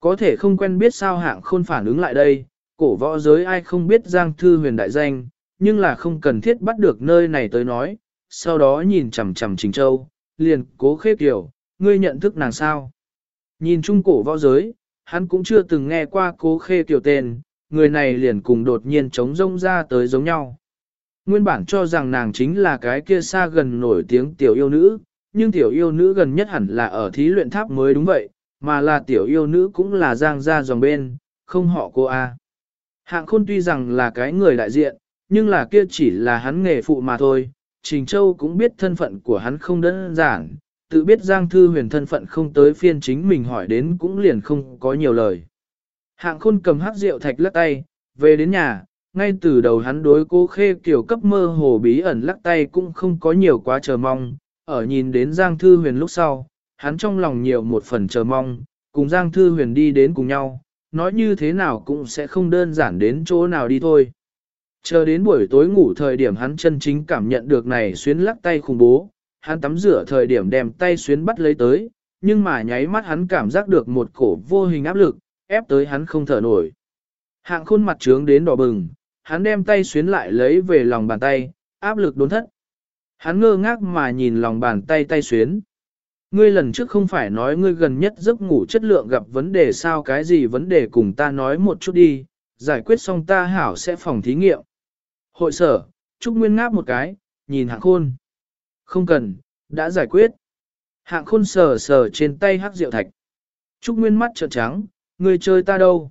Có thể không quen biết sao hạng khôn phản ứng lại đây, cổ võ giới ai không biết Giang Thư Huyền đại danh, nhưng là không cần thiết bắt được nơi này tới nói, sau đó nhìn chằm chằm Trình Châu, liền cố khê kiểu, ngươi nhận thức nàng sao? Nhìn chung cổ võ giới, hắn cũng chưa từng nghe qua cố khê kiểu tên, người này liền cùng đột nhiên trống rông ra tới giống nhau. Nguyên bản cho rằng nàng chính là cái kia xa gần nổi tiếng tiểu yêu nữ, nhưng tiểu yêu nữ gần nhất hẳn là ở thí luyện tháp mới đúng vậy, mà là tiểu yêu nữ cũng là giang ra dòng bên, không họ cô A. Hạng khôn tuy rằng là cái người đại diện, nhưng là kia chỉ là hắn nghề phụ mà thôi, Trình Châu cũng biết thân phận của hắn không đơn giản, tự biết Giang Thư Huyền thân phận không tới phiên chính mình hỏi đến cũng liền không có nhiều lời. Hạng khôn cầm hát rượu thạch lắc tay, về đến nhà, ngay từ đầu hắn đối cô khê kiểu cấp mơ hồ bí ẩn lắc tay cũng không có nhiều quá chờ mong, ở nhìn đến Giang Thư Huyền lúc sau, hắn trong lòng nhiều một phần chờ mong, cùng Giang Thư Huyền đi đến cùng nhau, nói như thế nào cũng sẽ không đơn giản đến chỗ nào đi thôi. Chờ đến buổi tối ngủ thời điểm hắn chân chính cảm nhận được này xuyến lắc tay khủng bố, hắn tắm rửa thời điểm đem tay xuyến bắt lấy tới, nhưng mà nháy mắt hắn cảm giác được một cổ vô hình áp lực, ép tới hắn không thở nổi. Hạng khôn mặt trướng đến đỏ bừng, hắn đem tay xuyến lại lấy về lòng bàn tay, áp lực đốn thất. Hắn ngơ ngác mà nhìn lòng bàn tay tay xuyến. Ngươi lần trước không phải nói ngươi gần nhất giấc ngủ chất lượng gặp vấn đề sao cái gì vấn đề cùng ta nói một chút đi, giải quyết xong ta hảo sẽ phòng thí nghiệm. Hội sở, Trúc Nguyên ngáp một cái, nhìn hạng khôn. Không cần, đã giải quyết. Hạng khôn sờ sờ trên tay hắc rượu thạch. Trúc Nguyên mắt trợn trắng, người chơi ta đâu?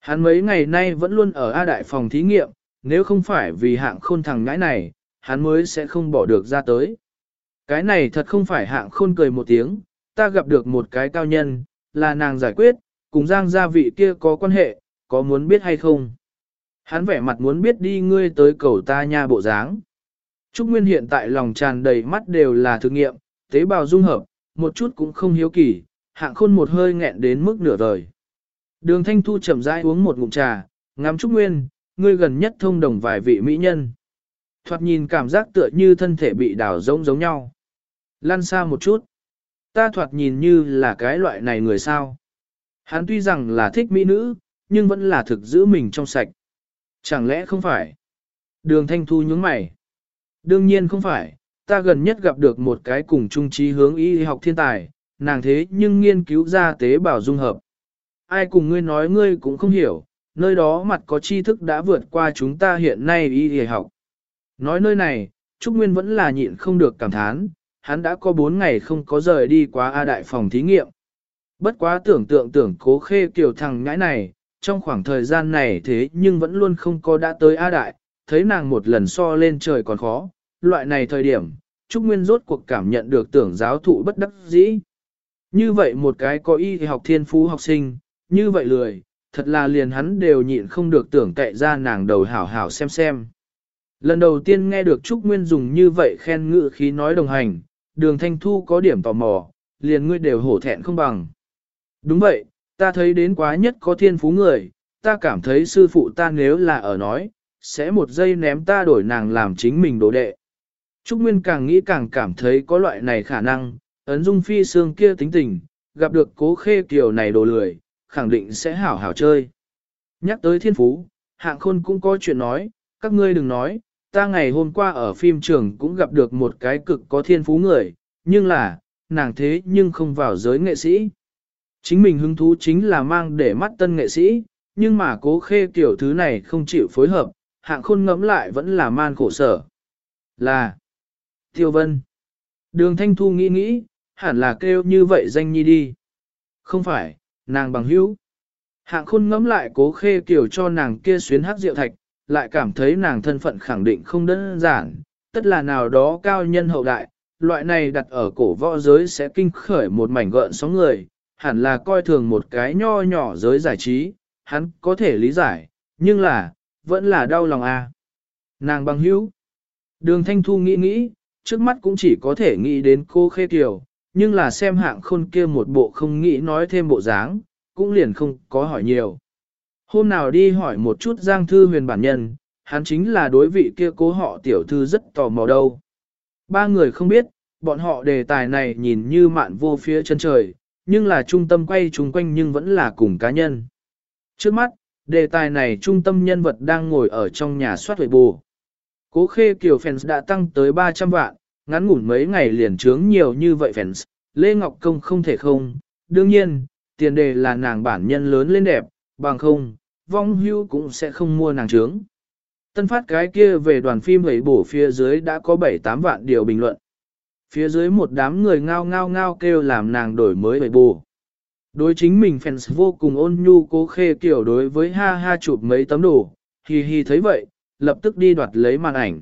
Hắn mấy ngày nay vẫn luôn ở A đại phòng thí nghiệm, nếu không phải vì hạng khôn thằng ngãi này, hắn mới sẽ không bỏ được ra tới. Cái này thật không phải hạng khôn cười một tiếng, ta gặp được một cái cao nhân, là nàng giải quyết, cùng giang gia vị kia có quan hệ, có muốn biết hay không? Hắn vẻ mặt muốn biết đi ngươi tới cầu ta nha bộ dáng. Trúc Nguyên hiện tại lòng tràn đầy mắt đều là thử nghiệm, tế bào dung hợp, một chút cũng không hiếu kỳ, hạng khôn một hơi nghẹn đến mức nửa đời. Đường Thanh Thu chậm rãi uống một ngụm trà, ngắm Trúc Nguyên, ngươi gần nhất thông đồng vài vị mỹ nhân. Thoạt nhìn cảm giác tựa như thân thể bị đảo giống giống nhau. Lăn xa một chút. Ta thoạt nhìn như là cái loại này người sao. Hắn tuy rằng là thích mỹ nữ, nhưng vẫn là thực giữ mình trong sạch. Chẳng lẽ không phải? Đường Thanh Thu nhướng mày. Đương nhiên không phải, ta gần nhất gặp được một cái cùng trung trí hướng y học thiên tài, nàng thế nhưng nghiên cứu ra tế bào dung hợp. Ai cùng ngươi nói ngươi cũng không hiểu, nơi đó mặt có tri thức đã vượt qua chúng ta hiện nay y y học. Nói nơi này, Trúc Nguyên vẫn là nhịn không được cảm thán, hắn đã có 4 ngày không có rời đi qua A đại phòng thí nghiệm. Bất quá tưởng tượng tưởng cố khê kiểu thằng ngãi này, trong khoảng thời gian này thế nhưng vẫn luôn không có đã tới A đại, thấy nàng một lần so lên trời còn khó, loại này thời điểm, Trúc Nguyên rốt cuộc cảm nhận được tưởng giáo thụ bất đắc dĩ. Như vậy một cái có y học thiên phú học sinh, như vậy lười, thật là liền hắn đều nhịn không được tưởng cậy ra nàng đầu hảo hảo xem xem. Lần đầu tiên nghe được Trúc Nguyên dùng như vậy khen ngự khí nói đồng hành, đường thanh thu có điểm tò mò, liền ngươi đều hổ thẹn không bằng. Đúng vậy, ta thấy đến quá nhất có thiên phú người, ta cảm thấy sư phụ ta nếu là ở nói, sẽ một giây ném ta đổi nàng làm chính mình đồ đệ. Trúc Nguyên càng nghĩ càng cảm thấy có loại này khả năng, ấn dung phi xương kia tính tình, gặp được cố khê kiểu này đồ lười, khẳng định sẽ hảo hảo chơi. Nhắc tới thiên phú, hạng khôn cũng có chuyện nói, các ngươi đừng nói, ta ngày hôm qua ở phim trường cũng gặp được một cái cực có thiên phú người, nhưng là, nàng thế nhưng không vào giới nghệ sĩ. Chính mình hứng thú chính là mang để mắt tân nghệ sĩ, nhưng mà cố khê kiểu thứ này không chịu phối hợp, hạng khôn ngẫm lại vẫn là man khổ sở. Là Tiêu Vân. Đường Thanh Thu nghĩ nghĩ, hẳn là kêu như vậy danh nhi đi. Không phải, nàng bằng hữu. Hạng khôn ngẫm lại cố khê kiểu cho nàng kia xuyến hát rượu thạch, lại cảm thấy nàng thân phận khẳng định không đơn giản, tất là nào đó cao nhân hậu đại, loại này đặt ở cổ võ giới sẽ kinh khởi một mảnh gợn sóng người, hẳn là coi thường một cái nho nhỏ giới giải trí, hắn có thể lý giải, nhưng là, vẫn là đau lòng a. À. Nàng bằng hữu. Đường Thanh Thu nghĩ nghĩ, trước mắt cũng chỉ có thể nghĩ đến cô Khê Kiều, nhưng là xem hạng khôn kia một bộ không nghĩ nói thêm bộ dáng, cũng liền không có hỏi nhiều. Hôm nào đi hỏi một chút Giang Thư huyền bản nhân, hắn chính là đối vị kia cố họ tiểu thư rất tò mò đâu. Ba người không biết, bọn họ đề tài này nhìn như mạn vô phía chân trời, nhưng là trung tâm quay chung quanh nhưng vẫn là cùng cá nhân. Trước mắt, đề tài này trung tâm nhân vật đang ngồi ở trong nhà soát huệ bù. Cố khê kiều fans đã tăng tới 300 vạn, ngắn ngủn mấy ngày liền trướng nhiều như vậy fans, Lê Ngọc Công không thể không, đương nhiên, tiền đề là nàng bản nhân lớn lên đẹp, bằng không, vong hưu cũng sẽ không mua nàng trướng. Tân phát cái kia về đoàn phim hầy bổ phía dưới đã có 7-8 vạn điều bình luận. Phía dưới một đám người ngao ngao ngao kêu làm nàng đổi mới hầy bổ. Đối chính mình fans vô cùng ôn nhu cố khê kiểu đối với ha ha chụp mấy tấm đồ, hi hi thấy vậy, lập tức đi đoạt lấy màn ảnh.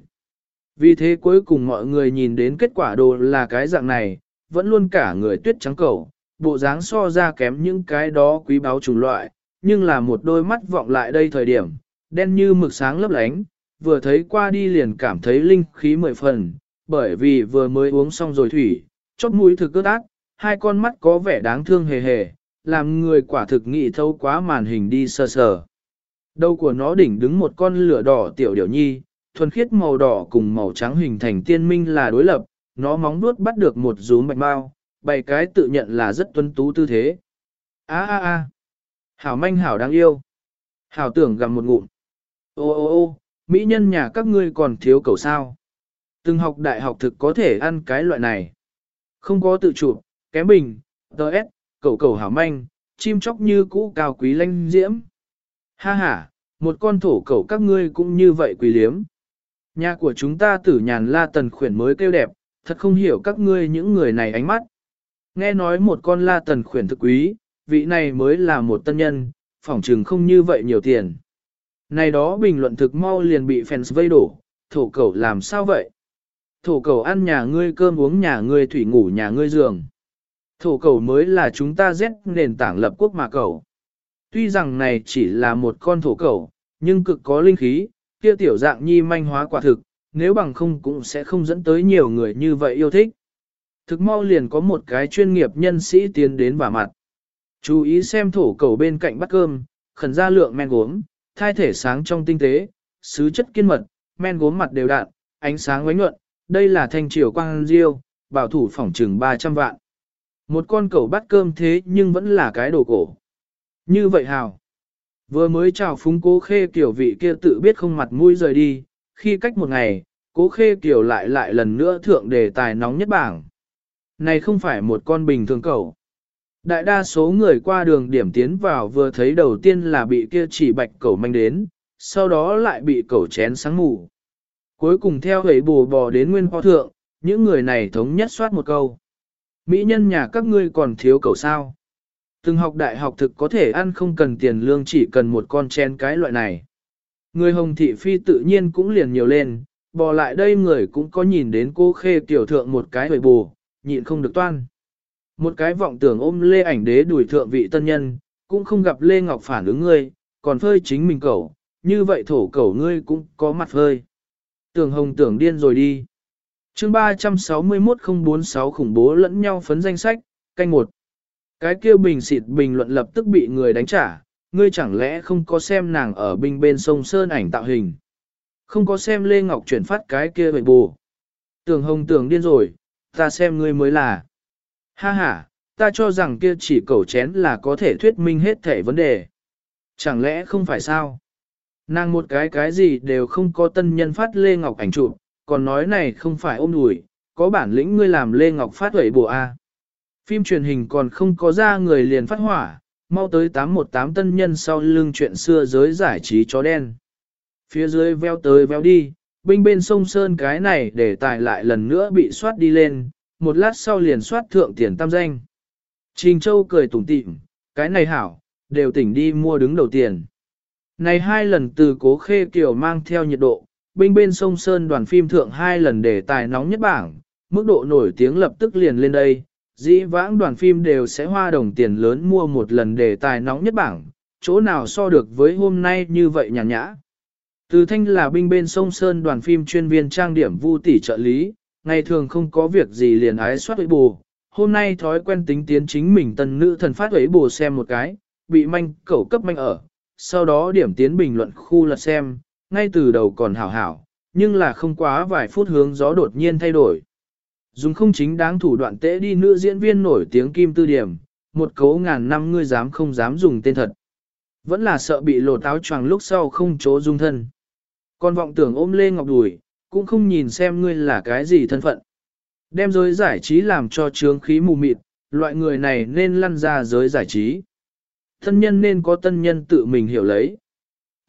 Vì thế cuối cùng mọi người nhìn đến kết quả đồ là cái dạng này, vẫn luôn cả người tuyết trắng cầu, bộ dáng so ra kém những cái đó quý báu chủng loại, nhưng là một đôi mắt vọng lại đây thời điểm, đen như mực sáng lấp lánh, vừa thấy qua đi liền cảm thấy linh khí mười phần, bởi vì vừa mới uống xong rồi thủy, chóp mũi thực cướp ác, hai con mắt có vẻ đáng thương hề hề, làm người quả thực nghĩ thâu quá màn hình đi sơ sờ. Đầu của nó đỉnh đứng một con lửa đỏ tiểu điểu nhi, thuần khiết màu đỏ cùng màu trắng hình thành tiên minh là đối lập, nó móng vuốt bắt được một rúm bạch bao, bảy cái tự nhận là rất tuấn tú tư thế. A a a, hảo manh hảo đáng yêu. Hảo tưởng gặm một ngụm. Ô ô ô, mỹ nhân nhà các ngươi còn thiếu cầu sao. Từng học đại học thực có thể ăn cái loại này. Không có tự chủ, kém bình, tờ ép cầu cầu hảo manh, chim chóc như cũ cao quý lanh diễm. Ha ha, một con thổ cầu các ngươi cũng như vậy quý liếm. Nhà của chúng ta tử nhàn la tần khuyển mới kêu đẹp, thật không hiểu các ngươi những người này ánh mắt. Nghe nói một con la tần khuyển thực quý, vị này mới là một tân nhân, phỏng trừng không như vậy nhiều tiền. Này đó bình luận thực mau liền bị fans vây đổ, thổ cầu làm sao vậy? Thổ cầu ăn nhà ngươi cơm uống nhà ngươi thủy ngủ nhà ngươi giường. Thổ cầu mới là chúng ta rét nền tảng lập quốc mà cầu. Tuy rằng này chỉ là một con thổ cầu, nhưng cực có linh khí, kia tiểu dạng nhi manh hóa quả thực, nếu bằng không cũng sẽ không dẫn tới nhiều người như vậy yêu thích. Thực mau liền có một cái chuyên nghiệp nhân sĩ tiến đến bả mặt. Chú ý xem thổ cầu bên cạnh bắt cơm, khẩn ra lượng men gốm, thai thể sáng trong tinh tế, sứ chất kiên mật, men gốm mặt đều đạn, ánh sáng ánh nhuận, đây là thanh triều quang diêu, bảo thủ phỏng trừng 300 vạn. Một con cầu bắt cơm thế nhưng vẫn là cái đồ cổ. Như vậy hào. Vừa mới chào phúng cố khê kiểu vị kia tự biết không mặt mũi rời đi, khi cách một ngày, cố khê kiểu lại lại lần nữa thượng đề tài nóng nhất bảng. Này không phải một con bình thường cầu. Đại đa số người qua đường điểm tiến vào vừa thấy đầu tiên là bị kia chỉ bạch cầu manh đến, sau đó lại bị cầu chén sáng mù. Cuối cùng theo hầy bù bò đến nguyên hoa thượng, những người này thống nhất soát một câu. Mỹ nhân nhà các ngươi còn thiếu cầu sao. Từng học đại học thực có thể ăn không cần tiền lương chỉ cần một con chén cái loại này. Người hồng thị phi tự nhiên cũng liền nhiều lên, bò lại đây người cũng có nhìn đến cô khê tiểu thượng một cái hồi bù, nhịn không được toan. Một cái vọng tưởng ôm lê ảnh đế đuổi thượng vị tân nhân, cũng không gặp lê ngọc phản ứng ngươi, còn phơi chính mình cẩu, như vậy thổ cẩu ngươi cũng có mặt phơi. Tưởng hồng tưởng điên rồi đi. chương 361046 khủng bố lẫn nhau phấn danh sách, canh một. Cái kia bình xịt bình luận lập tức bị người đánh trả, ngươi chẳng lẽ không có xem nàng ở bên bên sông Sơn ảnh tạo hình. Không có xem Lê Ngọc chuyển phát cái kia vậy bù. Tưởng hồng tưởng điên rồi, ta xem ngươi mới là. Ha ha, ta cho rằng kia chỉ cầu chén là có thể thuyết minh hết thể vấn đề. Chẳng lẽ không phải sao? Nàng một cái cái gì đều không có tân nhân phát Lê Ngọc ảnh chụp, còn nói này không phải ôm đùi, có bản lĩnh ngươi làm Lê Ngọc phát vậy bộ A. À? Phim truyền hình còn không có ra người liền phát hỏa, mau tới 818 tân nhân sau lưng chuyện xưa giới giải trí chó đen. Phía dưới veo tới veo đi, binh bên sông Sơn cái này để tài lại lần nữa bị soát đi lên, một lát sau liền soát thượng tiền tam danh. Trình Châu cười tủm tỉm, cái này hảo, đều tỉnh đi mua đứng đầu tiền. Này hai lần từ cố khê kiểu mang theo nhiệt độ, binh bên sông Sơn đoàn phim thượng hai lần để tài nóng nhất bảng, mức độ nổi tiếng lập tức liền lên đây. Dĩ vãng đoàn phim đều sẽ hoa đồng tiền lớn mua một lần đề tài nóng nhất bảng, chỗ nào so được với hôm nay như vậy nhàn nhã. Từ thanh là binh bên sông Sơn đoàn phim chuyên viên trang điểm vu tỷ trợ lý, ngày thường không có việc gì liền ái soát với bù. Hôm nay thói quen tính tiến chính mình tân nữ thần phát ấy bù xem một cái, bị manh cẩu cấp manh ở, sau đó điểm tiến bình luận khu lật xem, ngay từ đầu còn hảo hảo, nhưng là không quá vài phút hướng gió đột nhiên thay đổi. Dùng không chính đáng thủ đoạn tễ đi nữ diễn viên nổi tiếng kim tư điểm, một cấu ngàn năm ngươi dám không dám dùng tên thật. Vẫn là sợ bị lột áo choàng lúc sau không chỗ dung thân. Còn vọng tưởng ôm Lê Ngọc đùi, cũng không nhìn xem ngươi là cái gì thân phận. Đem giới giải trí làm cho trướng khí mù mịt, loại người này nên lăn ra giới giải trí. Thân nhân nên có tân nhân tự mình hiểu lấy,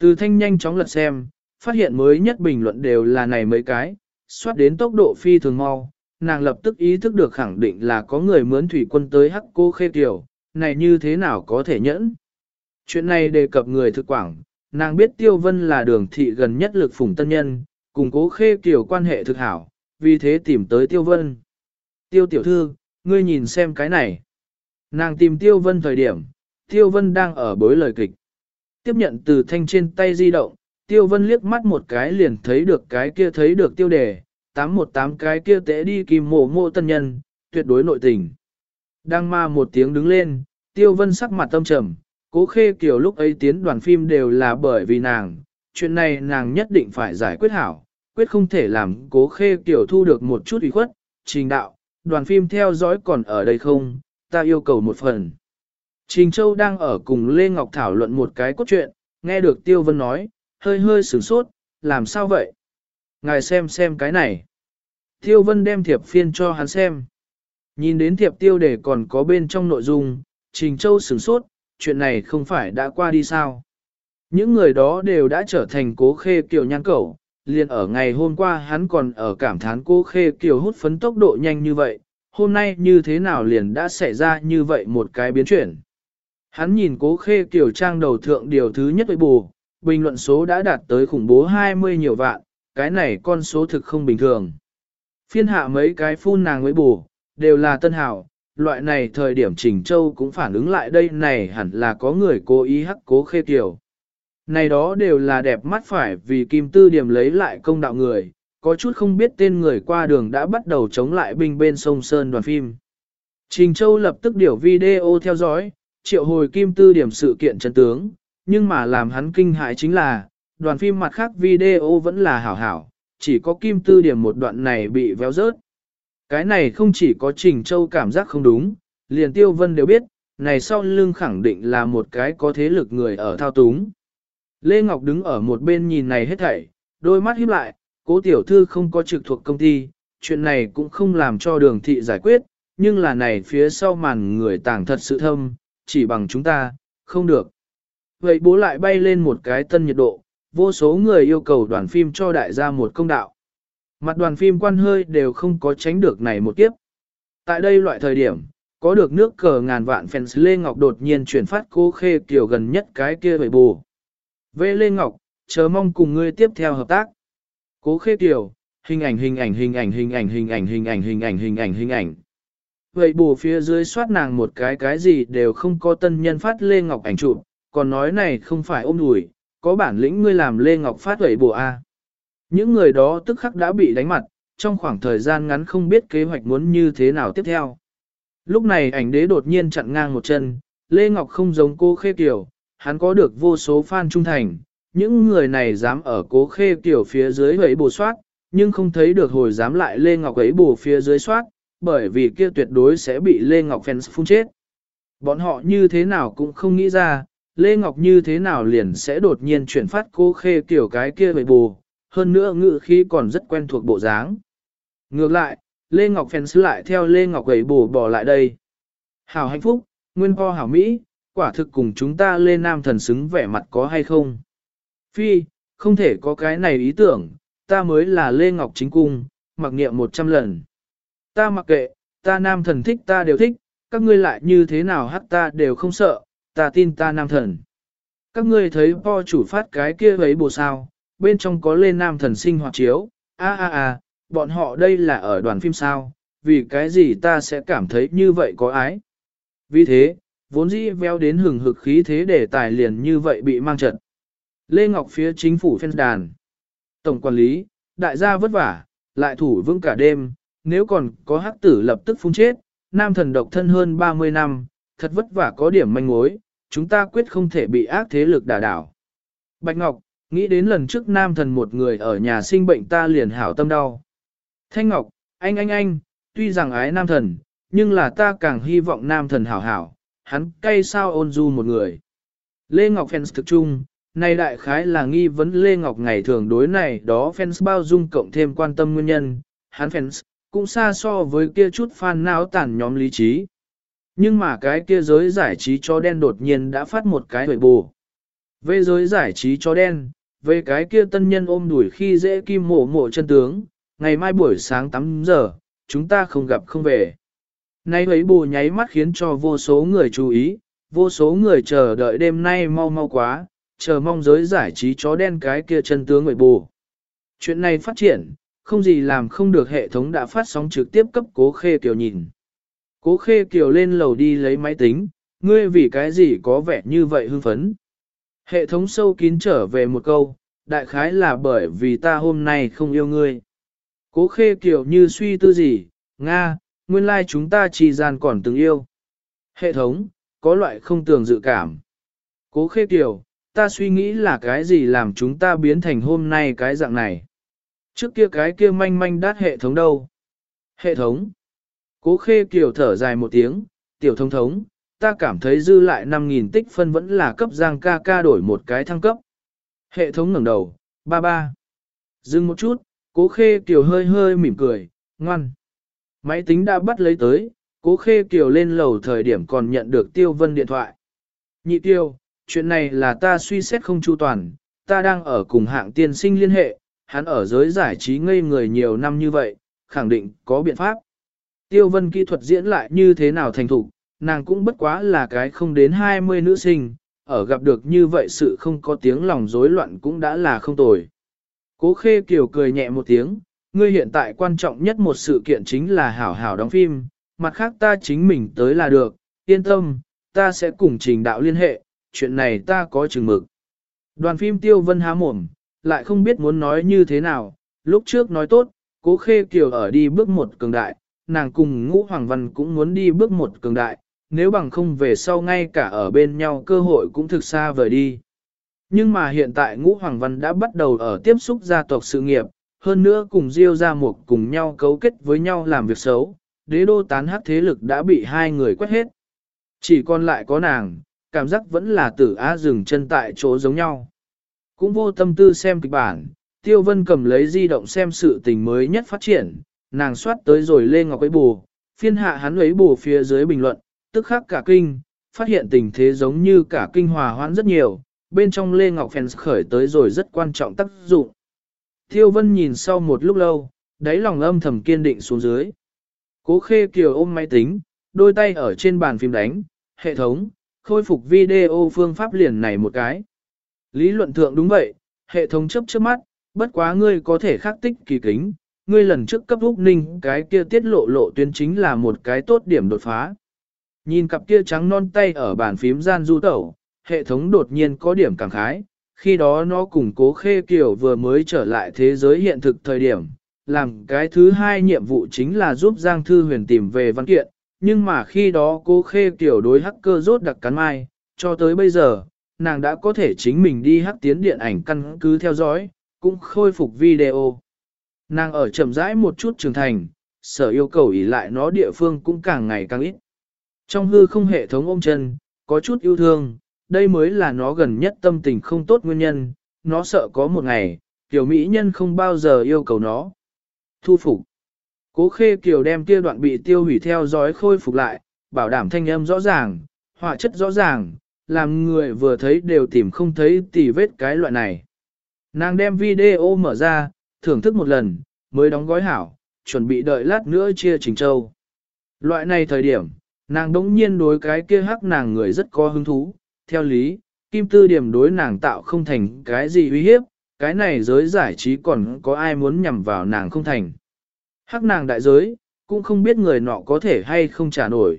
Từ thanh nhanh chóng lật xem, phát hiện mới nhất bình luận đều là này mấy cái, soát đến tốc độ phi thường mau, nàng lập tức ý thức được khẳng định là có người mướn thủy quân tới hắc cô khê tiểu, này như thế nào có thể nhẫn. Chuyện này đề cập người thực quảng, nàng biết Tiêu Vân là đường thị gần nhất lực phủng tân nhân, cùng cố khê tiểu quan hệ thực hảo, vì thế tìm tới Tiêu Vân. Tiêu tiểu thư, ngươi nhìn xem cái này. Nàng tìm Tiêu Vân thời điểm, Tiêu Vân đang ở bối lời kịch. Tiếp nhận từ thanh trên tay di động, Tiêu Vân liếc mắt một cái liền thấy được cái kia thấy được tiêu đề, 818 cái kia tế đi kim mộ mộ tân nhân, tuyệt đối nội tình. Đang ma một tiếng đứng lên, Tiêu Vân sắc mặt tâm trầm, cố khê kiểu lúc ấy tiến đoàn phim đều là bởi vì nàng, chuyện này nàng nhất định phải giải quyết hảo, quyết không thể làm cố khê kiểu thu được một chút ủy khuất, trình đạo, đoàn phim theo dõi còn ở đây không, ta yêu cầu một phần. Trình Châu đang ở cùng Lê Ngọc thảo luận một cái cốt truyện, nghe được Tiêu Vân nói, hơi hơi sửng sốt, làm sao vậy? Ngài xem xem cái này. Tiêu Vân đem thiệp phiên cho hắn xem. Nhìn đến thiệp tiêu để còn có bên trong nội dung, Trình Châu sửng sốt, chuyện này không phải đã qua đi sao? Những người đó đều đã trở thành cố khê kiểu nhan cẩu, liền ở ngày hôm qua hắn còn ở cảm thán cố khê kiểu hút phấn tốc độ nhanh như vậy, hôm nay như thế nào liền đã xảy ra như vậy một cái biến chuyển. Hắn nhìn cố khê kiểu trang đầu thượng điều thứ nhất với bù, bình luận số đã đạt tới khủng bố 20 nhiều vạn, cái này con số thực không bình thường. Phiên hạ mấy cái phun nàng mới bù, đều là tân hảo, loại này thời điểm Trình Châu cũng phản ứng lại đây này hẳn là có người cố ý hắc cố khê kiểu. Này đó đều là đẹp mắt phải vì Kim Tư Điểm lấy lại công đạo người, có chút không biết tên người qua đường đã bắt đầu chống lại binh bên sông Sơn đoàn phim. Trình Châu lập tức điều video theo dõi, triệu hồi Kim Tư Điểm sự kiện chân tướng, nhưng mà làm hắn kinh hại chính là, đoàn phim mặt khác video vẫn là hảo hảo, chỉ có Kim Tư Điểm một đoạn này bị véo rớt. Cái này không chỉ có Trình Châu cảm giác không đúng, liền Tiêu Vân đều biết, này sau lưng khẳng định là một cái có thế lực người ở thao túng. Lê Ngọc đứng ở một bên nhìn này hết thảy, đôi mắt híp lại, cố tiểu thư không có trực thuộc công ty, chuyện này cũng không làm cho đường thị giải quyết, nhưng là này phía sau màn người tàng thật sự thâm, chỉ bằng chúng ta, không được. Vậy bố lại bay lên một cái tân nhiệt độ, vô số người yêu cầu đoàn phim cho đại gia một công đạo. Mặt đoàn phim quan hơi đều không có tránh được này một kiếp. Tại đây loại thời điểm, có được nước cờ ngàn vạn fans Lê Ngọc đột nhiên chuyển phát cô khê kiểu gần nhất cái kia bởi bù. Vệ Lê Ngọc, chờ mong cùng ngươi tiếp theo hợp tác. Cố khê kiểu, hình ảnh hình ảnh hình ảnh hình ảnh hình ảnh hình ảnh hình ảnh hình ảnh hình ảnh. Vậy bù phía dưới soát nàng một cái cái gì đều không có tân nhân phát Lê Ngọc ảnh chụp, còn nói này không phải ôm đùi, có bản lĩnh ngươi làm Lê Ngọc phát vậy bùa A. Những người đó tức khắc đã bị đánh mặt, trong khoảng thời gian ngắn không biết kế hoạch muốn như thế nào tiếp theo. Lúc này ảnh đế đột nhiên chặn ngang một chân, Lê Ngọc không giống cô Khê Kiều, hắn có được vô số fan trung thành, những người này dám ở cố Khê Kiều phía dưới ấy bổ soát, nhưng không thấy được hồi dám lại Lê Ngọc ấy bù phía dưới soát, bởi vì kia tuyệt đối sẽ bị Lê Ngọc fans phun chết. Bọn họ như thế nào cũng không nghĩ ra, Lê Ngọc như thế nào liền sẽ đột nhiên chuyển phát cô Khê kiểu cái kia về bù, hơn nữa ngự khí còn rất quen thuộc bộ dáng. Ngược lại, Lê Ngọc phèn sứ lại theo Lê Ngọc gầy bù bỏ lại đây. Hảo hạnh phúc, nguyên po hảo Mỹ, quả thực cùng chúng ta Lê Nam thần xứng vẻ mặt có hay không? Phi, không thể có cái này ý tưởng, ta mới là Lê Ngọc chính cung, mặc niệm một trăm lần. Ta mặc kệ, ta nam thần thích ta đều thích, các ngươi lại như thế nào hát ta đều không sợ, ta tin ta nam thần. Các ngươi thấy po chủ phát cái kia ấy bộ sao, bên trong có lên nam thần sinh hoạt chiếu, a a a, bọn họ đây là ở đoàn phim sao, vì cái gì ta sẽ cảm thấy như vậy có ái. Vì thế, vốn dĩ veo đến hừng hực khí thế để tài liền như vậy bị mang trận. Lê Ngọc phía chính phủ phen đàn. Tổng quản lý, đại gia vất vả, lại thủ vững cả đêm, nếu còn có hắc tử lập tức phun chết, nam thần độc thân hơn 30 năm, thật vất vả có điểm manh mối, chúng ta quyết không thể bị ác thế lực đả đảo. Bạch Ngọc, nghĩ đến lần trước nam thần một người ở nhà sinh bệnh ta liền hảo tâm đau. Thanh Ngọc, anh anh anh, tuy rằng ái nam thần, nhưng là ta càng hy vọng nam thần hảo hảo, hắn cay sao ôn du một người. Lê Ngọc fans thực chung, nay đại khái là nghi vấn Lê Ngọc ngày thường đối này đó fans bao dung cộng thêm quan tâm nguyên nhân, hắn fans, cũng xa so với kia chút fan não tản nhóm lý trí. Nhưng mà cái kia giới giải trí cho đen đột nhiên đã phát một cái huệ bù. Về giới giải trí chó đen, về cái kia tân nhân ôm đuổi khi dễ kim mổ mổ chân tướng, ngày mai buổi sáng 8 giờ, chúng ta không gặp không về. Nay ấy bù nháy mắt khiến cho vô số người chú ý, vô số người chờ đợi đêm nay mau mau quá, chờ mong giới giải trí chó đen cái kia chân tướng người bù. Chuyện này phát triển, không gì làm không được hệ thống đã phát sóng trực tiếp cấp cố khê kiểu nhìn. Cố khê kiều lên lầu đi lấy máy tính, ngươi vì cái gì có vẻ như vậy hưng phấn. Hệ thống sâu kín trở về một câu, đại khái là bởi vì ta hôm nay không yêu ngươi. Cố khê kiều như suy tư gì, Nga, nguyên lai chúng ta chỉ gian còn từng yêu. Hệ thống, có loại không tưởng dự cảm. Cố khê kiều, ta suy nghĩ là cái gì làm chúng ta biến thành hôm nay cái dạng này. Trước kia cái kia manh manh đát hệ thống đâu? Hệ thống. Cố khê kiều thở dài một tiếng, tiểu thông thống, ta cảm thấy dư lại 5.000 tích phân vẫn là cấp giang ca ca đổi một cái thăng cấp. Hệ thống ngẩng đầu, ba ba. Dừng một chút, cố khê kiều hơi hơi mỉm cười, ngoan. Máy tính đã bắt lấy tới, cố khê kiều lên lầu thời điểm còn nhận được tiêu vân điện thoại. Nhị tiêu, chuyện này là ta suy xét không chu toàn, ta đang ở cùng hạng tiên sinh liên hệ, hắn ở giới giải trí ngây người nhiều năm như vậy, khẳng định có biện pháp. Tiêu vân kỹ thuật diễn lại như thế nào thành thục, nàng cũng bất quá là cái không đến 20 nữ sinh, ở gặp được như vậy sự không có tiếng lòng rối loạn cũng đã là không tồi. Cố khê kiều cười nhẹ một tiếng, ngươi hiện tại quan trọng nhất một sự kiện chính là hảo hảo đóng phim, mặt khác ta chính mình tới là được, yên tâm, ta sẽ cùng trình đạo liên hệ, chuyện này ta có chừng mực. Đoàn phim tiêu vân há mồm, lại không biết muốn nói như thế nào, lúc trước nói tốt, cố khê kiều ở đi bước một cường đại, nàng cùng ngũ hoàng văn cũng muốn đi bước một cường đại, nếu bằng không về sau ngay cả ở bên nhau cơ hội cũng thực xa vời đi. Nhưng mà hiện tại ngũ hoàng văn đã bắt đầu ở tiếp xúc gia tộc sự nghiệp, hơn nữa cùng Diêu gia mục cùng nhau cấu kết với nhau làm việc xấu, đế đô tán hắc thế lực đã bị hai người quét hết. Chỉ còn lại có nàng, cảm giác vẫn là tử á dừng chân tại chỗ giống nhau. Cũng vô tâm tư xem kịch bản, Tiêu Vân cầm lấy di động xem sự tình mới nhất phát triển, nàng soát tới rồi lên ngọc ấy bù, phiên hạ hắn ấy bù phía dưới bình luận, tức khắc cả kinh, phát hiện tình thế giống như cả kinh hòa hoãn rất nhiều, bên trong Lê Ngọc Fans khởi tới rồi rất quan trọng tác dụng. thiêu Vân nhìn sau một lúc lâu, đáy lòng âm thầm kiên định xuống dưới. Cố Khê Kiều ôm máy tính, đôi tay ở trên bàn phim đánh, hệ thống, khôi phục video phương pháp liền này một cái. Lý luận thượng đúng vậy, hệ thống chấp trước mắt, bất quá ngươi có thể khắc tích kỳ kính, ngươi lần trước cấp Úc Ninh cái kia tiết lộ lộ tuyến chính là một cái tốt điểm đột phá. Nhìn cặp kia trắng non tay ở bàn phím gian du tẩu, hệ thống đột nhiên có điểm cảm khái, khi đó nó cùng cố khê kiểu vừa mới trở lại thế giới hiện thực thời điểm, làm cái thứ hai nhiệm vụ chính là giúp Giang Thư Huyền tìm về văn kiện, nhưng mà khi đó cố khê kiểu đối hacker rốt đặc cắn mai, cho tới bây giờ, nàng đã có thể chính mình đi hắc tiến điện ảnh căn cứ theo dõi, cũng khôi phục video. Nàng ở chậm rãi một chút trưởng thành, sở yêu cầu ý lại nó địa phương cũng càng ngày càng ít. Trong hư không hệ thống ôm chân, có chút yêu thương, đây mới là nó gần nhất tâm tình không tốt nguyên nhân, nó sợ có một ngày, tiểu mỹ nhân không bao giờ yêu cầu nó. Thu phục. Cố khê kiều đem kia đoạn bị tiêu hủy theo dõi khôi phục lại, bảo đảm thanh âm rõ ràng, họa chất rõ ràng, làm người vừa thấy đều tìm không thấy tỉ vết cái loại này. Nàng đem video mở ra, thưởng thức một lần, mới đóng gói hảo, chuẩn bị đợi lát nữa chia trình châu. Loại này thời điểm, nàng đống nhiên đối cái kia hắc nàng người rất có hứng thú, theo lý, kim tư điểm đối nàng tạo không thành cái gì uy hiếp, cái này giới giải trí còn có ai muốn nhằm vào nàng không thành. Hắc nàng đại giới, cũng không biết người nọ có thể hay không trả nổi.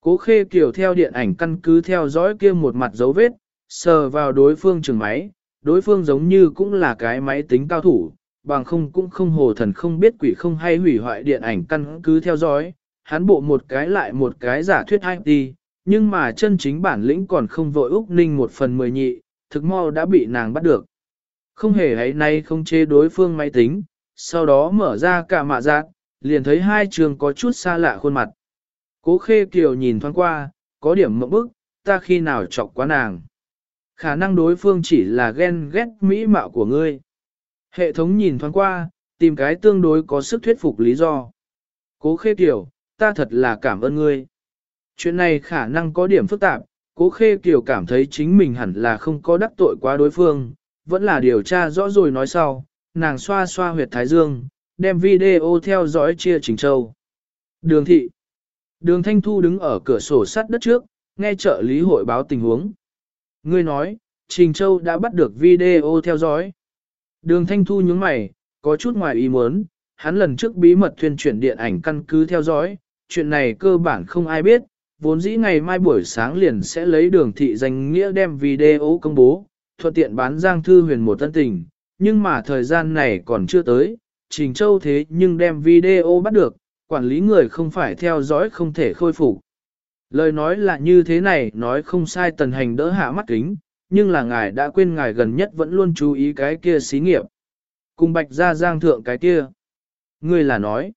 Cố khê kiều theo điện ảnh căn cứ theo dõi kia một mặt dấu vết, sờ vào đối phương trường máy, đối phương giống như cũng là cái máy tính cao thủ, bằng không cũng không hồ thần không biết quỷ không hay hủy hoại điện ảnh căn cứ theo dõi, hắn bộ một cái lại một cái giả thuyết IT, nhưng mà chân chính bản lĩnh còn không vội Úc Ninh một phần mười nhị, thực mau đã bị nàng bắt được. Không hề hay nay không chế đối phương máy tính, sau đó mở ra cả mạ giác, liền thấy hai trường có chút xa lạ khuôn mặt. Cố khê kiều nhìn thoáng qua, có điểm mộng bức, ta khi nào chọc quá nàng. Khả năng đối phương chỉ là ghen ghét mỹ mạo của ngươi. Hệ thống nhìn thoáng qua, tìm cái tương đối có sức thuyết phục lý do. Cố khê kiều, ta thật là cảm ơn ngươi. Chuyện này khả năng có điểm phức tạp, Cố khê kiều cảm thấy chính mình hẳn là không có đắc tội quá đối phương, vẫn là điều tra rõ rồi nói sau, nàng xoa xoa huyệt thái dương, đem video theo dõi chia Trình Châu. Đường thị. Đường Thanh Thu đứng ở cửa sổ sắt đất trước, nghe trợ lý hội báo tình huống. Ngươi nói, Trình Châu đã bắt được video theo dõi. Đường Thanh Thu nhướng mày, có chút ngoài ý muốn, hắn lần trước bí mật thuyên chuyển điện ảnh căn cứ theo dõi, chuyện này cơ bản không ai biết, vốn dĩ ngày mai buổi sáng liền sẽ lấy đường thị danh nghĩa đem video công bố, thuận tiện bán Giang Thư Huyền một tân tình, nhưng mà thời gian này còn chưa tới, Trình Châu thế nhưng đem video bắt được, quản lý người không phải theo dõi không thể khôi phục. Lời nói là như thế này, nói không sai tần hành đỡ hạ mắt kính, nhưng là ngài đã quên ngài gần nhất vẫn luôn chú ý cái kia xí nghiệp. Cùng bạch ra giang thượng cái kia. Ngươi là nói.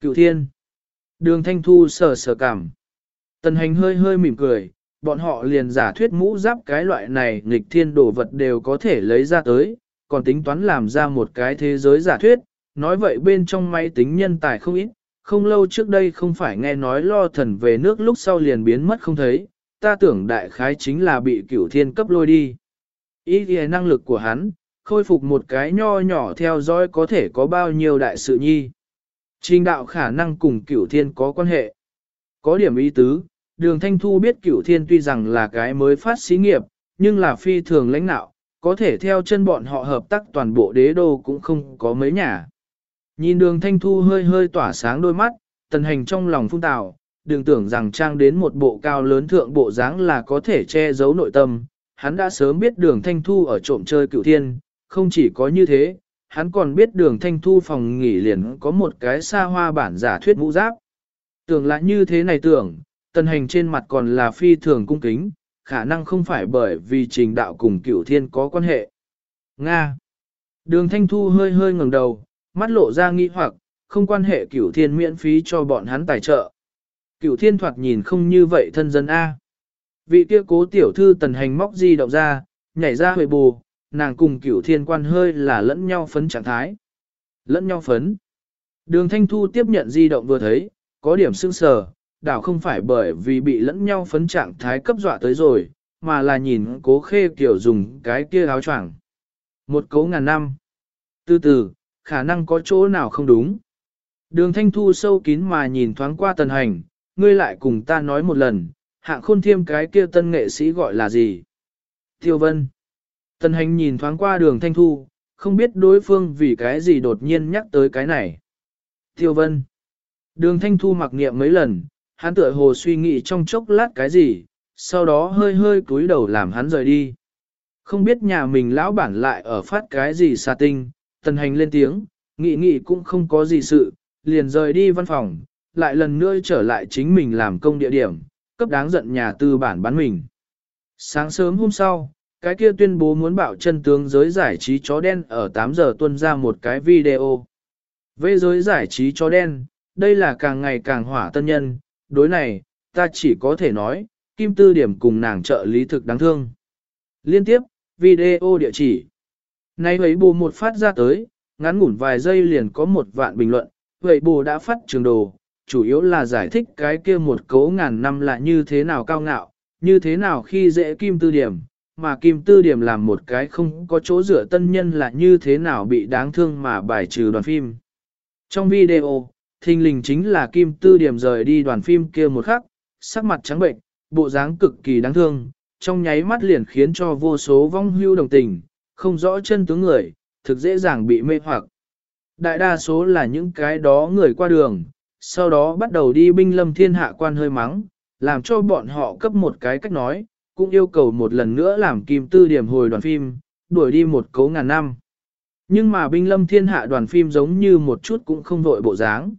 Cựu thiên. Đường thanh thu sờ sờ cảm. Tần hành hơi hơi mỉm cười, bọn họ liền giả thuyết mũ giáp cái loại này nghịch thiên đồ vật đều có thể lấy ra tới, còn tính toán làm ra một cái thế giới giả thuyết, nói vậy bên trong máy tính nhân tài không ít, không lâu trước đây không phải nghe nói lo thần về nước lúc sau liền biến mất không thấy, ta tưởng đại khái chính là bị cửu thiên cấp lôi đi. Ý thì năng lực của hắn, khôi phục một cái nho nhỏ theo dõi có thể có bao nhiêu đại sự nhi. Trình đạo khả năng cùng cửu thiên có quan hệ. Có điểm ý tứ, đường thanh thu biết cửu thiên tuy rằng là cái mới phát xí nghiệp, nhưng là phi thường lãnh đạo, có thể theo chân bọn họ hợp tác toàn bộ đế đô cũng không có mấy nhà. Nhìn đường thanh thu hơi hơi tỏa sáng đôi mắt, tần hành trong lòng phung tạo, đừng tưởng rằng trang đến một bộ cao lớn thượng bộ dáng là có thể che giấu nội tâm. Hắn đã sớm biết đường thanh thu ở trộm chơi cựu thiên, không chỉ có như thế, hắn còn biết đường thanh thu phòng nghỉ liền có một cái xa hoa bản giả thuyết mũ giáp. Tưởng lại như thế này tưởng, tần hành trên mặt còn là phi thường cung kính, khả năng không phải bởi vì trình đạo cùng cựu thiên có quan hệ. Nga Đường thanh thu hơi hơi ngẩng đầu, mắt lộ ra nghi hoặc, không quan hệ cửu thiên miễn phí cho bọn hắn tài trợ. Cửu thiên thoạt nhìn không như vậy thân dân A. Vị kia cố tiểu thư tần hành móc di động ra, nhảy ra huệ bù, nàng cùng cửu thiên quan hơi là lẫn nhau phấn trạng thái. Lẫn nhau phấn. Đường thanh thu tiếp nhận di động vừa thấy, có điểm sưng sờ, đảo không phải bởi vì bị lẫn nhau phấn trạng thái cấp dọa tới rồi, mà là nhìn cố khê kiểu dùng cái kia áo choàng. Một cấu ngàn năm. Từ từ, khả năng có chỗ nào không đúng. Đường thanh thu sâu kín mà nhìn thoáng qua tần hành, ngươi lại cùng ta nói một lần, hạng khôn thiêm cái kia tân nghệ sĩ gọi là gì? Tiêu vân. Tần hành nhìn thoáng qua đường thanh thu, không biết đối phương vì cái gì đột nhiên nhắc tới cái này. Tiêu vân. Đường thanh thu mặc niệm mấy lần, hắn tựa hồ suy nghĩ trong chốc lát cái gì, sau đó hơi hơi cúi đầu làm hắn rời đi. Không biết nhà mình lão bản lại ở phát cái gì xa tinh, tần hành lên tiếng, nghị nghị cũng không có gì sự, liền rời đi văn phòng, lại lần nữa trở lại chính mình làm công địa điểm, cấp đáng giận nhà tư bản bán mình. Sáng sớm hôm sau, cái kia tuyên bố muốn bảo chân tướng giới giải trí chó đen ở 8 giờ tuân ra một cái video. Về giới giải trí chó đen, đây là càng ngày càng hỏa tân nhân, đối này, ta chỉ có thể nói, kim tư điểm cùng nàng trợ lý thực đáng thương. Liên tiếp, video địa chỉ. Nay ấy bù một phát ra tới, ngắn ngủn vài giây liền có một vạn bình luận, vậy bù đã phát trường đồ, chủ yếu là giải thích cái kia một cấu ngàn năm là như thế nào cao ngạo, như thế nào khi dễ kim tư điểm, mà kim tư điểm làm một cái không có chỗ dựa tân nhân là như thế nào bị đáng thương mà bài trừ đoàn phim. Trong video, thình lình chính là kim tư điểm rời đi đoàn phim kia một khắc, sắc mặt trắng bệnh, bộ dáng cực kỳ đáng thương, trong nháy mắt liền khiến cho vô số vong hưu đồng tình, không rõ chân tướng người, thực dễ dàng bị mê hoặc. Đại đa số là những cái đó người qua đường, sau đó bắt đầu đi binh lâm thiên hạ quan hơi mắng, làm cho bọn họ cấp một cái cách nói, cũng yêu cầu một lần nữa làm kim tư điểm hồi đoàn phim, đuổi đi một cấu ngàn năm. Nhưng mà binh lâm thiên hạ đoàn phim giống như một chút cũng không vội bộ dáng.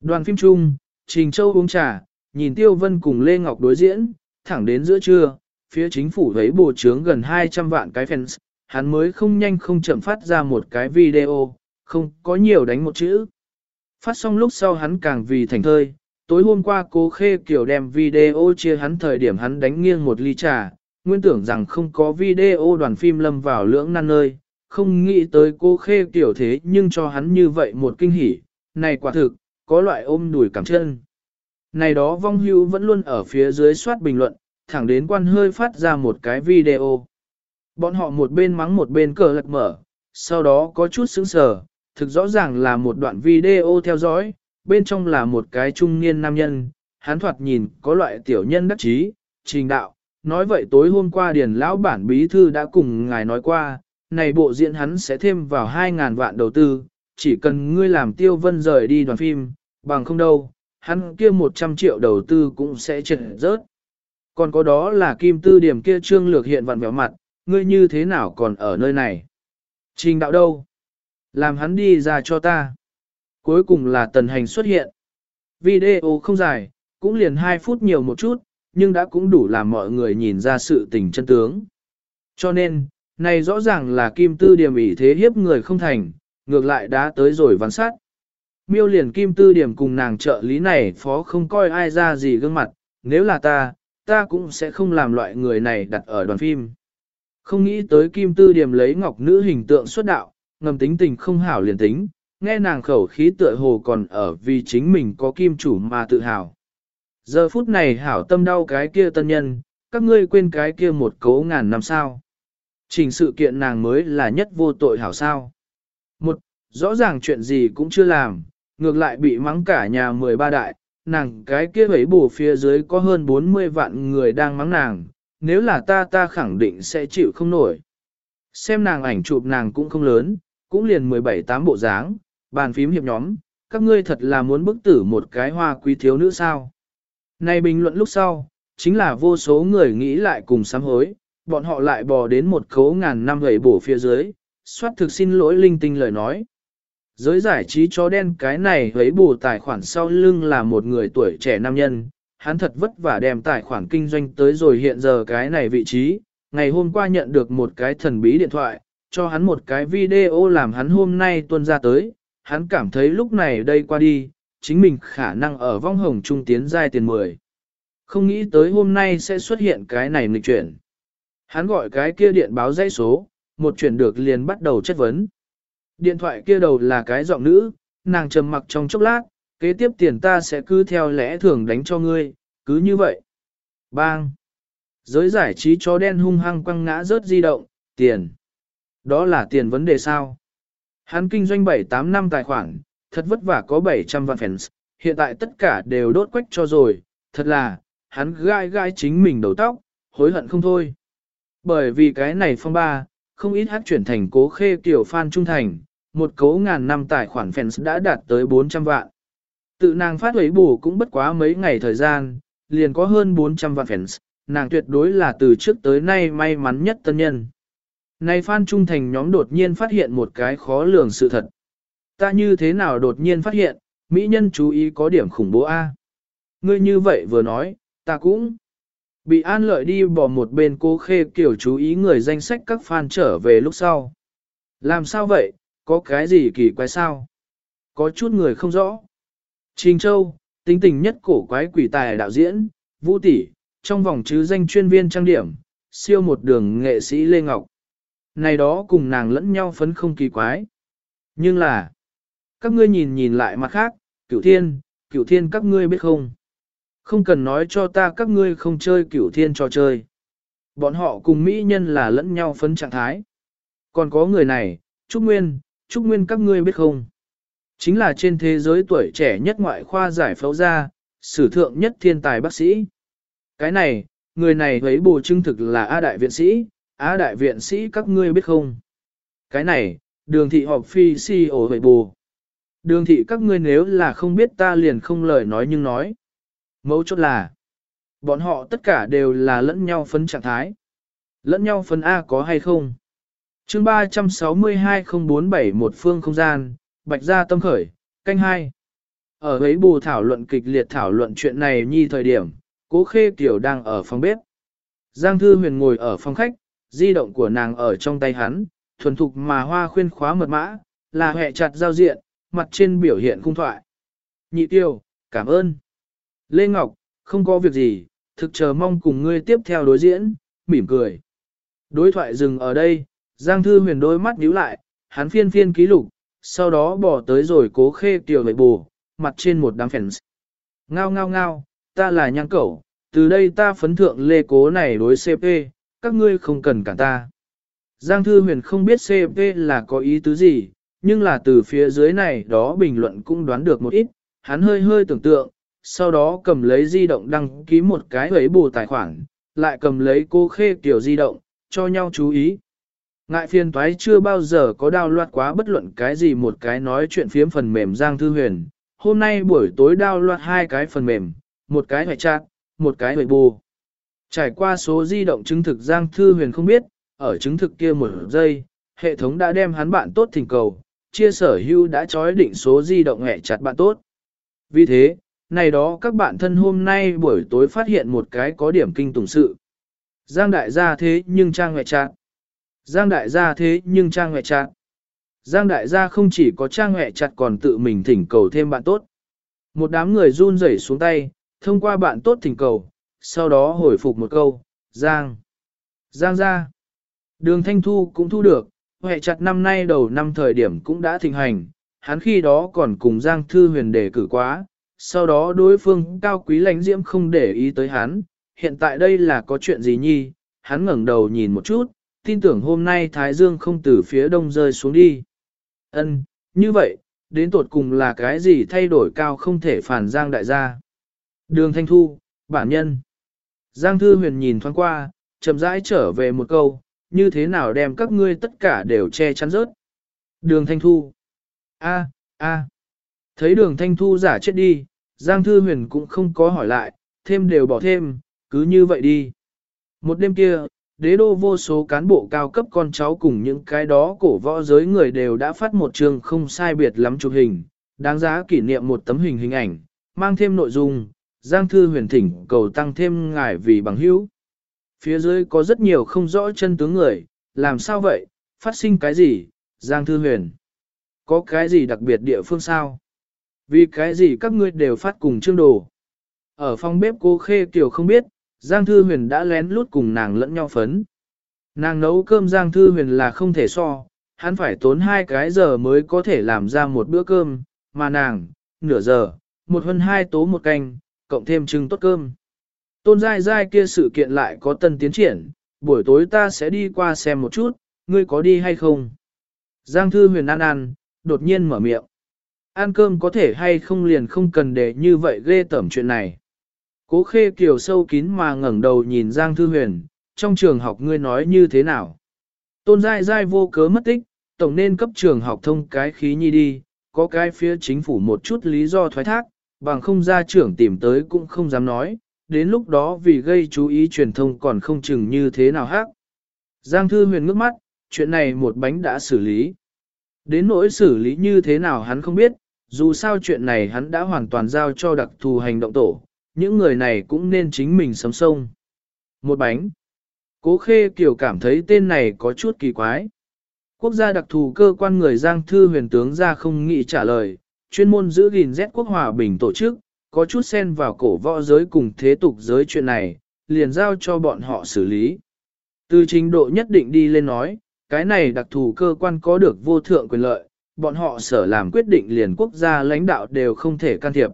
Đoàn phim chung, Trình Châu uống trà, nhìn Tiêu Vân cùng Lê Ngọc đối diễn, thẳng đến giữa trưa, phía chính phủ thấy bộ trướng gần 200 vạn cái fans, hắn mới không nhanh không chậm phát ra một cái video, không có nhiều đánh một chữ. Phát xong lúc sau hắn càng vì thành thơi, tối hôm qua cố khê kiểu đem video chia hắn thời điểm hắn đánh nghiêng một ly trà, nguyên tưởng rằng không có video đoàn phim lâm vào lưỡng nan nơi, không nghĩ tới cô khê kiểu thế nhưng cho hắn như vậy một kinh hỉ, này quả thực, có loại ôm đùi cảm chân. Này đó vong hưu vẫn luôn ở phía dưới soát bình luận, thẳng đến quan hơi phát ra một cái video. Bọn họ một bên mắng một bên cờ lật mở, sau đó có chút sững sờ, thực rõ ràng là một đoạn video theo dõi, bên trong là một cái trung niên nam nhân, hắn thoạt nhìn có loại tiểu nhân đắc trí, trình đạo, nói vậy tối hôm qua điền lão bản bí thư đã cùng ngài nói qua, này bộ diễn hắn sẽ thêm vào 2.000 vạn đầu tư, chỉ cần ngươi làm tiêu vân rời đi đoàn phim, bằng không đâu, hắn kia 100 triệu đầu tư cũng sẽ trật rớt. Còn có đó là kim tư điểm kia trương lược hiện vặn vẹo mặt, ngươi như thế nào còn ở nơi này? Trình đạo đâu? Làm hắn đi ra cho ta. Cuối cùng là tần hành xuất hiện. Video không dài, cũng liền 2 phút nhiều một chút, nhưng đã cũng đủ làm mọi người nhìn ra sự tình chân tướng. Cho nên, này rõ ràng là kim tư điểm ỷ thế hiếp người không thành, ngược lại đã tới rồi ván sát. Miêu liền kim tư điểm cùng nàng trợ lý này phó không coi ai ra gì gương mặt, nếu là ta, ta cũng sẽ không làm loại người này đặt ở đoàn phim. Không nghĩ tới kim tư điểm lấy ngọc nữ hình tượng xuất đạo, ngầm tính tình không hảo liền tính, nghe nàng khẩu khí tựa hồ còn ở vì chính mình có kim chủ mà tự hào. Giờ phút này hảo tâm đau cái kia tân nhân, các ngươi quên cái kia một cố ngàn năm sao. Trình sự kiện nàng mới là nhất vô tội hảo sao. Một, rõ ràng chuyện gì cũng chưa làm, ngược lại bị mắng cả nhà 13 đại, nàng cái kia ấy bù phía dưới có hơn 40 vạn người đang mắng nàng, nếu là ta ta khẳng định sẽ chịu không nổi. Xem nàng ảnh chụp nàng cũng không lớn, cũng liền 17-8 bộ dáng, bàn phím hiệp nhóm, các ngươi thật là muốn bức tử một cái hoa quý thiếu nữ sao. Này bình luận lúc sau, chính là vô số người nghĩ lại cùng sám hối, bọn họ lại bò đến một khấu ngàn năm gầy bổ phía dưới, soát thực xin lỗi linh tinh lời nói. Giới giải trí chó đen cái này thấy bù tài khoản sau lưng là một người tuổi trẻ nam nhân, hắn thật vất vả đem tài khoản kinh doanh tới rồi hiện giờ cái này vị trí, ngày hôm qua nhận được một cái thần bí điện thoại, cho hắn một cái video làm hắn hôm nay tuân ra tới, hắn cảm thấy lúc này đây qua đi, chính mình khả năng ở vong hồng trung tiến giai tiền 10. Không nghĩ tới hôm nay sẽ xuất hiện cái này nghịch chuyển. Hắn gọi cái kia điện báo dãy số, một chuyển được liền bắt đầu chất vấn. Điện thoại kia đầu là cái giọng nữ, nàng trầm mặc trong chốc lát, kế tiếp tiền ta sẽ cứ theo lẽ thường đánh cho ngươi, cứ như vậy. Bang! Giới giải trí chó đen hung hăng quăng ngã rớt di động, tiền. Đó là tiền vấn đề sao? Hắn kinh doanh 7-8 năm tài khoản, thật vất vả có 700 vạn fans, hiện tại tất cả đều đốt quách cho rồi, thật là, hắn gai gai chính mình đầu tóc, hối hận không thôi. Bởi vì cái này phong ba, không ít hát chuyển thành cố khê kiểu fan trung thành, một cố ngàn năm tài khoản fans đã đạt tới 400 vạn. Tự nàng phát huấy bù cũng bất quá mấy ngày thời gian, liền có hơn 400 vạn fans, nàng tuyệt đối là từ trước tới nay may mắn nhất tân nhân. Này phan trung thành nhóm đột nhiên phát hiện một cái khó lường sự thật. Ta như thế nào đột nhiên phát hiện, mỹ nhân chú ý có điểm khủng bố A. Ngươi như vậy vừa nói, ta cũng bị an lợi đi bỏ một bên cô khê kiểu chú ý người danh sách các fan trở về lúc sau. Làm sao vậy, có cái gì kỳ quái sao? Có chút người không rõ. Trình Châu, tính tình nhất cổ quái quỷ tài đạo diễn, vũ tỷ, trong vòng chứ danh chuyên viên trang điểm, siêu một đường nghệ sĩ Lê Ngọc. Này đó cùng nàng lẫn nhau phấn không kỳ quái. Nhưng là, các ngươi nhìn nhìn lại mặt khác, cửu thiên, cửu thiên các ngươi biết không? Không cần nói cho ta các ngươi không chơi cửu thiên trò chơi. Bọn họ cùng mỹ nhân là lẫn nhau phấn trạng thái. Còn có người này, Trúc Nguyên, Trúc Nguyên các ngươi biết không? Chính là trên thế giới tuổi trẻ nhất ngoại khoa giải phẫu gia sử thượng nhất thiên tài bác sĩ. Cái này, người này thấy bồ chứng thực là A đại viện sĩ, Á đại viện sĩ các ngươi biết không? Cái này, đường thị họp phi si ổ vệ bù. Đường thị các ngươi nếu là không biết ta liền không lời nói nhưng nói. Mấu chốt là, bọn họ tất cả đều là lẫn nhau phấn trạng thái. Lẫn nhau phấn A có hay không? chương 362-047 một phương không gian, bạch gia tâm khởi, canh hai. Ở ấy bù thảo luận kịch liệt thảo luận chuyện này nhi thời điểm, cố khê kiểu đang ở phòng bếp. Giang Thư Huyền ngồi ở phòng khách, di động của nàng ở trong tay hắn, thuần thục mà hoa khuyên khóa mật mã, là hệ chặt giao diện, mặt trên biểu hiện cung thoại. Nhị tiêu, cảm ơn. Lê Ngọc, không có việc gì, thực chờ mong cùng ngươi tiếp theo đối diễn, mỉm cười. Đối thoại dừng ở đây, Giang Thư Huyền đôi mắt nhíu lại, hắn phiên phiên ký lục, sau đó bỏ tới rồi cố khê tiểu vậy bù, mặt trên một đám fans. Ngao ngao ngao, ta là nhang cẩu, từ đây ta phấn thượng lê cố này đối CP, các ngươi không cần cả ta. Giang Thư Huyền không biết CP là có ý tứ gì, nhưng là từ phía dưới này đó bình luận cũng đoán được một ít, hắn hơi hơi tưởng tượng, sau đó cầm lấy di động đăng ký một cái ấy bù tài khoản, lại cầm lấy cô khê kiểu di động, cho nhau chú ý. Ngại phiền toái chưa bao giờ có đao loạt quá bất luận cái gì một cái nói chuyện phiếm phần mềm Giang Thư Huyền. Hôm nay buổi tối đao loạt hai cái phần mềm, một cái hoại chat, một cái hoại bù. Trải qua số di động chứng thực Giang Thư Huyền không biết, ở chứng thực kia một giây, hệ thống đã đem hắn bạn tốt thỉnh cầu, chia sở hữu đã chói định số di động hẹ chặt bạn tốt. Vì thế, này đó các bạn thân hôm nay buổi tối phát hiện một cái có điểm kinh tủng sự. Giang đại gia thế nhưng trang ngoại chặt. Giang đại gia thế nhưng trang ngoại chặt. Giang đại gia không chỉ có trang ngoại chặt còn tự mình thỉnh cầu thêm bạn tốt. Một đám người run rẩy xuống tay, thông qua bạn tốt thỉnh cầu, sau đó hồi phục một câu, Giang. Giang ra. Đường Thanh Thu cũng thu được, hệ chặt năm nay đầu năm thời điểm cũng đã thịnh hành, hắn khi đó còn cùng Giang Thư Huyền đề cử quá, sau đó đối phương cao quý lãnh diễm không để ý tới hắn, hiện tại đây là có chuyện gì nhi, hắn ngẩng đầu nhìn một chút, tin tưởng hôm nay Thái Dương không từ phía đông rơi xuống đi. Ân, như vậy, đến tột cùng là cái gì thay đổi cao không thể phản Giang đại gia. Đường Thanh Thu, bản nhân. Giang Thư Huyền nhìn thoáng qua, chậm rãi trở về một câu, như thế nào đem các ngươi tất cả đều che chắn rớt. Đường Thanh Thu. A, a. Thấy đường Thanh Thu giả chết đi, Giang Thư Huyền cũng không có hỏi lại, thêm đều bỏ thêm, cứ như vậy đi. Một đêm kia, đế đô vô số cán bộ cao cấp con cháu cùng những cái đó cổ võ giới người đều đã phát một trường không sai biệt lắm chụp hình, đáng giá kỷ niệm một tấm hình hình ảnh, mang thêm nội dung, Giang Thư Huyền thỉnh cầu tăng thêm ngài vì bằng hữu. Phía dưới có rất nhiều không rõ chân tướng người, làm sao vậy, phát sinh cái gì, Giang Thư Huyền? Có cái gì đặc biệt địa phương sao? Vì cái gì các ngươi đều phát cùng chương đồ? Ở phòng bếp cô Khê Kiều không biết, Giang Thư Huyền đã lén lút cùng nàng lẫn nhau phấn. Nàng nấu cơm Giang Thư Huyền là không thể so, hắn phải tốn hai cái giờ mới có thể làm ra một bữa cơm, mà nàng, nửa giờ, một hơn hai tố một canh, cộng thêm trưng tốt cơm. Tôn dai dai kia sự kiện lại có tân tiến triển, buổi tối ta sẽ đi qua xem một chút, ngươi có đi hay không? Giang Thư Huyền ăn ăn, đột nhiên mở miệng. Ăn cơm có thể hay không liền không cần để như vậy ghê tẩm chuyện này. Cố khê kiều sâu kín mà ngẩng đầu nhìn Giang Thư Huyền, trong trường học ngươi nói như thế nào? Tôn dai dai vô cớ mất tích, tổng nên cấp trường học thông cái khí nhi đi, có cái phía chính phủ một chút lý do thoái thác, bằng không ra trưởng tìm tới cũng không dám nói, đến lúc đó vì gây chú ý truyền thông còn không chừng như thế nào hát. Giang Thư Huyền ngước mắt, chuyện này một bánh đã xử lý. Đến nỗi xử lý như thế nào hắn không biết, dù sao chuyện này hắn đã hoàn toàn giao cho đặc thù hành động tổ, những người này cũng nên chính mình sấm sông. Một bánh. Cố khê kiểu cảm thấy tên này có chút kỳ quái. Quốc gia đặc thù cơ quan người Giang Thư huyền tướng ra không nghĩ trả lời, chuyên môn giữ gìn Z quốc hòa bình tổ chức, có chút xen vào cổ võ giới cùng thế tục giới chuyện này, liền giao cho bọn họ xử lý. Từ trình độ nhất định đi lên nói, cái này đặc thù cơ quan có được vô thượng quyền lợi, bọn họ sở làm quyết định liền quốc gia lãnh đạo đều không thể can thiệp.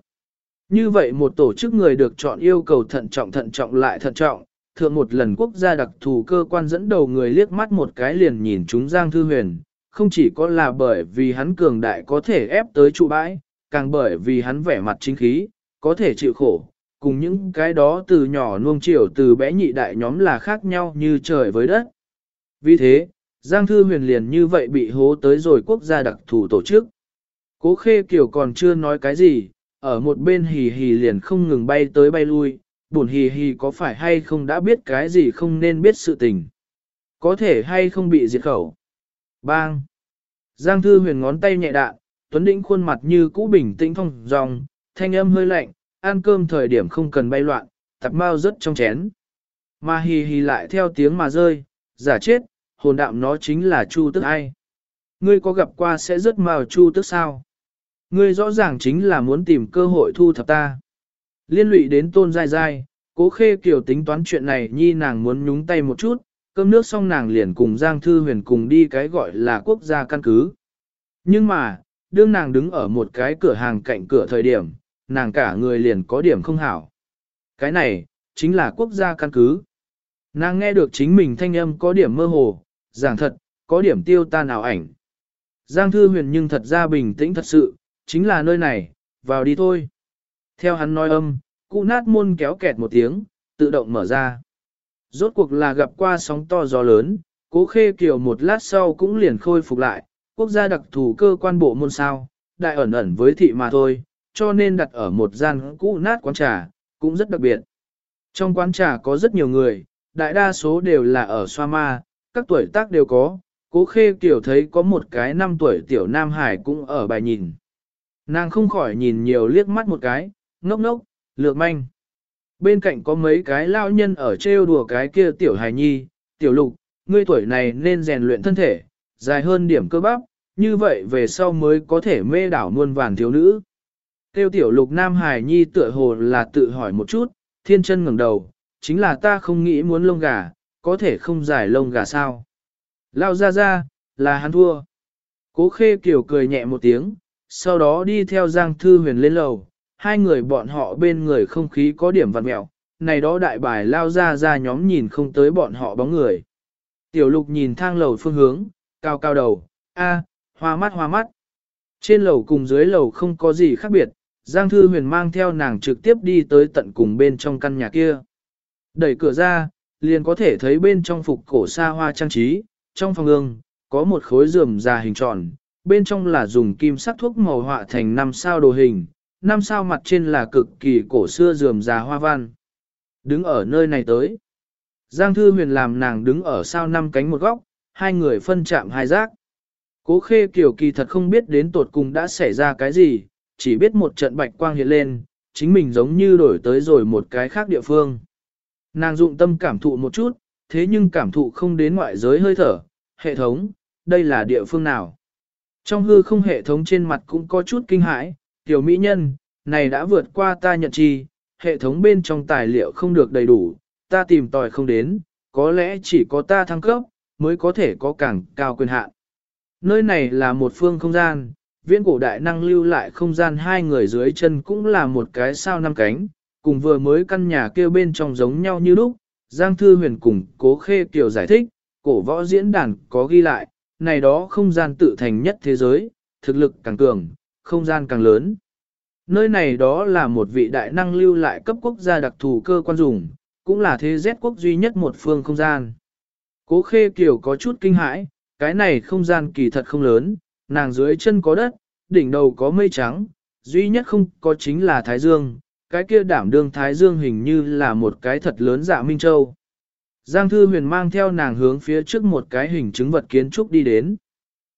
Như vậy một tổ chức người được chọn yêu cầu thận trọng thận trọng lại thận trọng, thượng một lần quốc gia đặc thù cơ quan dẫn đầu người liếc mắt một cái liền nhìn chúng Giang Thư Huyền, không chỉ có là bởi vì hắn cường đại có thể ép tới trụ bãi, càng bởi vì hắn vẻ mặt chính khí, có thể chịu khổ, cùng những cái đó từ nhỏ nuông chiều từ bé nhị đại nhóm là khác nhau như trời với đất. Vì thế, Giang Thư Huyền liền như vậy bị hố tới rồi quốc gia đặc thù tổ chức. Cố Khê Kiều còn chưa nói cái gì, ở một bên hì hì liền không ngừng bay tới bay lui, buồn hì hì có phải hay không đã biết cái gì không nên biết sự tình. Có thể hay không bị diệt khẩu. Bang! Giang Thư Huyền ngón tay nhẹ đạn, Tuấn Đĩnh khuôn mặt như cũ bình tĩnh thông dòng, thanh âm hơi lạnh, ăn cơm thời điểm không cần bay loạn, tập mau rất trong chén. Mà hì hì lại theo tiếng mà rơi, giả chết, hồn đạm nó chính là Chu Tức ai. Ngươi có gặp qua sẽ rất màu Chu Tức sao? Ngươi rõ ràng chính là muốn tìm cơ hội thu thập ta. Liên lụy đến tôn dai dai, cố khê kiểu tính toán chuyện này nhi nàng muốn nhúng tay một chút, cơm nước xong nàng liền cùng Giang Thư Huyền cùng đi cái gọi là quốc gia căn cứ. Nhưng mà, đương nàng đứng ở một cái cửa hàng cạnh cửa thời điểm, nàng cả người liền có điểm không hảo. Cái này, chính là quốc gia căn cứ. Nàng nghe được chính mình thanh âm có điểm mơ hồ, giảng thật, có điểm tiêu tan ảo ảnh. Giang Thư Huyền nhưng thật ra bình tĩnh thật sự, chính là nơi này, vào đi thôi. Theo hắn nói âm, cụ nát môn kéo kẹt một tiếng, tự động mở ra. Rốt cuộc là gặp qua sóng to gió lớn, cố khê kiều một lát sau cũng liền khôi phục lại, quốc gia đặc thù cơ quan bộ môn sao, đại ẩn ẩn với thị mà thôi, cho nên đặt ở một gian cũ nát quán trà, cũng rất đặc biệt. Trong quán trà có rất nhiều người, đại đa số đều là ở xoa ma, các tuổi tác đều có, cố khê kiểu thấy có một cái năm tuổi tiểu nam hải cũng ở bài nhìn. Nàng không khỏi nhìn nhiều liếc mắt một cái, ngốc ngốc, lược manh. Bên cạnh có mấy cái lao nhân ở trêu đùa cái kia tiểu hài nhi, tiểu lục, ngươi tuổi này nên rèn luyện thân thể, dài hơn điểm cơ bắp, như vậy về sau mới có thể mê đảo muôn vàn thiếu nữ. Tiêu tiểu lục nam hài nhi tựa hồ là tự hỏi một chút, thiên chân ngẩng đầu, chính là ta không nghĩ muốn lông gà, có thể không giải lông gà sao. Lao ra ra, là hắn thua. Cố khê kiểu cười nhẹ một tiếng, sau đó đi theo Giang Thư Huyền lên lầu, hai người bọn họ bên người không khí có điểm vặn mẹo, này đó đại bài lao ra ra nhóm nhìn không tới bọn họ bóng người. Tiểu lục nhìn thang lầu phương hướng, cao cao đầu, a, hoa mắt hoa mắt. Trên lầu cùng dưới lầu không có gì khác biệt, Giang Thư Huyền mang theo nàng trực tiếp đi tới tận cùng bên trong căn nhà kia. Đẩy cửa ra, liền có thể thấy bên trong phục cổ xa hoa trang trí, trong phòng ương, có một khối rườm già hình tròn, bên trong là dùng kim sắc thuốc màu họa thành năm sao đồ hình, năm sao mặt trên là cực kỳ cổ xưa rườm già hoa văn. Đứng ở nơi này tới. Giang Thư Huyền làm nàng đứng ở sao năm cánh một góc, hai người phân chạm hai giác. Cố khê kiểu kỳ thật không biết đến tột cùng đã xảy ra cái gì, chỉ biết một trận bạch quang hiện lên, chính mình giống như đổi tới rồi một cái khác địa phương. Nàng dụng tâm cảm thụ một chút, thế nhưng cảm thụ không đến ngoại giới hơi thở, hệ thống, đây là địa phương nào? Trong hư không hệ thống trên mặt cũng có chút kinh hãi, tiểu mỹ nhân, này đã vượt qua ta nhận chi, hệ thống bên trong tài liệu không được đầy đủ, ta tìm tòi không đến, có lẽ chỉ có ta thăng cấp, mới có thể có càng cao quyền hạn. Nơi này là một phương không gian, viễn cổ đại năng lưu lại không gian hai người dưới chân cũng là một cái sao năm cánh, cùng vừa mới căn nhà kêu bên trong giống nhau như lúc, Giang Thư Huyền cùng Cố Khê Kiều giải thích, cổ võ diễn đàn có ghi lại, này đó không gian tự thành nhất thế giới, thực lực càng cường, không gian càng lớn. Nơi này đó là một vị đại năng lưu lại cấp quốc gia đặc thù cơ quan dùng, cũng là thế Z quốc duy nhất một phương không gian. Cố Khê Kiều có chút kinh hãi, cái này không gian kỳ thật không lớn, nàng dưới chân có đất, đỉnh đầu có mây trắng, duy nhất không có chính là Thái Dương, cái kia đảm đương Thái Dương hình như là một cái thật lớn dạ Minh Châu. Giang Thư Huyền mang theo nàng hướng phía trước một cái hình chứng vật kiến trúc đi đến.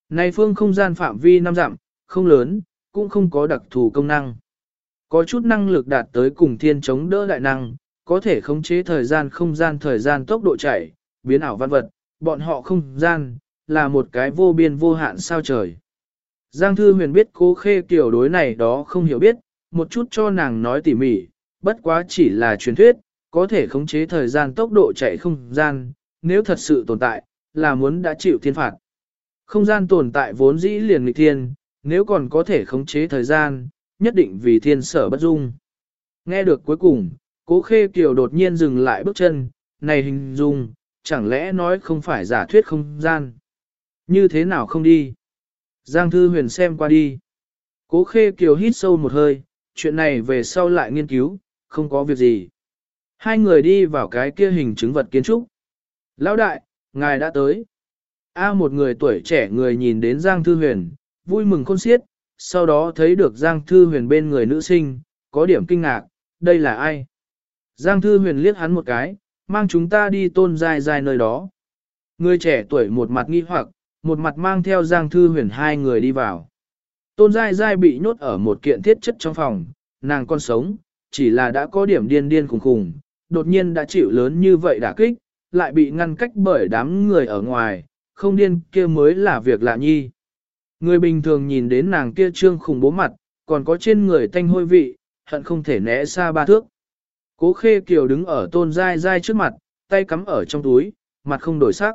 Này phương không gian phạm vi năm dặm, không lớn, cũng không có đặc thù công năng. Có chút năng lực đạt tới cùng thiên chống đỡ đại năng, có thể khống chế thời gian không gian thời gian tốc độ chảy, biến ảo văn vật, bọn họ không gian, là một cái vô biên vô hạn sao trời. Giang Thư Huyền biết cố khê kiểu đối này đó không hiểu biết, một chút cho nàng nói tỉ mỉ, bất quá chỉ là truyền thuyết, có thể khống chế thời gian tốc độ chạy không gian, nếu thật sự tồn tại, là muốn đã chịu thiên phạt. Không gian tồn tại vốn dĩ liền nghịch thiên, nếu còn có thể khống chế thời gian, nhất định vì thiên sở bất dung. Nghe được cuối cùng, cố khê kiều đột nhiên dừng lại bước chân, này hình dung, chẳng lẽ nói không phải giả thuyết không gian. Như thế nào không đi? Giang Thư Huyền xem qua đi. Cố khê kiều hít sâu một hơi, chuyện này về sau lại nghiên cứu, không có việc gì. Hai người đi vào cái kia hình chứng vật kiến trúc. Lão đại, ngài đã tới. A một người tuổi trẻ người nhìn đến Giang Thư Huyền, vui mừng khôn xiết, sau đó thấy được Giang Thư Huyền bên người nữ sinh, có điểm kinh ngạc, đây là ai? Giang Thư Huyền liếc hắn một cái, mang chúng ta đi tôn dài dài nơi đó. Người trẻ tuổi một mặt nghi hoặc, một mặt mang theo Giang Thư Huyền hai người đi vào. Tôn Giai Giai bị nhốt ở một kiện thiết chất trong phòng, nàng còn sống, chỉ là đã có điểm điên điên khủng khủng, đột nhiên đã chịu lớn như vậy đả kích, lại bị ngăn cách bởi đám người ở ngoài, không điên kia mới là việc lạ nhi. Người bình thường nhìn đến nàng kia trương khủng bố mặt, còn có trên người tanh hôi vị, hận không thể né xa ba thước. Cố khê kiều đứng ở tôn dai dai trước mặt, tay cắm ở trong túi, mặt không đổi sắc.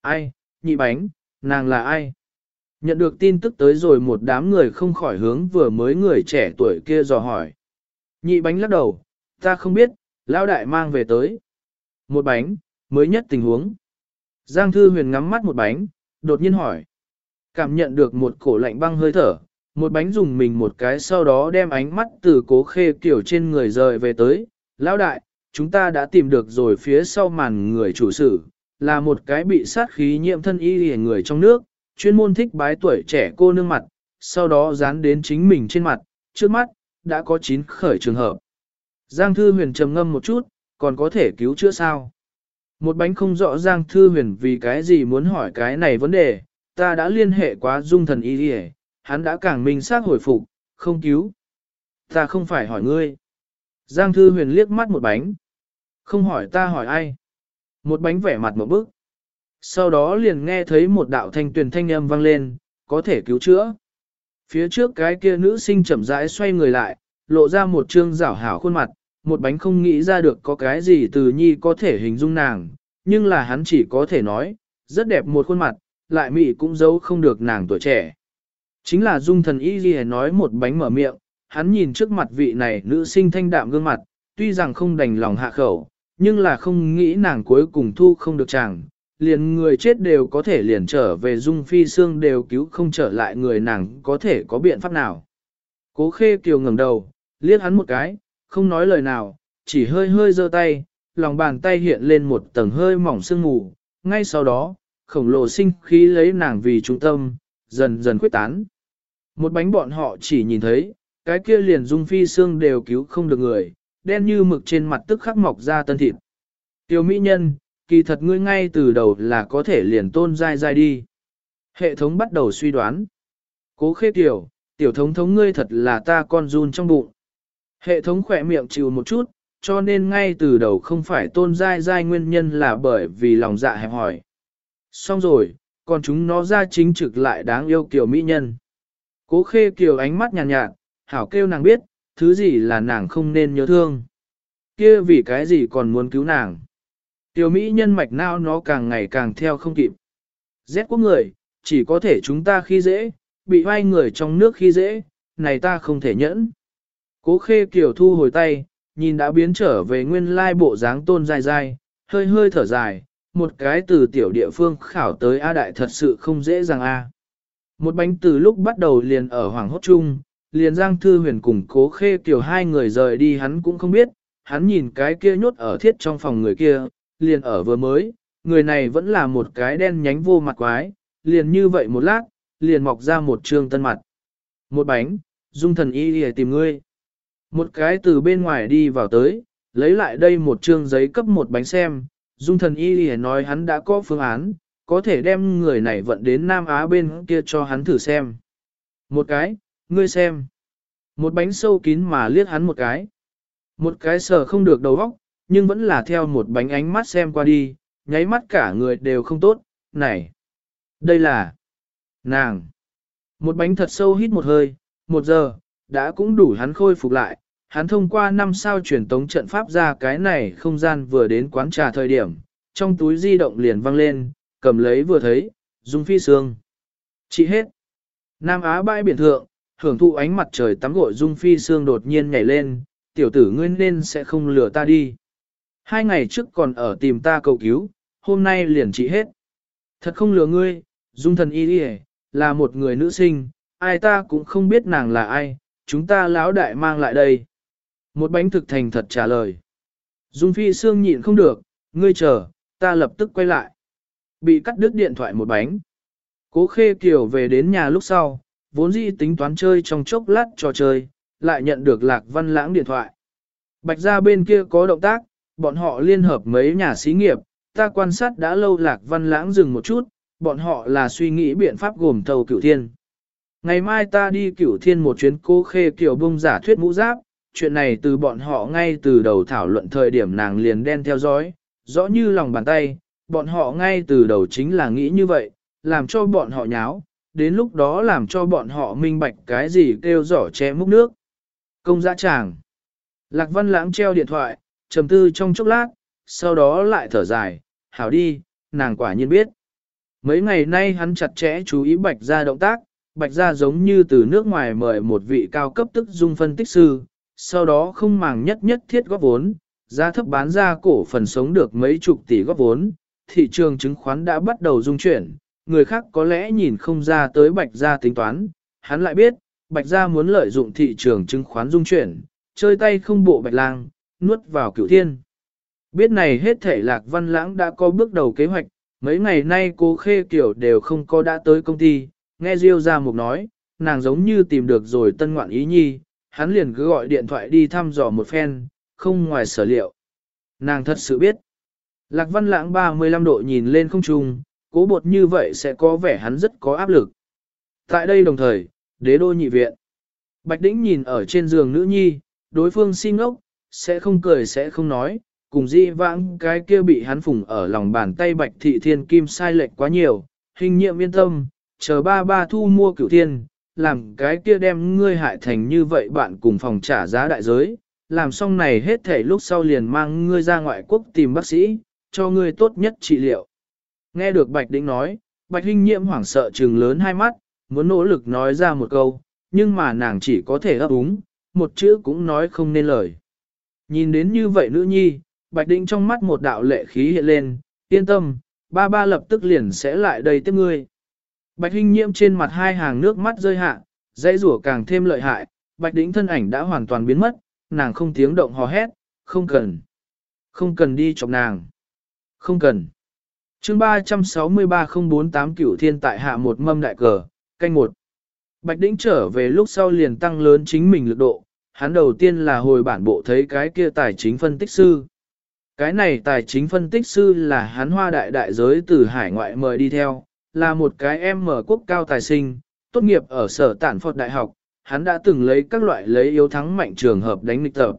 Ai, nhị bánh, nàng là ai? Nhận được tin tức tới rồi một đám người không khỏi hướng vừa mới người trẻ tuổi kia dò hỏi. Nhị bánh lắc đầu, ta không biết, lão đại mang về tới. Một bánh, mới nhất tình huống. Giang Thư Huyền ngắm mắt một bánh, đột nhiên hỏi. Cảm nhận được một cổ lạnh băng hơi thở, một bánh dùng mình một cái sau đó đem ánh mắt từ cố khê kiểu trên người rời về tới. Lão đại, chúng ta đã tìm được rồi phía sau màn người chủ sử, là một cái bị sát khí nhiễm thân y hề người trong nước, chuyên môn thích bái tuổi trẻ cô nương mặt, sau đó dán đến chính mình trên mặt, trước mắt, đã có chín khởi trường hợp. Giang Thư Huyền trầm ngâm một chút, còn có thể cứu chữa sao? Một bánh không rõ Giang Thư Huyền vì cái gì muốn hỏi cái này vấn đề, ta đã liên hệ quá dung thần y đi hắn đã càng minh xác hồi phục, không cứu. Ta không phải hỏi ngươi. Giang Thư Huyền liếc mắt một bánh. Không hỏi ta hỏi ai. Một bánh vẻ mặt một bức. Sau đó liền nghe thấy một đạo thanh tuyển thanh âm vang lên, có thể cứu chữa. Phía trước cái kia nữ sinh chậm rãi xoay người lại, lộ ra một trương rảo hảo khuôn mặt, một bánh không nghĩ ra được có cái gì từ nhi có thể hình dung nàng, nhưng là hắn chỉ có thể nói, rất đẹp một khuôn mặt, lại mị cũng giấu không được nàng tuổi trẻ. Chính là dung thần y ghi nói một bánh mở miệng, hắn nhìn trước mặt vị này nữ sinh thanh đạm gương mặt, tuy rằng không đành lòng hạ khẩu, nhưng là không nghĩ nàng cuối cùng thu không được chàng, liền người chết đều có thể liền trở về dung phi xương đều cứu không trở lại người nàng có thể có biện pháp nào. Cố khê kiều ngẩng đầu, liếc hắn một cái, không nói lời nào, chỉ hơi hơi giơ tay, lòng bàn tay hiện lên một tầng hơi mỏng sương mù, ngay sau đó, khổng lồ sinh khí lấy nàng vì trung tâm, dần dần quyết tán. Một bánh bọn họ chỉ nhìn thấy, cái kia liền dung phi xương đều cứu không được người, đen như mực trên mặt tức khắc mọc ra tân thịt. Tiểu mỹ nhân, kỳ thật ngươi ngay từ đầu là có thể liền tôn dai dai đi. Hệ thống bắt đầu suy đoán. Cố khê tiểu, tiểu thống thống ngươi thật là ta con run trong bụng. Hệ thống khỏe miệng chịu một chút, cho nên ngay từ đầu không phải tôn dai dai nguyên nhân là bởi vì lòng dạ hẹp hỏi. Xong rồi, còn chúng nó ra chính trực lại đáng yêu kiểu mỹ nhân. Cố khê kiều ánh mắt nhàn nhạt, nhạt, hảo kêu nàng biết, thứ gì là nàng không nên nhớ thương. kia vì cái gì còn muốn cứu nàng. Tiểu Mỹ nhân mạch não nó càng ngày càng theo không kịp. Rét quốc người, chỉ có thể chúng ta khi dễ, bị hoai người trong nước khi dễ, này ta không thể nhẫn. Cố khê kiểu thu hồi tay, nhìn đã biến trở về nguyên lai bộ dáng tôn dài dài, hơi hơi thở dài, một cái từ tiểu địa phương khảo tới A đại thật sự không dễ dàng A. Một bánh từ lúc bắt đầu liền ở Hoàng Hốt Trung, liền Giang Thư Huyền cùng cố khê kiểu hai người rời đi hắn cũng không biết, hắn nhìn cái kia nhốt ở thiết trong phòng người kia, liền ở vừa mới, người này vẫn là một cái đen nhánh vô mặt quái, liền như vậy một lát, liền mọc ra một trương tân mặt. Một bánh, dung thần y để tìm ngươi. Một cái từ bên ngoài đi vào tới, lấy lại đây một trương giấy cấp một bánh xem, dung thần y lìa nói hắn đã có phương án, có thể đem người này vận đến Nam Á bên kia cho hắn thử xem. Một cái, ngươi xem. Một bánh sâu kín mà liếc hắn một cái. Một cái sờ không được đầu óc, nhưng vẫn là theo một bánh ánh mắt xem qua đi, nháy mắt cả người đều không tốt, này. Đây là nàng. Một bánh thật sâu hít một hơi, một giờ, đã cũng đủ hắn khôi phục lại. Hắn thông qua năm sao truyền tống trận pháp ra cái này không gian vừa đến quán trà thời điểm, trong túi di động liền văng lên, cầm lấy vừa thấy, dung phi sương. Chị hết. Nam Á bãi biển thượng, hưởng thụ ánh mặt trời tắm gội dung phi sương đột nhiên nhảy lên, tiểu tử ngươi nên sẽ không lừa ta đi. Hai ngày trước còn ở tìm ta cầu cứu, hôm nay liền trị hết. Thật không lừa ngươi, dung thần y đi là một người nữ sinh, ai ta cũng không biết nàng là ai, chúng ta lão đại mang lại đây. Một bánh thực thành thật trả lời. Dung phi xương nhịn không được, ngươi chờ, ta lập tức quay lại. Bị cắt đứt điện thoại một bánh. Cố khê kiều về đến nhà lúc sau, vốn dĩ tính toán chơi trong chốc lát trò chơi, lại nhận được lạc văn lãng điện thoại. Bạch gia bên kia có động tác, bọn họ liên hợp mấy nhà xí nghiệp, ta quan sát đã lâu lạc văn lãng dừng một chút, bọn họ là suy nghĩ biện pháp gồm tàu cửu thiên. Ngày mai ta đi cửu thiên một chuyến cố khê kiểu bông giả thuyết mũ giáp, chuyện này từ bọn họ ngay từ đầu thảo luận thời điểm nàng liền đen theo dõi, rõ như lòng bàn tay, bọn họ ngay từ đầu chính là nghĩ như vậy, làm cho bọn họ nháo, đến lúc đó làm cho bọn họ minh bạch cái gì kêu giỏ che múc nước. Công dã tràng. Lạc văn lãng treo điện thoại, trầm tư trong chốc lát, sau đó lại thở dài, hảo đi, nàng quả nhiên biết. Mấy ngày nay hắn chặt chẽ chú ý bạch ra động tác, bạch ra giống như từ nước ngoài mời một vị cao cấp tức dung phân tích sư, sau đó không màng nhất nhất thiết góp vốn, giá thấp bán ra cổ phần sống được mấy chục tỷ góp vốn, thị trường chứng khoán đã bắt đầu dung chuyển, người khác có lẽ nhìn không ra tới bạch gia tính toán, hắn lại biết, bạch gia muốn lợi dụng thị trường chứng khoán dung chuyển, chơi tay không bộ bạch lang, nuốt vào cửu thiên. Biết này hết thể lạc văn lãng đã có bước đầu kế hoạch, mấy ngày nay cô Khê Kiều đều không có đã tới công ty, nghe Diêu ra một nói, nàng giống như tìm được rồi tân ngoạn ý nhi, hắn liền cứ gọi điện thoại đi thăm dò một phen, không ngoài sở liệu. Nàng thật sự biết. Lạc văn lãng 35 độ nhìn lên không trung, cố bột như vậy sẽ có vẻ hắn rất có áp lực. Tại đây đồng thời, đế đô nhị viện. Bạch Đĩnh nhìn ở trên giường nữ nhi, đối phương xin ngốc, sẽ không cười sẽ không nói, cùng di vãng cái kia bị hắn phủng ở lòng bàn tay bạch thị thiên kim sai lệch quá nhiều, hình nhiệm yên tâm, chờ ba ba thu mua cửu thiên, làm cái kia đem ngươi hại thành như vậy bạn cùng phòng trả giá đại giới, làm xong này hết thể lúc sau liền mang ngươi ra ngoại quốc tìm bác sĩ, cho ngươi tốt nhất trị liệu. Nghe được Bạch Đĩnh nói, Bạch Hinh Nhiệm hoảng sợ trừng lớn hai mắt, muốn nỗ lực nói ra một câu, nhưng mà nàng chỉ có thể ấp úng, một chữ cũng nói không nên lời. Nhìn đến như vậy nữ nhi, Bạch Đĩnh trong mắt một đạo lệ khí hiện lên, yên tâm, ba ba lập tức liền sẽ lại đây tiếp ngươi. Bạch Hinh Nhiễm trên mặt hai hàng nước mắt rơi hạ, dãy rủa càng thêm lợi hại, Bạch Đĩnh thân ảnh đã hoàn toàn biến mất, nàng không tiếng động hò hét, không cần. Không cần đi chọc nàng. Không cần. chương 363048 cửu thiên tại hạ một mâm đại cờ, canh một. Bạch Đĩnh trở về lúc sau liền tăng lớn chính mình lực độ, hắn đầu tiên là hồi bản bộ thấy cái kia tài chính phân tích sư. Cái này tài chính phân tích sư là hắn hoa đại đại giới từ hải ngoại mời đi theo, là một cái em mở quốc cao tài sinh, tốt nghiệp ở sở tản Phật Đại học, hắn đã từng lấy các loại lấy yếu thắng mạnh trường hợp đánh nghịch tập.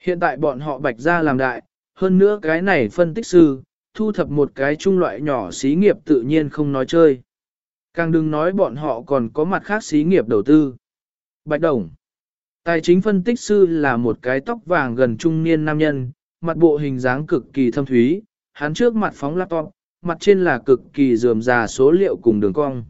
Hiện tại bọn họ bạch ra làm đại, hơn nữa cái này phân tích sư, thu thập một cái trung loại nhỏ xí nghiệp tự nhiên không nói chơi. Càng đừng nói bọn họ còn có mặt khác xí nghiệp đầu tư. Bạch Đồng Tài chính phân tích sư là một cái tóc vàng gần trung niên nam nhân, mặt bộ hình dáng cực kỳ thâm thúy, hắn trước mặt phóng laptop, mặt trên là cực kỳ dườm già số liệu cùng đường cong.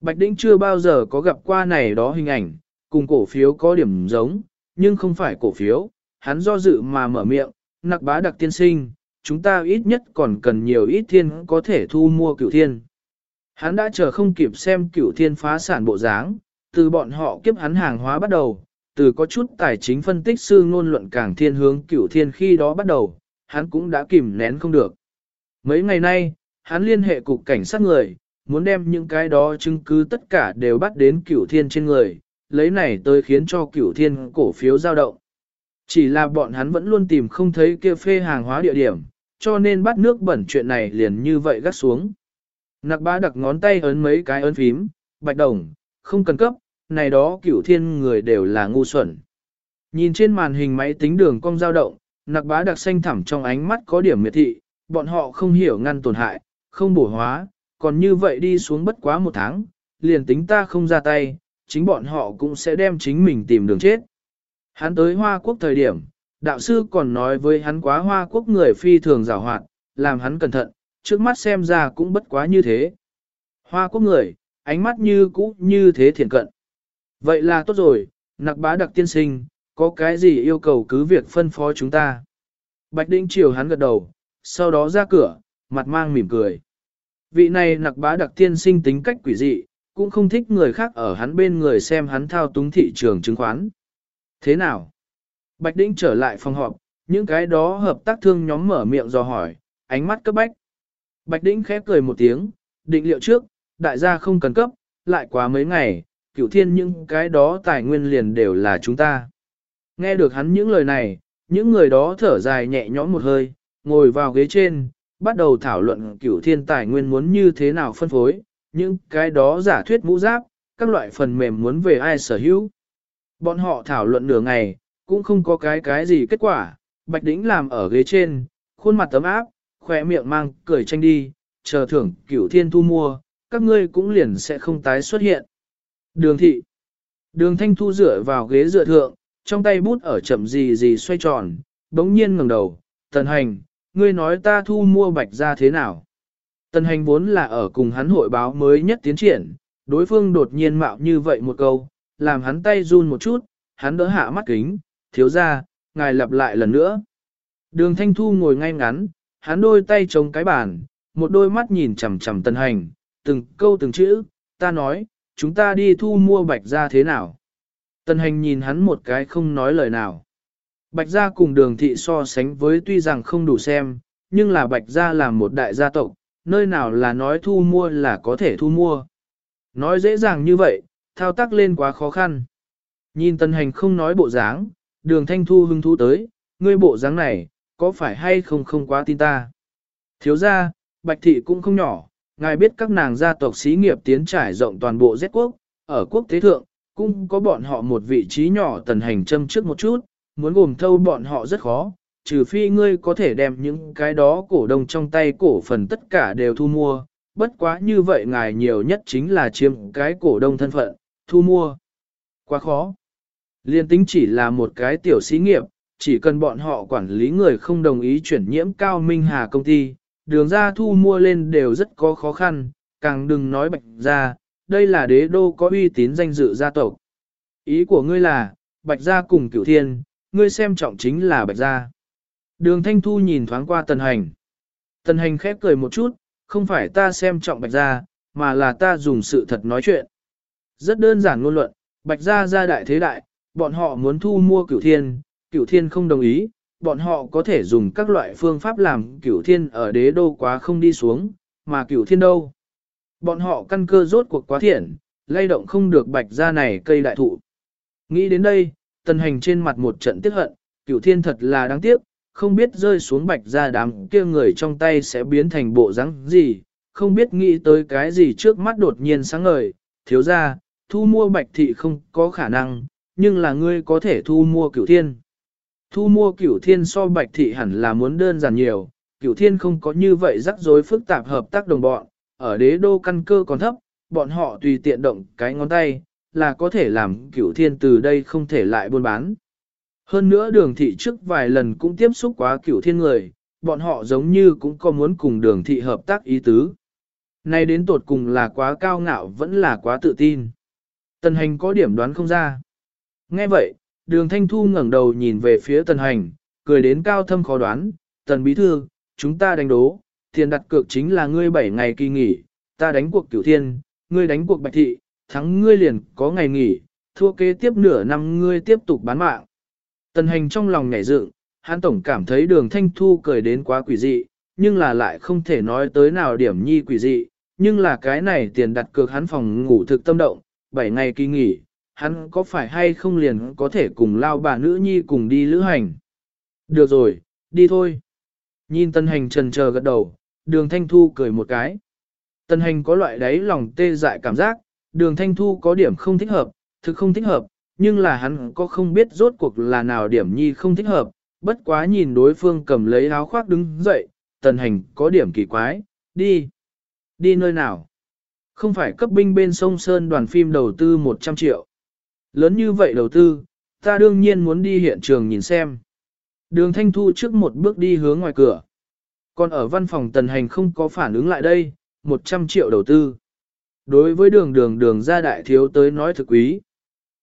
Bạch Đĩnh chưa bao giờ có gặp qua này đó hình ảnh, cùng cổ phiếu có điểm giống, nhưng không phải cổ phiếu, hắn do dự mà mở miệng, nặc bá đặc tiên sinh, chúng ta ít nhất còn cần nhiều ít thiên có thể thu mua cửu thiên. Hắn đã chờ không kịp xem cửu thiên phá sản bộ dáng, từ bọn họ kiếp hắn hàng hóa bắt đầu, từ có chút tài chính phân tích sư ngôn luận càng thiên hướng cửu thiên khi đó bắt đầu, hắn cũng đã kìm nén không được. Mấy ngày nay, hắn liên hệ cục cảnh sát người, muốn đem những cái đó chứng cứ tất cả đều bắt đến cửu thiên trên người, lấy này tới khiến cho cửu thiên cổ phiếu dao động. Chỉ là bọn hắn vẫn luôn tìm không thấy kia phê hàng hóa địa điểm, cho nên bắt nước bẩn chuyện này liền như vậy gắt xuống. Nặc bá đặt ngón tay ấn mấy cái ấn phím, bạch đồng, không cần cấp, này đó cửu thiên người đều là ngu xuẩn. Nhìn trên màn hình máy tính đường cong dao động, nặc bá đặc xanh thẳm trong ánh mắt có điểm miệt thị, bọn họ không hiểu ngăn tổn hại, không bổ hóa, còn như vậy đi xuống bất quá một tháng, liền tính ta không ra tay, chính bọn họ cũng sẽ đem chính mình tìm đường chết. Hắn tới Hoa Quốc thời điểm, đạo sư còn nói với hắn quá Hoa Quốc người phi thường rào hoạt, làm hắn cẩn thận, trước mắt xem ra cũng bất quá như thế. Hoa Quốc người, ánh mắt như cũ như thế thiện cận. Vậy là tốt rồi, nặc bá đặc tiên sinh, có cái gì yêu cầu cứ việc phân phó chúng ta. Bạch Đinh chiều hắn gật đầu, sau đó ra cửa, mặt mang mỉm cười. Vị này nặc bá đặc tiên sinh tính cách quỷ dị, cũng không thích người khác ở hắn bên người xem hắn thao túng thị trường chứng khoán. Thế nào? Bạch Đĩnh trở lại phòng họp, những cái đó hợp tác thương nhóm mở miệng dò hỏi, ánh mắt cấp bách. Bạch Đĩnh khép cười một tiếng, định liệu trước, đại gia không cần cấp, lại quá mấy ngày, cửu thiên những cái đó tài nguyên liền đều là chúng ta. Nghe được hắn những lời này, những người đó thở dài nhẹ nhõm một hơi, ngồi vào ghế trên, bắt đầu thảo luận cửu thiên tài nguyên muốn như thế nào phân phối, những cái đó giả thuyết mũ giáp, các loại phần mềm muốn về ai sở hữu. Bọn họ thảo luận nửa ngày, cũng không có cái cái gì kết quả, Bạch Đĩnh làm ở ghế trên, khuôn mặt tấm áp, khỏe miệng mang cười tranh đi, chờ thưởng cửu thiên thu mua, các ngươi cũng liền sẽ không tái xuất hiện. Đường thị. Đường thanh thu dựa vào ghế dựa thượng, trong tay bút ở chậm gì gì xoay tròn, bỗng nhiên ngẩng đầu, tần hành, ngươi nói ta thu mua bạch ra thế nào? Tần hành vốn là ở cùng hắn hội báo mới nhất tiến triển, đối phương đột nhiên mạo như vậy một câu, làm hắn tay run một chút, hắn đỡ hạ mắt kính, thiếu ra, ngài lặp lại lần nữa. Đường Thanh Thu ngồi ngay ngắn, hắn đôi tay chống cái bàn, một đôi mắt nhìn chằm chằm tần hành, từng câu từng chữ, ta nói, chúng ta đi thu mua bạch ra thế nào. Tần hành nhìn hắn một cái không nói lời nào. Bạch gia cùng đường thị so sánh với tuy rằng không đủ xem, nhưng là bạch gia là một đại gia tộc, nơi nào là nói thu mua là có thể thu mua. Nói dễ dàng như vậy, thao tác lên quá khó khăn. Nhìn tân hành không nói bộ dáng, đường thanh thu hưng thú tới, ngươi bộ dáng này, có phải hay không không quá tin ta. Thiếu ra, bạch thị cũng không nhỏ, ngài biết các nàng gia tộc xí nghiệp tiến trải rộng toàn bộ Z quốc, ở quốc tế thượng, cũng có bọn họ một vị trí nhỏ tần hành châm trước một chút, muốn gồm thâu bọn họ rất khó, trừ phi ngươi có thể đem những cái đó cổ đông trong tay cổ phần tất cả đều thu mua, bất quá như vậy ngài nhiều nhất chính là chiếm cái cổ đông thân phận, thu mua. Quá khó. Liên tính chỉ là một cái tiểu xí nghiệp, chỉ cần bọn họ quản lý người không đồng ý chuyển nhiễm cao minh hà công ty, đường ra thu mua lên đều rất có khó khăn, càng đừng nói bạch ra, đây là đế đô có uy tín danh dự gia tộc. Ý của ngươi là, bạch gia cùng cửu thiên, ngươi xem trọng chính là bạch gia. Đường thanh thu nhìn thoáng qua tần hành. Tần hành khép cười một chút, không phải ta xem trọng bạch gia, mà là ta dùng sự thật nói chuyện. Rất đơn giản ngôn luận, bạch gia gia đại thế đại, bọn họ muốn thu mua cửu thiên, cửu thiên không đồng ý, bọn họ có thể dùng các loại phương pháp làm cửu thiên ở đế đô quá không đi xuống, mà cửu thiên đâu. Bọn họ căn cơ rốt cuộc quá thiện, lay động không được bạch gia này cây đại thụ. Nghĩ đến đây, tần hành trên mặt một trận tiếc hận, cửu thiên thật là đáng tiếc, không biết rơi xuống bạch ra đám kia người trong tay sẽ biến thành bộ rắn gì, không biết nghĩ tới cái gì trước mắt đột nhiên sáng ngời, thiếu ra, thu mua bạch thị không có khả năng, nhưng là ngươi có thể thu mua cửu thiên. Thu mua cửu thiên so bạch thị hẳn là muốn đơn giản nhiều, cửu thiên không có như vậy rắc rối phức tạp hợp tác đồng bọn, ở đế đô căn cơ còn thấp, bọn họ tùy tiện động cái ngón tay, là có thể làm cửu thiên từ đây không thể lại buôn bán. Hơn nữa đường thị trước vài lần cũng tiếp xúc quá cửu thiên người, bọn họ giống như cũng có muốn cùng đường thị hợp tác ý tứ. Nay đến tột cùng là quá cao ngạo vẫn là quá tự tin. Tần hành có điểm đoán không ra. Nghe vậy, đường thanh thu ngẩng đầu nhìn về phía tần hành, cười đến cao thâm khó đoán, tần bí thư, chúng ta đánh đố, tiền đặt cược chính là ngươi 7 ngày kỳ nghỉ, ta đánh cuộc cửu thiên, ngươi đánh cuộc bạch thị, thắng ngươi liền có ngày nghỉ, thua kế tiếp nửa năm ngươi tiếp tục bán mạng. Tần hành trong lòng nhảy dựng, hắn tổng cảm thấy đường thanh thu cười đến quá quỷ dị, nhưng là lại không thể nói tới nào điểm nhi quỷ dị, nhưng là cái này tiền đặt cược hắn phòng ngủ thực tâm động, 7 ngày kỳ nghỉ, hắn có phải hay không liền có thể cùng lao bà nữ nhi cùng đi lữ hành. Được rồi, đi thôi. Nhìn tân hành trần chờ gật đầu, đường thanh thu cười một cái. Tân hành có loại đáy lòng tê dại cảm giác, đường thanh thu có điểm không thích hợp, thực không thích hợp, nhưng là hắn có không biết rốt cuộc là nào điểm nhi không thích hợp, bất quá nhìn đối phương cầm lấy áo khoác đứng dậy, tần hành có điểm kỳ quái, đi. Đi nơi nào? Không phải cấp binh bên sông Sơn đoàn phim đầu tư 100 triệu. Lớn như vậy đầu tư, ta đương nhiên muốn đi hiện trường nhìn xem. Đường Thanh Thu trước một bước đi hướng ngoài cửa. Còn ở văn phòng tần hành không có phản ứng lại đây, 100 triệu đầu tư. Đối với đường đường đường gia đại thiếu tới nói thực quý.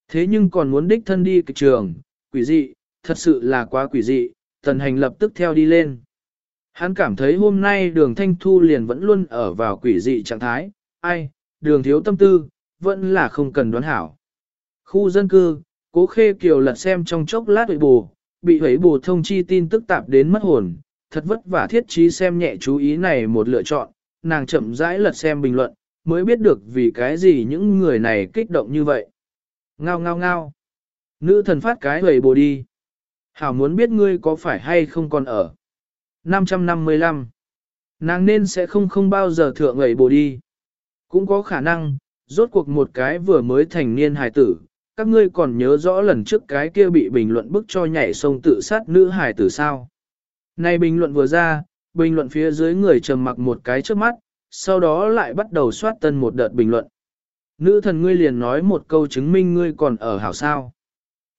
Thế nhưng còn muốn đích thân đi kịch trường, quỷ dị, thật sự là quá quỷ dị, tần hành lập tức theo đi lên. Hắn cảm thấy hôm nay đường thanh thu liền vẫn luôn ở vào quỷ dị trạng thái, ai, đường thiếu tâm tư, vẫn là không cần đoán hảo. Khu dân cư, cố khê kiều lật xem trong chốc lát hủy bù, bị hủy bù thông chi tin tức tạp đến mất hồn, thật vất vả thiết trí xem nhẹ chú ý này một lựa chọn, nàng chậm rãi lật xem bình luận, mới biết được vì cái gì những người này kích động như vậy. Ngao ngao ngao. Nữ thần phát cái hầy bồ đi. Hảo muốn biết ngươi có phải hay không còn ở. 555. Nàng nên sẽ không không bao giờ thượng ngẩy bồ đi. Cũng có khả năng, rốt cuộc một cái vừa mới thành niên hài tử, các ngươi còn nhớ rõ lần trước cái kia bị bình luận bức cho nhảy sông tự sát nữ hài tử sao. Này bình luận vừa ra, bình luận phía dưới người trầm mặc một cái trước mắt, sau đó lại bắt đầu soát tân một đợt bình luận. Nữ thần ngươi liền nói một câu chứng minh ngươi còn ở hảo sao.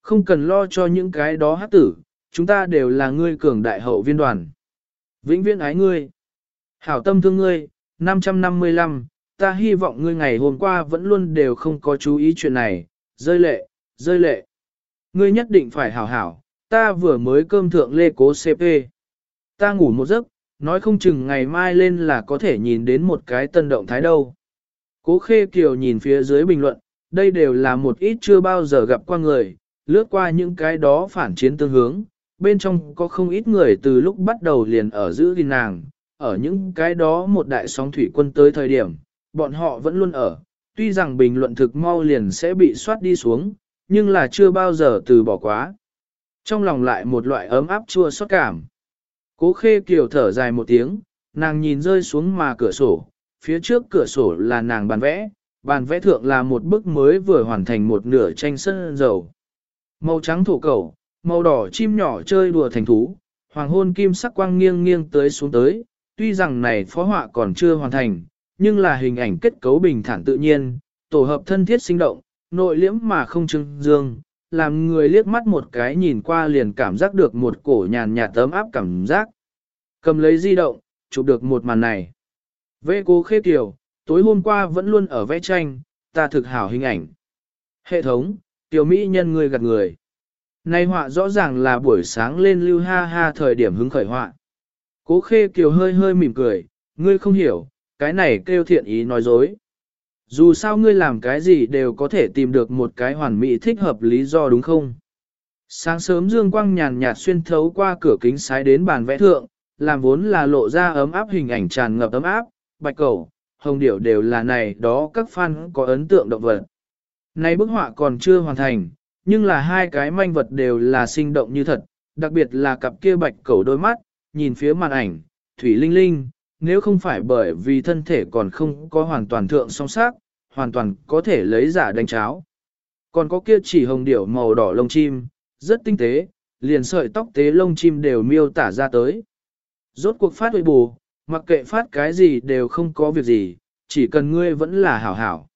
Không cần lo cho những cái đó hát tử, chúng ta đều là ngươi cường đại hậu viên đoàn. Vĩnh viễn ái ngươi. Hảo tâm thương ngươi, 555, ta hy vọng ngươi ngày hôm qua vẫn luôn đều không có chú ý chuyện này, rơi lệ, rơi lệ. Ngươi nhất định phải hảo hảo, ta vừa mới cơm thượng lê cố CP. Ta ngủ một giấc, nói không chừng ngày mai lên là có thể nhìn đến một cái tân động thái đâu. Cố Khê Kiều nhìn phía dưới bình luận, đây đều là một ít chưa bao giờ gặp qua người, lướt qua những cái đó phản chiến tương hướng, bên trong có không ít người từ lúc bắt đầu liền ở giữ gìn nàng, ở những cái đó một đại sóng thủy quân tới thời điểm, bọn họ vẫn luôn ở, tuy rằng bình luận thực mau liền sẽ bị soát đi xuống, nhưng là chưa bao giờ từ bỏ quá. Trong lòng lại một loại ấm áp chua xót cảm. Cố khê kiều thở dài một tiếng, nàng nhìn rơi xuống mà cửa sổ, phía trước cửa sổ là nàng bàn vẽ, bàn vẽ thượng là một bức mới vừa hoàn thành một nửa tranh sân dầu. Màu trắng thổ cầu, màu đỏ chim nhỏ chơi đùa thành thú, hoàng hôn kim sắc quang nghiêng nghiêng tới xuống tới, tuy rằng này phó họa còn chưa hoàn thành, nhưng là hình ảnh kết cấu bình thản tự nhiên, tổ hợp thân thiết sinh động, nội liễm mà không trưng dương, làm người liếc mắt một cái nhìn qua liền cảm giác được một cổ nhàn nhạt tấm áp cảm giác. Cầm lấy di động, chụp được một màn này. Vê cố khê tiểu, tối hôm qua vẫn luôn ở vẽ tranh, ta thực hảo hình ảnh. Hệ thống, tiểu mỹ nhân người gạt người. Này họa rõ ràng là buổi sáng lên lưu ha ha thời điểm hứng khởi họa. Cố khê kiều hơi hơi mỉm cười, ngươi không hiểu, cái này kêu thiện ý nói dối. Dù sao ngươi làm cái gì đều có thể tìm được một cái hoàn mỹ thích hợp lý do đúng không? Sáng sớm dương quang nhàn nhạt xuyên thấu qua cửa kính sái đến bàn vẽ thượng, làm vốn là lộ ra ấm áp hình ảnh tràn ngập ấm áp, bạch cầu, hồng điểu đều là này đó các fan có ấn tượng động vật. Này bức họa còn chưa hoàn thành, nhưng là hai cái manh vật đều là sinh động như thật, đặc biệt là cặp kia bạch cầu đôi mắt, nhìn phía màn ảnh, thủy linh linh, nếu không phải bởi vì thân thể còn không có hoàn toàn thượng song sắc, hoàn toàn có thể lấy giả đánh cháo. Còn có kia chỉ hồng điểu màu đỏ lông chim, rất tinh tế, liền sợi tóc tế lông chim đều miêu tả ra tới. Rốt cuộc phát huy bù, mặc kệ phát cái gì đều không có việc gì, chỉ cần ngươi vẫn là hảo hảo.